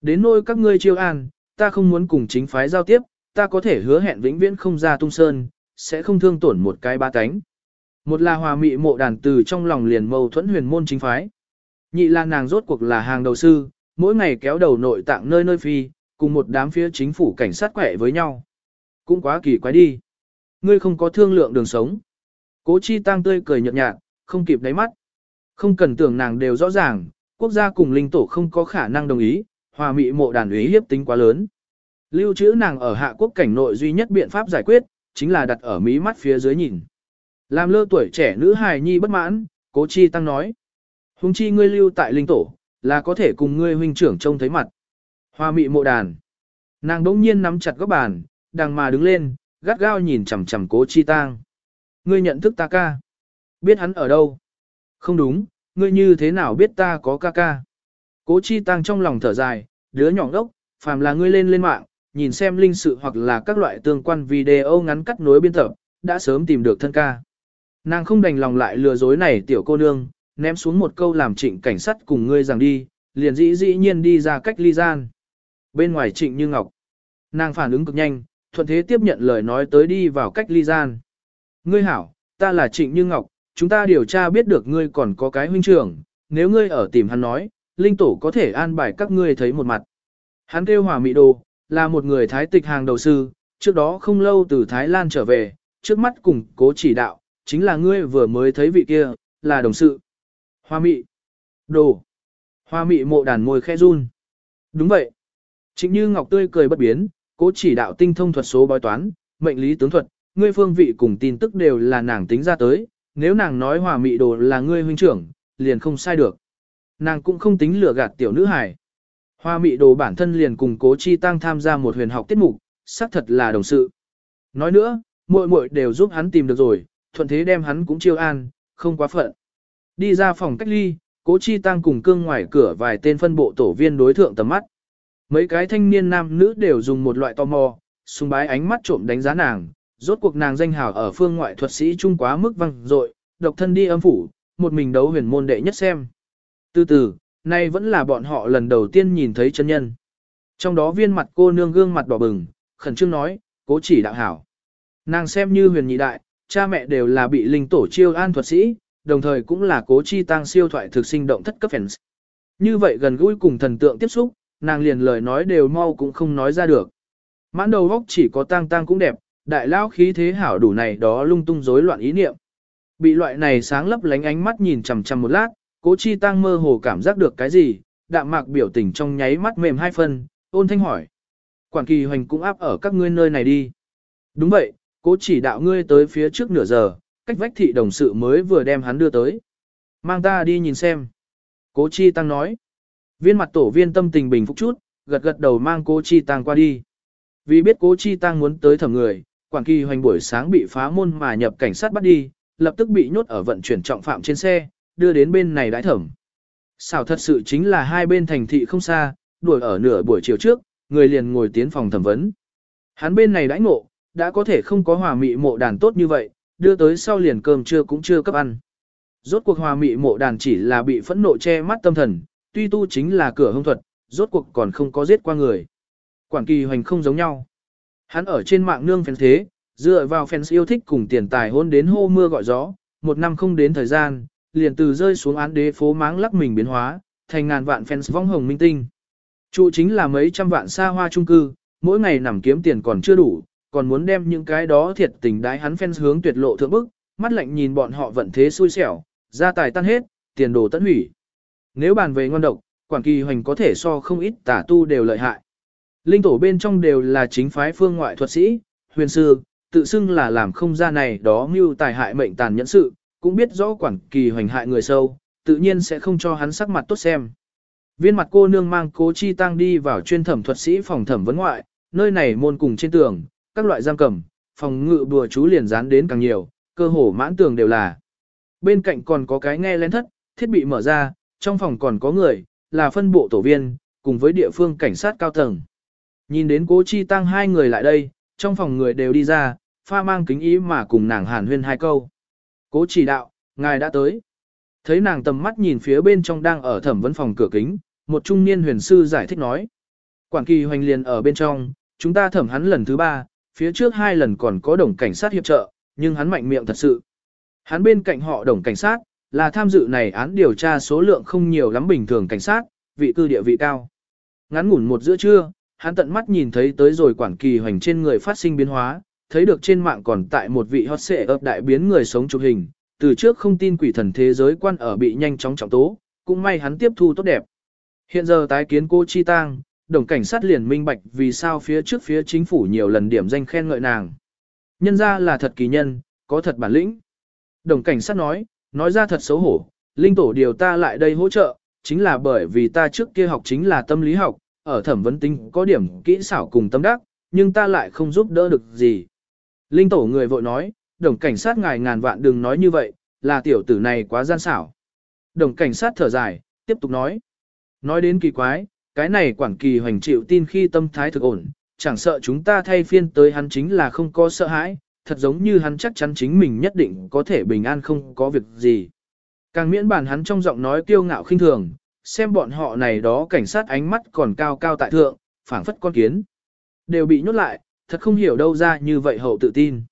Đến nôi các ngươi chiêu an, ta không muốn cùng chính phái giao tiếp, ta có thể hứa hẹn vĩnh viễn không ra tung sơn, sẽ không thương tổn một cái ba cánh. Một là hòa mị mộ đàn từ trong lòng liền mâu thuẫn huyền môn chính phái. Nhị là nàng rốt cuộc là hàng đầu sư, mỗi ngày kéo đầu nội tạng nơi nơi phi, cùng một đám phía chính phủ cảnh sát quẻ với nhau. Cũng quá kỳ quái đi. Ngươi không có thương lượng đường sống. Cố chi tăng tươi cười nhợt nhạt, không kịp đáy mắt. Không cần tưởng nàng đều rõ ràng, quốc gia cùng linh tổ không có khả năng đồng ý, hòa mị mộ đàn ý hiếp tính quá lớn. Lưu trữ nàng ở hạ quốc cảnh nội duy nhất biện pháp giải quyết, chính là đặt ở mí mắt phía dưới nhìn. Làm lơ tuổi trẻ nữ hài nhi bất mãn, cố chi tăng nói. Hùng chi ngươi lưu tại linh tổ, là có thể cùng ngươi huynh trưởng trông thấy mặt. Hoa mị mộ đàn. Nàng đỗng nhiên nắm chặt góc bàn, đằng mà đứng lên, gắt gao nhìn chằm chằm cố chi tang. Ngươi nhận thức ta ca. Biết hắn ở đâu? Không đúng, ngươi như thế nào biết ta có ca ca? Cố chi tăng trong lòng thở dài, đứa nhỏ ngốc, phàm là ngươi lên lên mạng, nhìn xem linh sự hoặc là các loại tương quan video ngắn cắt nối biên tập, đã sớm tìm được thân ca. Nàng không đành lòng lại lừa dối này tiểu cô nương, ném xuống một câu làm trịnh cảnh sát cùng ngươi rằng đi, liền dĩ dĩ nhiên đi ra cách ly gian. Bên ngoài trịnh như ngọc, nàng phản ứng cực nhanh, thuận thế tiếp nhận lời nói tới đi vào cách ly gian. Ngươi hảo, ta là trịnh như ngọc, chúng ta điều tra biết được ngươi còn có cái huynh trưởng, nếu ngươi ở tìm hắn nói, linh tổ có thể an bài các ngươi thấy một mặt. Hắn kêu hòa Mị đồ, là một người thái tịch hàng đầu sư, trước đó không lâu từ Thái Lan trở về, trước mắt cùng cố chỉ đạo, chính là ngươi vừa mới thấy vị kia, là đồng sự. Hoa mị. Đồ. Hoa mị mộ đàn môi khe run. Đúng vậy. Chính như Ngọc Tươi cười bất biến, cố chỉ đạo tinh thông thuật số bói toán, mệnh lý tướng thuật, ngươi phương vị cùng tin tức đều là nàng tính ra tới, nếu nàng nói hòa mị đồ là ngươi huynh trưởng, liền không sai được. Nàng cũng không tính lừa gạt tiểu nữ hài. Hoa mị đồ bản thân liền cùng cố chi tăng tham gia một huyền học tiết mục, xác thật là đồng sự. Nói nữa, muội muội đều giúp hắn tìm được rồi, thuận thế đem hắn cũng chiêu an, không quá phận. Đi ra phòng cách ly, cố chi tăng cùng cương ngoài cửa vài tên phân bộ tổ viên đối thượng tầm mắt. Mấy cái thanh niên nam nữ đều dùng một loại tò mò, sùng bái ánh mắt trộm đánh giá nàng, rốt cuộc nàng danh hào ở phương ngoại thuật sĩ trung quá mức văng dội, độc thân đi âm phủ, một mình đấu huyền môn đệ nhất xem. Từ từ, nay vẫn là bọn họ lần đầu tiên nhìn thấy chân nhân. Trong đó viên mặt cô nương gương mặt đỏ bừng, khẩn trương nói, cố chỉ đạo hảo. Nàng xem như huyền nhị đại, cha mẹ đều là bị linh tổ chiêu an thuật sĩ, đồng thời cũng là cố chi tăng siêu thoại thực sinh động thất cấp fans. Như vậy gần gũi cùng thần tượng tiếp xúc, nàng liền lời nói đều mau cũng không nói ra được. Mãn đầu góc chỉ có tang tang cũng đẹp, đại lao khí thế hảo đủ này đó lung tung rối loạn ý niệm. Bị loại này sáng lấp lánh ánh mắt nhìn chằm chằm một lát, cố chi tăng mơ hồ cảm giác được cái gì, đạm mạc biểu tình trong nháy mắt mềm hai phân, ôn thanh hỏi. Quản kỳ hoành cũng áp ở các ngươi nơi này đi. Đúng vậy, cố chỉ đạo ngươi tới phía trước nửa giờ, cách vách thị đồng sự mới vừa đem hắn đưa tới. Mang ta đi nhìn xem. Cố chi tăng nói. Viên mặt tổ viên tâm tình bình phục chút, gật gật đầu mang cố chi tăng qua đi. Vì biết cố chi tăng muốn tới thẩm người, quản kỳ hoành buổi sáng bị phá môn mà nhập cảnh sát bắt đi, lập tức bị nhốt ở vận chuyển trọng phạm trên xe, đưa đến bên này đãi thẩm. Xảo thật sự chính là hai bên thành thị không xa, đuổi ở nửa buổi chiều trước, người liền ngồi tiến phòng thẩm vấn. Hắn bên này đãi ngộ, đã có thể không có hòa mị mộ đàn tốt như vậy, đưa tới sau liền cơm trưa cũng chưa cấp ăn. Rốt cuộc hòa mị mộ đàn chỉ là bị phẫn nộ che mắt tâm thần, tuy tu chính là cửa hông thuật, rốt cuộc còn không có giết qua người. Quản kỳ hoành không giống nhau. Hắn ở trên mạng nương phèn thế, dựa vào fans yêu thích cùng tiền tài hôn đến hô mưa gọi gió, một năm không đến thời gian, liền từ rơi xuống án đế phố máng lắc mình biến hóa, thành ngàn vạn fans vong hồng minh tinh. Trụ chính là mấy trăm vạn xa hoa trung cư, mỗi ngày nằm kiếm tiền còn chưa đủ, còn muốn đem những cái đó thiệt tình đái hắn fans hướng tuyệt lộ thượng bức, mắt lạnh nhìn bọn họ vận thế xui xẻo, gia tài tan hết, tiền đồ tận hủy. Nếu bàn về ngon độc, quản kỳ hoành có thể so không ít tả tu đều lợi hại. Linh tổ bên trong đều là chính phái phương ngoại thuật sĩ, huyền sư, tự xưng là làm không ra này đó mưu tài hại mệnh tàn nhẫn sự, cũng biết rõ quản kỳ hoành hại người sâu, tự nhiên sẽ không cho hắn sắc mặt tốt xem. Viên mặt cô nương mang cố chi tăng đi vào chuyên thẩm thuật sĩ phòng thẩm vấn ngoại, nơi này môn cùng trên tường, các loại giam cầm, phòng ngự bùa chú liền dán đến càng nhiều, cơ hồ mãn tường đều là. Bên cạnh còn có cái nghe lén thất, thiết bị mở ra, trong phòng còn có người, là phân bộ tổ viên, cùng với địa phương cảnh sát cao tầng. Nhìn đến cố chi tăng hai người lại đây, trong phòng người đều đi ra, pha mang kính ý mà cùng nàng hàn huyên hai câu. Cố chỉ đạo, ngài đã tới. Thấy nàng tầm mắt nhìn phía bên trong đang ở thẩm vấn phòng cửa kính, một trung niên huyền sư giải thích nói. Quản kỳ hoành liền ở bên trong, chúng ta thẩm hắn lần thứ ba, phía trước hai lần còn có đồng cảnh sát hiệp trợ, nhưng hắn mạnh miệng thật sự. Hắn bên cạnh họ đồng cảnh sát, là tham dự này án điều tra số lượng không nhiều lắm bình thường cảnh sát, vị cư địa vị cao. Ngắn ngủn một giữa trưa, hắn tận mắt nhìn thấy tới rồi quản kỳ hoành trên người phát sinh biến hóa, thấy được trên mạng còn tại một vị hot xệ ấp đại biến người sống chụp hình, từ trước không tin quỷ thần thế giới quan ở bị nhanh chóng trọng tố, cũng may hắn tiếp thu tốt đẹp. Hiện giờ tái kiến cô Chi Tang, đồng cảnh sát liền minh bạch vì sao phía trước phía chính phủ nhiều lần điểm danh khen ngợi nàng. Nhân ra là thật kỳ nhân, có thật bản lĩnh. Đồng cảnh sát nói, nói ra thật xấu hổ, linh tổ điều ta lại đây hỗ trợ, chính là bởi vì ta trước kia học chính là tâm lý học, ở thẩm vấn tính có điểm kỹ xảo cùng tâm đắc, nhưng ta lại không giúp đỡ được gì. Linh tổ người vội nói, đồng cảnh sát ngài ngàn vạn đừng nói như vậy, là tiểu tử này quá gian xảo. Đồng cảnh sát thở dài, tiếp tục nói. Nói đến kỳ quái, cái này quản kỳ hoành chịu tin khi tâm thái thực ổn, chẳng sợ chúng ta thay phiên tới hắn chính là không có sợ hãi, thật giống như hắn chắc chắn chính mình nhất định có thể bình an không có việc gì. Càng miễn bản hắn trong giọng nói kiêu ngạo khinh thường, xem bọn họ này đó cảnh sát ánh mắt còn cao cao tại thượng, phảng phất con kiến. Đều bị nhốt lại, thật không hiểu đâu ra như vậy hậu tự tin.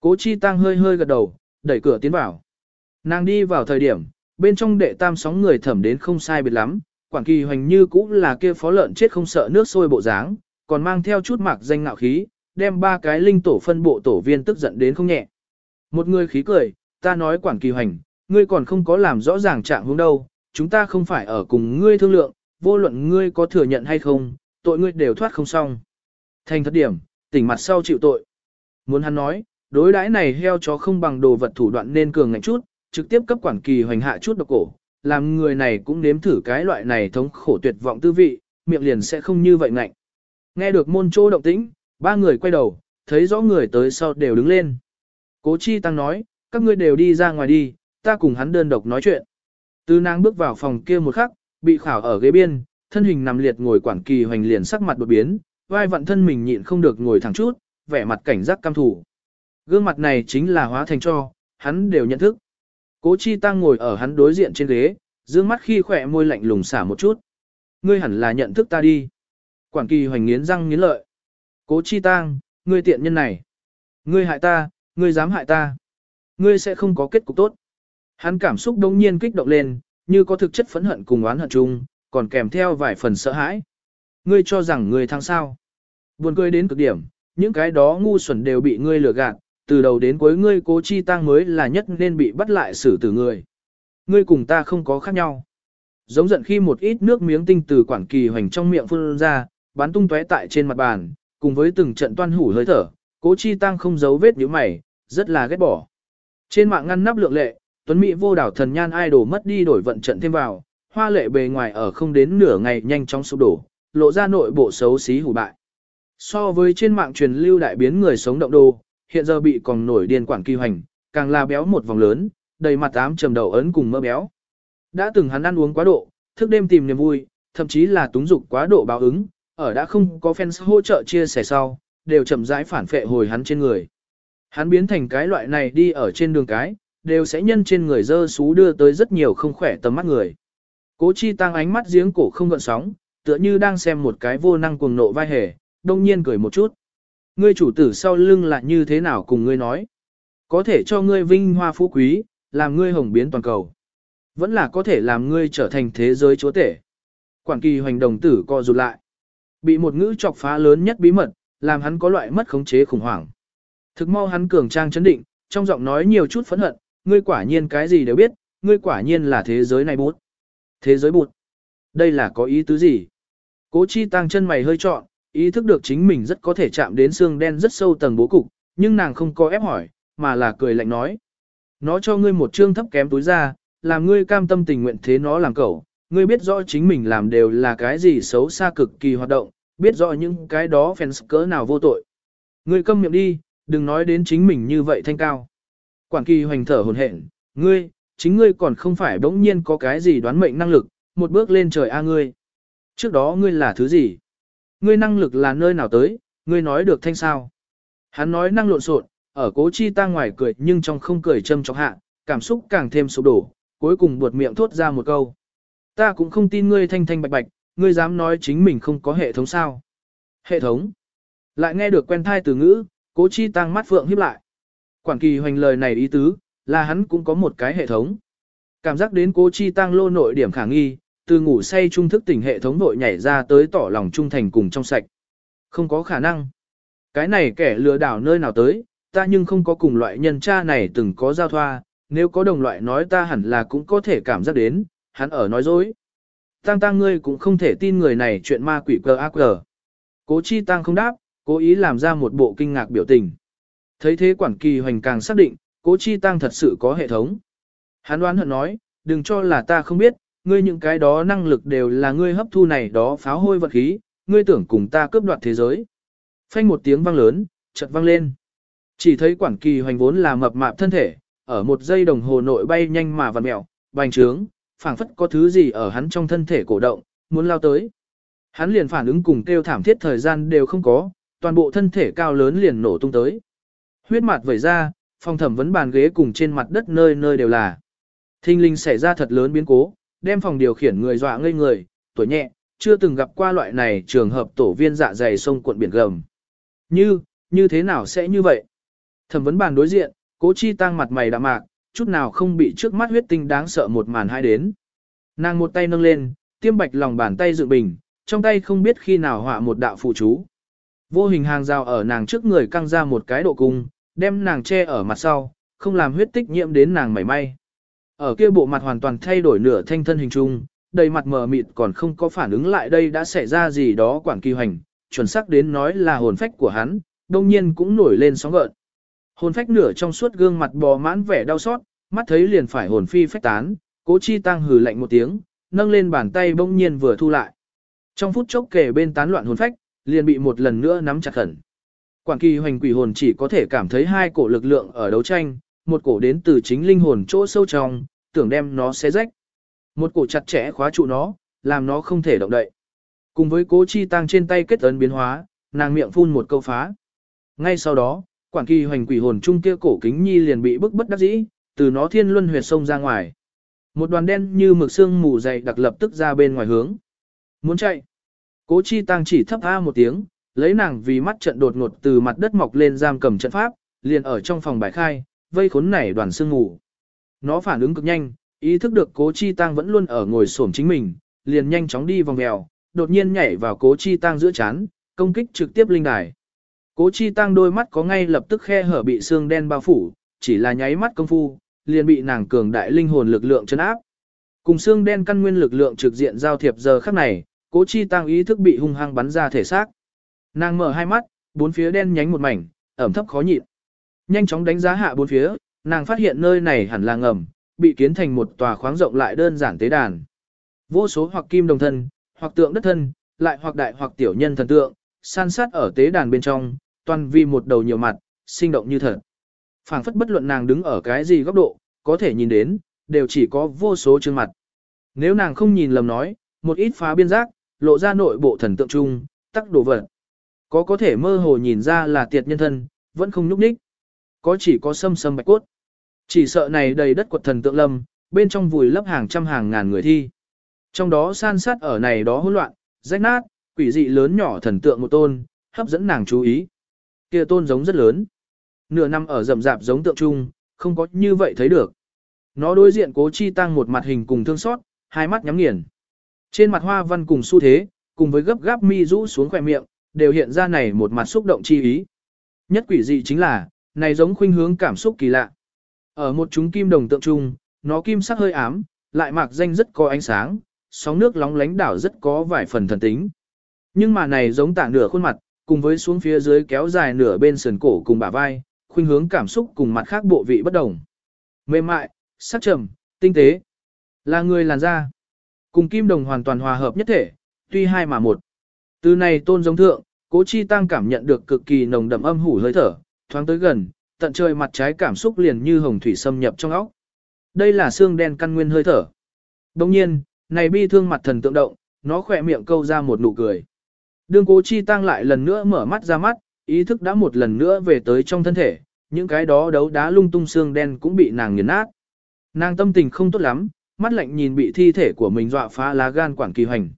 Cố chi tăng hơi hơi gật đầu, đẩy cửa tiến vào. Nàng đi vào thời điểm, bên trong đệ tam sóng người thẩm đến không sai biệt lắm, quản kỳ hoành như cũng là kia phó lợn chết không sợ nước sôi bộ dáng, còn mang theo chút mạc danh ngạo khí, đem ba cái linh tổ phân bộ tổ viên tức giận đến không nhẹ. Một người khí cười, ta nói quản kỳ hoành, ngươi còn không có làm rõ ràng trạng hướng đâu, chúng ta không phải ở cùng ngươi thương lượng, vô luận ngươi có thừa nhận hay không, tội ngươi đều thoát không xong. Thành thất điểm, tỉnh mặt sau chịu tội. Muốn hắn nói, đối đãi này heo chó không bằng đồ vật thủ đoạn nên cường ngạnh chút, trực tiếp cấp quản kỳ hoành hạ chút độc cổ, làm người này cũng nếm thử cái loại này thống khổ tuyệt vọng tư vị, miệng liền sẽ không như vậy ngạnh. Nghe được môn trô động tĩnh, ba người quay đầu, thấy rõ người tới sau đều đứng lên. Cố chi tăng nói, các ngươi đều đi ra ngoài đi, ta cùng hắn đơn độc nói chuyện. Từ nàng bước vào phòng kia một khắc, bị khảo ở ghế biên, thân hình nằm liệt ngồi quản kỳ hoành liền sắc mặt đột biến, vai vặn thân mình nhịn không được ngồi thẳng chút, vẻ mặt cảnh giác cam thủ. Gương mặt này chính là hóa thành cho, hắn đều nhận thức. Cố Chi Tăng ngồi ở hắn đối diện trên ghế, dương mắt khi khỏe môi lạnh lùng xả một chút. Ngươi hẳn là nhận thức ta đi. Quản kỳ hoành nghiến răng nghiến lợi. Cố Chi Tăng, ngươi tiện nhân này. Ngươi hại ta, ngươi dám hại ta. Ngươi sẽ không có kết cục tốt. Hắn cảm xúc đông nhiên kích động lên, như có thực chất phẫn hận cùng oán hận chung, còn kèm theo vài phần sợ hãi. Ngươi cho rằng ngươi thắng sao. Buồn cười đến cực điểm, những cái đó ngu xuẩn đều bị ngươi lừa gạt, từ đầu đến cuối ngươi cố chi tăng mới là nhất nên bị bắt lại xử tử người. Ngươi cùng ta không có khác nhau. Giống giận khi một ít nước miếng tinh từ quản kỳ hoành trong miệng phun ra, bắn tung tóe tại trên mặt bàn, cùng với từng trận toan hủ hơi thở, cố chi tăng không giấu vết nhíu mày, rất là ghét bỏ. Trên mạng ngăn nắp lượng lệ, tuấn mỹ vô đảo thần nhan idol mất đi đổi vận trận thêm vào, hoa lệ bề ngoài ở không đến nửa ngày nhanh chóng sụp đổ, lộ ra nội bộ xấu xí hủ bại. So với trên mạng truyền lưu đại biến người sống động đồ, hiện giờ bị còn nổi điên quản kỳ hoành, càng là béo một vòng lớn, đầy mặt ám trầm đầu ấn cùng mỡ béo. Đã từng hắn ăn uống quá độ, thức đêm tìm niềm vui, thậm chí là túng dục quá độ báo ứng, ở đã không có fans hỗ trợ chia sẻ sau, đều chậm rãi phản phệ hồi hắn trên người. Hắn biến thành cái loại này đi ở trên đường cái, đều sẽ nhân trên người dơ xú đưa tới rất nhiều không khỏe tầm mắt người. Cố chi tăng ánh mắt giếng cổ không gợn sóng, tựa như đang xem một cái vô năng cuồng nộ vai hề, đông nhiên cười một chút. Ngươi chủ tử sau lưng là như thế nào cùng ngươi nói? Có thể cho ngươi vinh hoa phú quý, làm ngươi hồng biến toàn cầu. Vẫn là có thể làm ngươi trở thành thế giới chúa tể. Quản kỳ hoành đồng tử co rụt lại. Bị một ngữ chọc phá lớn nhất bí mật, làm hắn có loại mất khống chế khủng hoảng. Thực mau hắn cường trang chấn định, trong giọng nói nhiều chút phẫn hận, ngươi quả nhiên cái gì đều biết, ngươi quả nhiên là thế giới này bút. Thế giới bụt. Đây là có ý tứ gì? Cố chi tăng chân mày hơi trọn, ý thức được chính mình rất có thể chạm đến xương đen rất sâu tầng bố cục, nhưng nàng không có ép hỏi, mà là cười lạnh nói. Nó cho ngươi một trương thấp kém túi ra, làm ngươi cam tâm tình nguyện thế nó làm cẩu. ngươi biết rõ chính mình làm đều là cái gì xấu xa cực kỳ hoạt động, biết rõ những cái đó fans cỡ nào vô tội. Ngươi câm miệng đi, đừng nói đến chính mình như vậy thanh cao. Quản kỳ hoành thở hồn hển, ngươi, chính ngươi còn không phải bỗng nhiên có cái gì đoán mệnh năng lực, một bước lên trời a ngươi. Trước đó ngươi là thứ gì? Ngươi năng lực là nơi nào tới, ngươi nói được thanh sao? Hắn nói năng lộn xộn, ở cố chi ta ngoài cười nhưng trong không cười châm chọc hạ, cảm xúc càng thêm sụp đổ, cuối cùng buột miệng thốt ra một câu. Ta cũng không tin ngươi thanh thanh bạch bạch, ngươi dám nói chính mình không có hệ thống sao. Hệ thống. Lại nghe được quen thai từ ngữ, cố chi tăng mắt phượng híp lại. Quản kỳ hoành lời này ý tứ, là hắn cũng có một cái hệ thống. Cảm giác đến cố chi tăng lô nội điểm khả nghi, từ ngủ say trung thức tỉnh hệ thống nội nhảy ra tới tỏ lòng trung thành cùng trong sạch. Không có khả năng. Cái này kẻ lừa đảo nơi nào tới, ta nhưng không có cùng loại nhân cha này từng có giao thoa, nếu có đồng loại nói ta hẳn là cũng có thể cảm giác đến, hắn ở nói dối. Tăng tăng ngươi cũng không thể tin người này chuyện ma quỷ cờ ác cờ. Cố chi tăng không đáp, cố ý làm ra một bộ kinh ngạc biểu tình. Thấy thế quản kỳ hoành càng xác định, cố chi tăng thật sự có hệ thống. Hắn đoán hận nói, đừng cho là ta không biết, ngươi những cái đó năng lực đều là ngươi hấp thu này đó pháo hôi vật khí, ngươi tưởng cùng ta cướp đoạt thế giới. Phanh một tiếng vang lớn, chợt vang lên. Chỉ thấy quản kỳ hoành vốn là mập mạp thân thể, ở một giây đồng hồ nội bay nhanh mà vặn mèo, bành trướng, phảng phất có thứ gì ở hắn trong thân thể cổ động, muốn lao tới. Hắn liền phản ứng cùng kêu thảm thiết thời gian đều không có, toàn bộ thân thể cao lớn liền nổ tung tới. Huyết mặt vẩy ra, phòng thẩm vấn bàn ghế cùng trên mặt đất nơi nơi đều là. Thinh linh xảy ra thật lớn biến cố, đem phòng điều khiển người dọa ngây người, tuổi nhẹ, chưa từng gặp qua loại này trường hợp tổ viên dạ dày sông cuộn biển gầm. Như, như thế nào sẽ như vậy? Thẩm vấn bàn đối diện, cố chi tăng mặt mày đạm mạc, chút nào không bị trước mắt huyết tinh đáng sợ một màn hai đến. Nàng một tay nâng lên, tiêm bạch lòng bàn tay dự bình, trong tay không biết khi nào họa một đạo phụ chú. Vô hình hàng rào ở nàng trước người căng ra một cái độ cung, đem nàng che ở mặt sau, không làm huyết tích nhiễm đến nàng mảy may. Ở kia bộ mặt hoàn toàn thay đổi nửa thanh thân hình trung, đầy mặt mờ mịt còn không có phản ứng lại đây đã xảy ra gì đó quản kỳ hoành, chuẩn xác đến nói là hồn phách của hắn, đông nhiên cũng nổi lên sóng gợn. Hồn phách nửa trong suốt gương mặt bò mãn vẻ đau xót, mắt thấy liền phải hồn phi phách tán, cố chi tăng hừ lạnh một tiếng, nâng lên bàn tay bỗng nhiên vừa thu lại. Trong phút chốc kề bên tán loạn hồn phách, liền bị một lần nữa nắm chặt khẩn. Quản kỳ hoành quỷ hồn chỉ có thể cảm thấy hai cổ lực lượng ở đấu tranh, một cổ đến từ chính linh hồn chỗ sâu trong, tưởng đem nó xé rách. Một cổ chặt chẽ khóa trụ nó, làm nó không thể động đậy. Cùng với cố chi tăng trên tay kết ấn biến hóa, nàng miệng phun một câu phá. Ngay sau đó, quản kỳ hoành quỷ hồn trung kia cổ kính nhi liền bị bức bất đắc dĩ, từ nó thiên luân huyệt sông ra ngoài. Một đoàn đen như mực xương mù dày đặc lập tức ra bên ngoài hướng. Muốn chạy. Cố chi tăng chỉ thấp a một tiếng, lấy nàng vì mắt trận đột ngột từ mặt đất mọc lên giam cầm trận pháp, liền ở trong phòng bài khai, vây khốn nảy đoàn xương ngủ Nó phản ứng cực nhanh, ý thức được cố chi tăng vẫn luôn ở ngồi xổm chính mình, liền nhanh chóng đi vòng mèo, đột nhiên nhảy vào cố chi tăng giữa chán, công kích trực tiếp linh đài. Cố chi tăng đôi mắt có ngay lập tức khe hở bị xương đen bao phủ, chỉ là nháy mắt công phu, liền bị nàng cường đại linh hồn lực lượng chấn áp. Cùng xương đen căn nguyên lực lượng trực diện giao thiệp giờ khắc này, cố chi tăng ý thức bị hung hăng bắn ra thể xác. Nàng mở hai mắt, bốn phía đen nhánh một mảnh, ẩm thấp khó nhịn. Nhanh chóng đánh giá hạ bốn phía, nàng phát hiện nơi này hẳn là ngầm, bị kiến thành một tòa khoáng rộng lại đơn giản tế đàn. Vô số hoặc kim đồng thân, hoặc tượng đất thân, lại hoặc đại hoặc tiểu nhân thần tượng, san sát ở tế đàn bên trong, toàn vì một đầu nhiều mặt, sinh động như thật. phảng phất bất luận nàng đứng ở cái gì góc độ, có thể nhìn đến, đều chỉ có vô số chương mặt. Nếu nàng không nhìn lầm nói, một ít phá biên giác, lộ ra nội bộ thần tượng chung, tắc đồ vật. Có có thể mơ hồ nhìn ra là tiệt nhân thân, vẫn không nhúc nhích. Có chỉ có sâm sâm bạch cốt. Chỉ sợ này đầy đất quật thần tượng lâm, bên trong vùi lấp hàng trăm hàng ngàn người thi. Trong đó san sát ở này đó hỗn loạn, rách nát, quỷ dị lớn nhỏ thần tượng một tôn, hấp dẫn nàng chú ý. Kia tôn giống rất lớn. Nửa năm ở rậm rạp giống tượng trung, không có như vậy thấy được. Nó đối diện cố chi tăng một mặt hình cùng thương xót, hai mắt nhắm nghiền. Trên mặt hoa văn cùng xu thế, cùng với gấp gáp mi rũ xuống khỏe miệng, đều hiện ra này một mặt xúc động chi ý. Nhất quỷ dị chính là, này giống khuynh hướng cảm xúc kỳ lạ. Ở một chúng kim đồng tượng trung, nó kim sắc hơi ám, lại mạc danh rất có ánh sáng, sóng nước lóng lánh đảo rất có vài phần thần tính. Nhưng mà này giống tả nửa khuôn mặt, cùng với xuống phía dưới kéo dài nửa bên sườn cổ cùng bả vai, khuynh hướng cảm xúc cùng mặt khác bộ vị bất đồng. Mềm mại, sắc trầm, tinh tế. Là người làn da. Cùng kim đồng hoàn toàn hòa hợp nhất thể, tuy hai mà một. Từ này tôn giống thượng, cố chi tăng cảm nhận được cực kỳ nồng đậm âm hủ hơi thở, thoáng tới gần, tận trời mặt trái cảm xúc liền như hồng thủy xâm nhập trong óc. Đây là xương đen căn nguyên hơi thở. Đồng nhiên, này bi thương mặt thần tượng động, nó khỏe miệng câu ra một nụ cười. Đương cố chi tăng lại lần nữa mở mắt ra mắt, ý thức đã một lần nữa về tới trong thân thể, những cái đó đấu đá lung tung xương đen cũng bị nàng nghiền nát. Nàng tâm tình không tốt lắm, mắt lạnh nhìn bị thi thể của mình dọa phá lá gan quản kỳ hoành.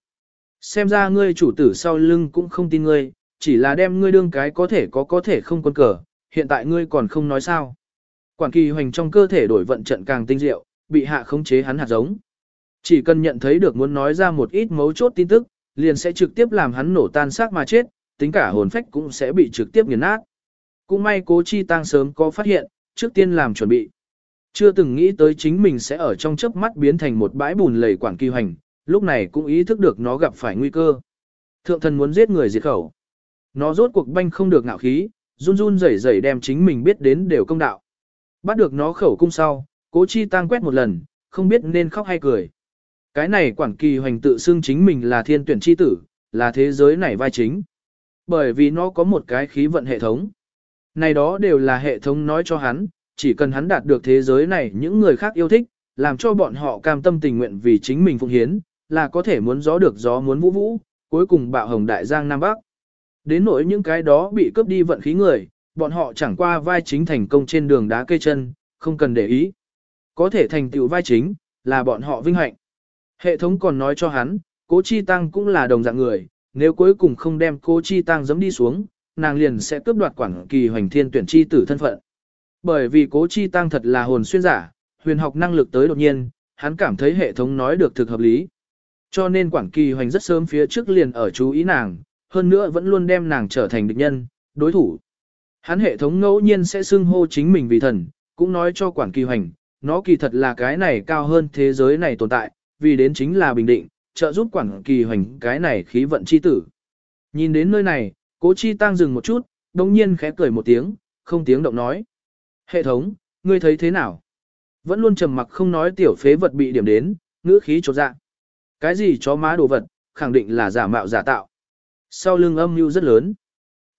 Xem ra ngươi chủ tử sau lưng cũng không tin ngươi, chỉ là đem ngươi đương cái có thể có có thể không quân cờ, hiện tại ngươi còn không nói sao. Quản kỳ hoành trong cơ thể đổi vận trận càng tinh diệu, bị hạ khống chế hắn hạt giống. Chỉ cần nhận thấy được muốn nói ra một ít mấu chốt tin tức, liền sẽ trực tiếp làm hắn nổ tan xác mà chết, tính cả hồn phách cũng sẽ bị trực tiếp nghiền nát. Cũng may cố chi tăng sớm có phát hiện, trước tiên làm chuẩn bị. Chưa từng nghĩ tới chính mình sẽ ở trong chớp mắt biến thành một bãi bùn lầy quản kỳ hoành, lúc này cũng ý thức được nó gặp phải nguy cơ. Thượng thần muốn giết người diệt khẩu. Nó rốt cuộc banh không được ngạo khí, run run rẩy rẩy đem chính mình biết đến đều công đạo. Bắt được nó khẩu cung sau, cố chi tăng quét một lần, không biết nên khóc hay cười. Cái này quản kỳ hoành tự xưng chính mình là thiên tuyển chi tử, là thế giới này vai chính. Bởi vì nó có một cái khí vận hệ thống. Này đó đều là hệ thống nói cho hắn, chỉ cần hắn đạt được thế giới này những người khác yêu thích, làm cho bọn họ cam tâm tình nguyện vì chính mình phụng hiến, là có thể muốn gió được gió muốn vũ vũ, cuối cùng bạo hồng đại giang Nam Bắc. Đến nỗi những cái đó bị cướp đi vận khí người, bọn họ chẳng qua vai chính thành công trên đường đá cây chân, không cần để ý. Có thể thành tựu vai chính, là bọn họ vinh hạnh. Hệ thống còn nói cho hắn, cố chi tăng cũng là đồng dạng người, nếu cuối cùng không đem cố chi tăng giấm đi xuống, nàng liền sẽ cướp đoạt quản kỳ hoành thiên tuyển chi tử thân phận. Bởi vì cố chi tăng thật là hồn xuyên giả, huyền học năng lực tới đột nhiên, hắn cảm thấy hệ thống nói được thực hợp lý. Cho nên quản kỳ hoành rất sớm phía trước liền ở chú ý nàng, hơn nữa vẫn luôn đem nàng trở thành địch nhân, đối thủ. Hắn hệ thống ngẫu nhiên sẽ xưng hô chính mình vì thần, cũng nói cho quản kỳ hoành, nó kỳ thật là cái này cao hơn thế giới này tồn tại, vì đến chính là bình định, trợ giúp quản kỳ hoành cái này khí vận chi tử. Nhìn đến nơi này, cố chi tăng dừng một chút, đồng nhiên khẽ cười một tiếng, không tiếng động nói. Hệ thống, ngươi thấy thế nào? Vẫn luôn trầm mặc không nói tiểu phế vật bị điểm đến, ngữ khí trột dạ. Cái gì chó má đồ vật, khẳng định là giả mạo giả tạo. Sau lưng âm mưu rất lớn.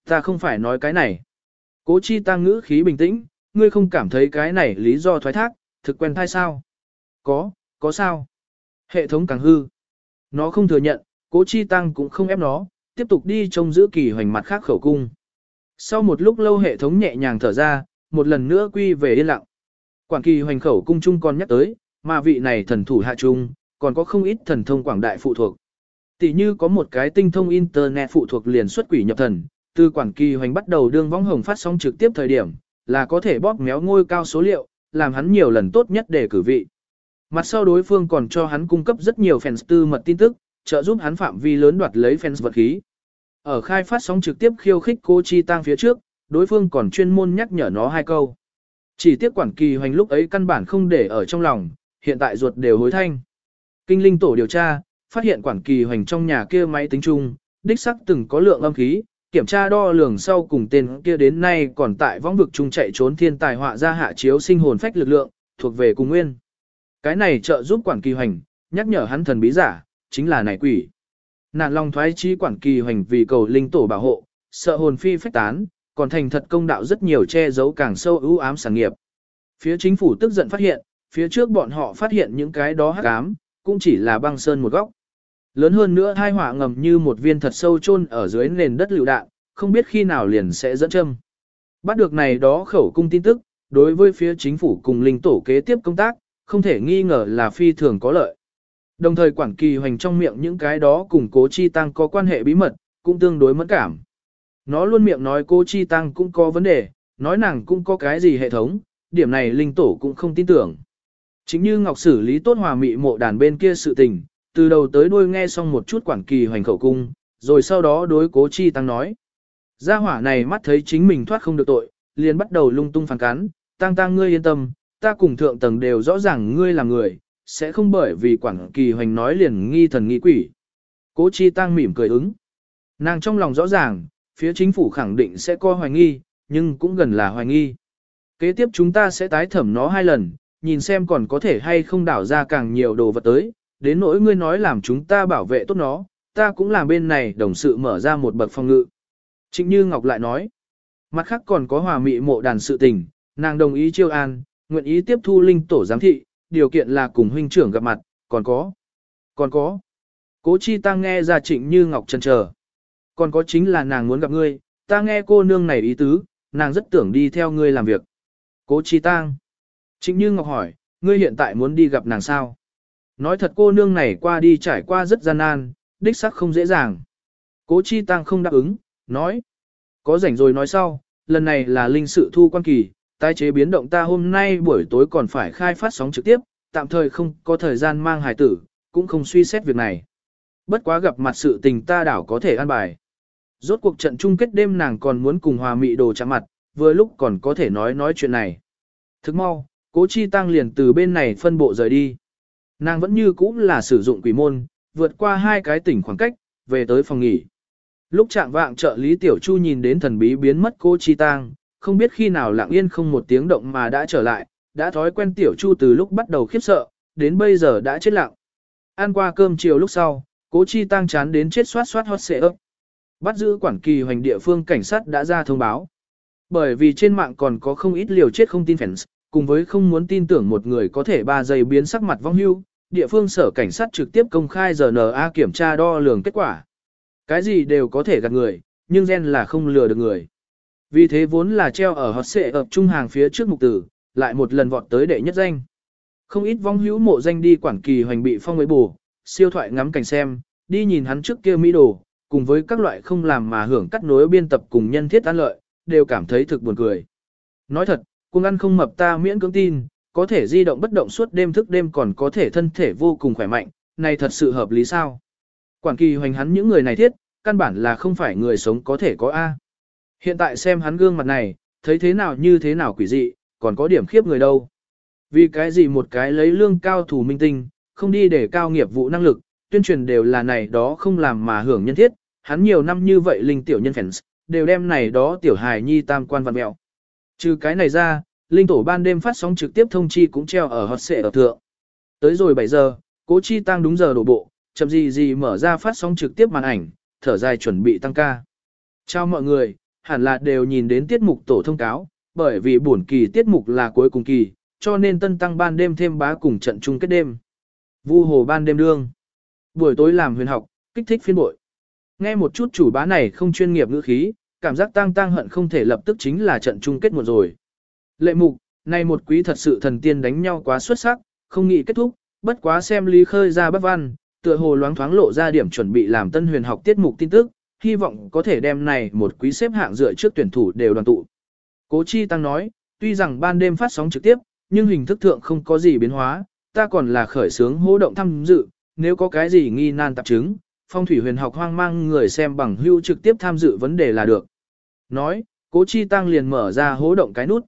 Ta không phải nói cái này. Cố chi tăng ngữ khí bình tĩnh, ngươi không cảm thấy cái này lý do thoái thác, thực quen thai sao? Có, có sao? Hệ thống càng hư. Nó không thừa nhận, cố chi tăng cũng không ép nó, tiếp tục đi trông giữ kỳ hoành mặt khác khẩu cung. Sau một lúc lâu hệ thống nhẹ nhàng thở ra, một lần nữa quy về yên lặng. Quản kỳ hoành khẩu cung chung còn nhắc tới, mà vị này thần thủ hạ trung, còn có không ít thần thông quảng đại phụ thuộc. Tỷ như có một cái tinh thông internet phụ thuộc liền xuất quỷ nhập thần, từ quản kỳ hoành bắt đầu đương võng hồng phát sóng trực tiếp thời điểm, là có thể bóp méo ngôi cao số liệu, làm hắn nhiều lần tốt nhất để cử vị. Mặt sau đối phương còn cho hắn cung cấp rất nhiều fans tư mật tin tức, trợ giúp hắn phạm vi lớn đoạt lấy fans vật khí. Ở khai phát sóng trực tiếp khiêu khích cô Chi Tăng phía trước, đối phương còn chuyên môn nhắc nhở nó hai câu. Chỉ tiếc quản kỳ hoành lúc ấy căn bản không để ở trong lòng, hiện tại ruột đều hối thanh. Kinh linh tổ điều tra, phát hiện quản kỳ hoành trong nhà kia máy tính chung, đích sắc từng có lượng âm khí, kiểm tra đo lường sau cùng tên kia đến nay còn tại võng vực chung chạy trốn thiên tài họa ra hạ chiếu sinh hồn phách lực lượng, thuộc về cùng nguyên. Cái này trợ giúp quản kỳ hoành, nhắc nhở hắn thần bí giả, chính là này quỷ. Nạn long thoái trí quản kỳ hoành vì cầu linh tổ bảo hộ, sợ hồn phi phách tán, còn thành thật công đạo rất nhiều che giấu càng sâu ưu ám sản nghiệp. Phía chính phủ tức giận phát hiện, phía trước bọn họ phát hiện những cái đó hắc ám, cũng chỉ là băng sơn một góc. Lớn hơn nữa hai hỏa ngầm như một viên thật sâu chôn ở dưới nền đất lựu đạn, không biết khi nào liền sẽ dẫn châm. Bắt được này đó khẩu cung tin tức, đối với phía chính phủ cùng linh tổ kế tiếp công tác, không thể nghi ngờ là phi thường có lợi. Đồng thời quản kỳ hoành trong miệng những cái đó cùng cố chi tăng có quan hệ bí mật, cũng tương đối mẫn cảm. Nó luôn miệng nói cô chi tăng cũng có vấn đề, nói nàng cũng có cái gì hệ thống, điểm này linh tổ cũng không tin tưởng. Chính như Ngọc xử lý tốt hòa mị mộ đàn bên kia sự tình, từ đầu tới đuôi nghe xong một chút quản kỳ hoành khẩu cung, rồi sau đó đối cố chi tăng nói. Gia hỏa này mắt thấy chính mình thoát không được tội, liền bắt đầu lung tung phản cắn, tăng tăng ngươi yên tâm, ta cùng thượng tầng đều rõ ràng ngươi là người, sẽ không bởi vì quản kỳ hoành nói liền nghi thần nghi quỷ. Cố chi tăng mỉm cười ứng. Nàng trong lòng rõ ràng, phía chính phủ khẳng định sẽ coi hoài nghi, nhưng cũng gần là hoài nghi. Kế tiếp chúng ta sẽ tái thẩm nó hai lần, nhìn xem còn có thể hay không đảo ra càng nhiều đồ vật tới, đến nỗi ngươi nói làm chúng ta bảo vệ tốt nó, ta cũng làm bên này đồng sự mở ra một bậc phòng ngự. Trịnh Như Ngọc lại nói, mặt khác còn có hòa mị mộ đàn sự tình, nàng đồng ý chiêu an, nguyện ý tiếp thu linh tổ giám thị, điều kiện là cùng huynh trưởng gặp mặt, còn có, còn có. Cố chi ta nghe ra trịnh Như Ngọc chân chờ. Còn có chính là nàng muốn gặp ngươi, ta nghe cô nương này ý tứ, nàng rất tưởng đi theo ngươi làm việc. Cố chi tang. Trịnh Như Ngọc hỏi, ngươi hiện tại muốn đi gặp nàng sao? Nói thật cô nương này qua đi trải qua rất gian nan, đích sắc không dễ dàng. Cố chi tăng không đáp ứng, nói. Có rảnh rồi nói sau, lần này là linh sự thu quan kỳ, tái chế biến động ta hôm nay buổi tối còn phải khai phát sóng trực tiếp, tạm thời không có thời gian mang hài tử, cũng không suy xét việc này. Bất quá gặp mặt sự tình ta đảo có thể an bài. Rốt cuộc trận chung kết đêm nàng còn muốn cùng hòa mị đồ chạm mặt, vừa lúc còn có thể nói nói chuyện này. Thức mau, cố chi tăng liền từ bên này phân bộ rời đi. Nàng vẫn như cũ là sử dụng quỷ môn, vượt qua hai cái tỉnh khoảng cách, về tới phòng nghỉ. Lúc trạng vạng trợ lý Tiểu Chu nhìn đến thần bí biến mất cô Chi Tang, không biết khi nào lặng yên không một tiếng động mà đã trở lại, đã thói quen Tiểu Chu từ lúc bắt đầu khiếp sợ, đến bây giờ đã chết lặng. Ăn qua cơm chiều lúc sau, cố Chi Tăng chán đến chết xoát xoát hót xệ ấp. Bắt giữ quản kỳ hoành địa phương cảnh sát đã ra thông báo. Bởi vì trên mạng còn có không ít liều chết không tin fans, cùng với không muốn tin tưởng một người có thể ba giây biến sắc mặt vong hưu, địa phương sở cảnh sát trực tiếp công khai RNA kiểm tra đo lường kết quả. Cái gì đều có thể gạt người, nhưng gen là không lừa được người. Vì thế vốn là treo ở hot xệ ập trung hàng phía trước mục tử, lại một lần vọt tới đệ nhất danh. Không ít vong hữu mộ danh đi quản kỳ hoành bị phong với bù, siêu thoại ngắm cảnh xem, đi nhìn hắn trước kia mỹ đồ, cùng với các loại không làm mà hưởng cắt nối biên tập cùng nhân thiết an lợi, đều cảm thấy thực buồn cười. Nói thật, cùng ăn không mập ta miễn cưỡng tin, có thể di động bất động suốt đêm thức đêm còn có thể thân thể vô cùng khỏe mạnh, này thật sự hợp lý sao? Quản kỳ hoành hắn những người này thiết, căn bản là không phải người sống có thể có A. Hiện tại xem hắn gương mặt này, thấy thế nào như thế nào quỷ dị, còn có điểm khiếp người đâu. Vì cái gì một cái lấy lương cao thủ minh tinh, không đi để cao nghiệp vụ năng lực, tuyên truyền đều là này đó không làm mà hưởng nhân thiết, hắn nhiều năm như vậy linh tiểu nhân fans, đều đem này đó tiểu hài nhi tam quan văn mẹo. Trừ cái này ra, linh tổ ban đêm phát sóng trực tiếp thông chi cũng treo ở hot xệ ở thượng. Tới rồi 7 giờ, cố chi tăng đúng giờ đổ bộ, chậm gì gì mở ra phát sóng trực tiếp màn ảnh, thở dài chuẩn bị tăng ca. Chào mọi người, hẳn là đều nhìn đến tiết mục tổ thông cáo, bởi vì buồn kỳ tiết mục là cuối cùng kỳ, cho nên tân tăng ban đêm thêm bá cùng trận chung kết đêm. Vu hồ ban đêm đương. Buổi tối làm huyền học, kích thích phiên bội. Nghe một chút chủ bá này không chuyên nghiệp ngữ khí, cảm giác tang tang hận không thể lập tức chính là trận chung kết một rồi. Lệ mục, này một quý thật sự thần tiên đánh nhau quá xuất sắc, không nghĩ kết thúc, bất quá xem lý khơi ra bất văn, tựa hồ loáng thoáng lộ ra điểm chuẩn bị làm tân huyền học tiết mục tin tức, hy vọng có thể đem này một quý xếp hạng dựa trước tuyển thủ đều đoàn tụ. Cố Chi Tăng nói, tuy rằng ban đêm phát sóng trực tiếp, nhưng hình thức thượng không có gì biến hóa, ta còn là khởi sướng hô động tham dự, nếu có cái gì nghi nan tạp chứng, phong thủy huyền học hoang mang người xem bằng hưu trực tiếp tham dự vấn đề là được. Nói, Cố Chi Tăng liền mở ra hố động cái nút,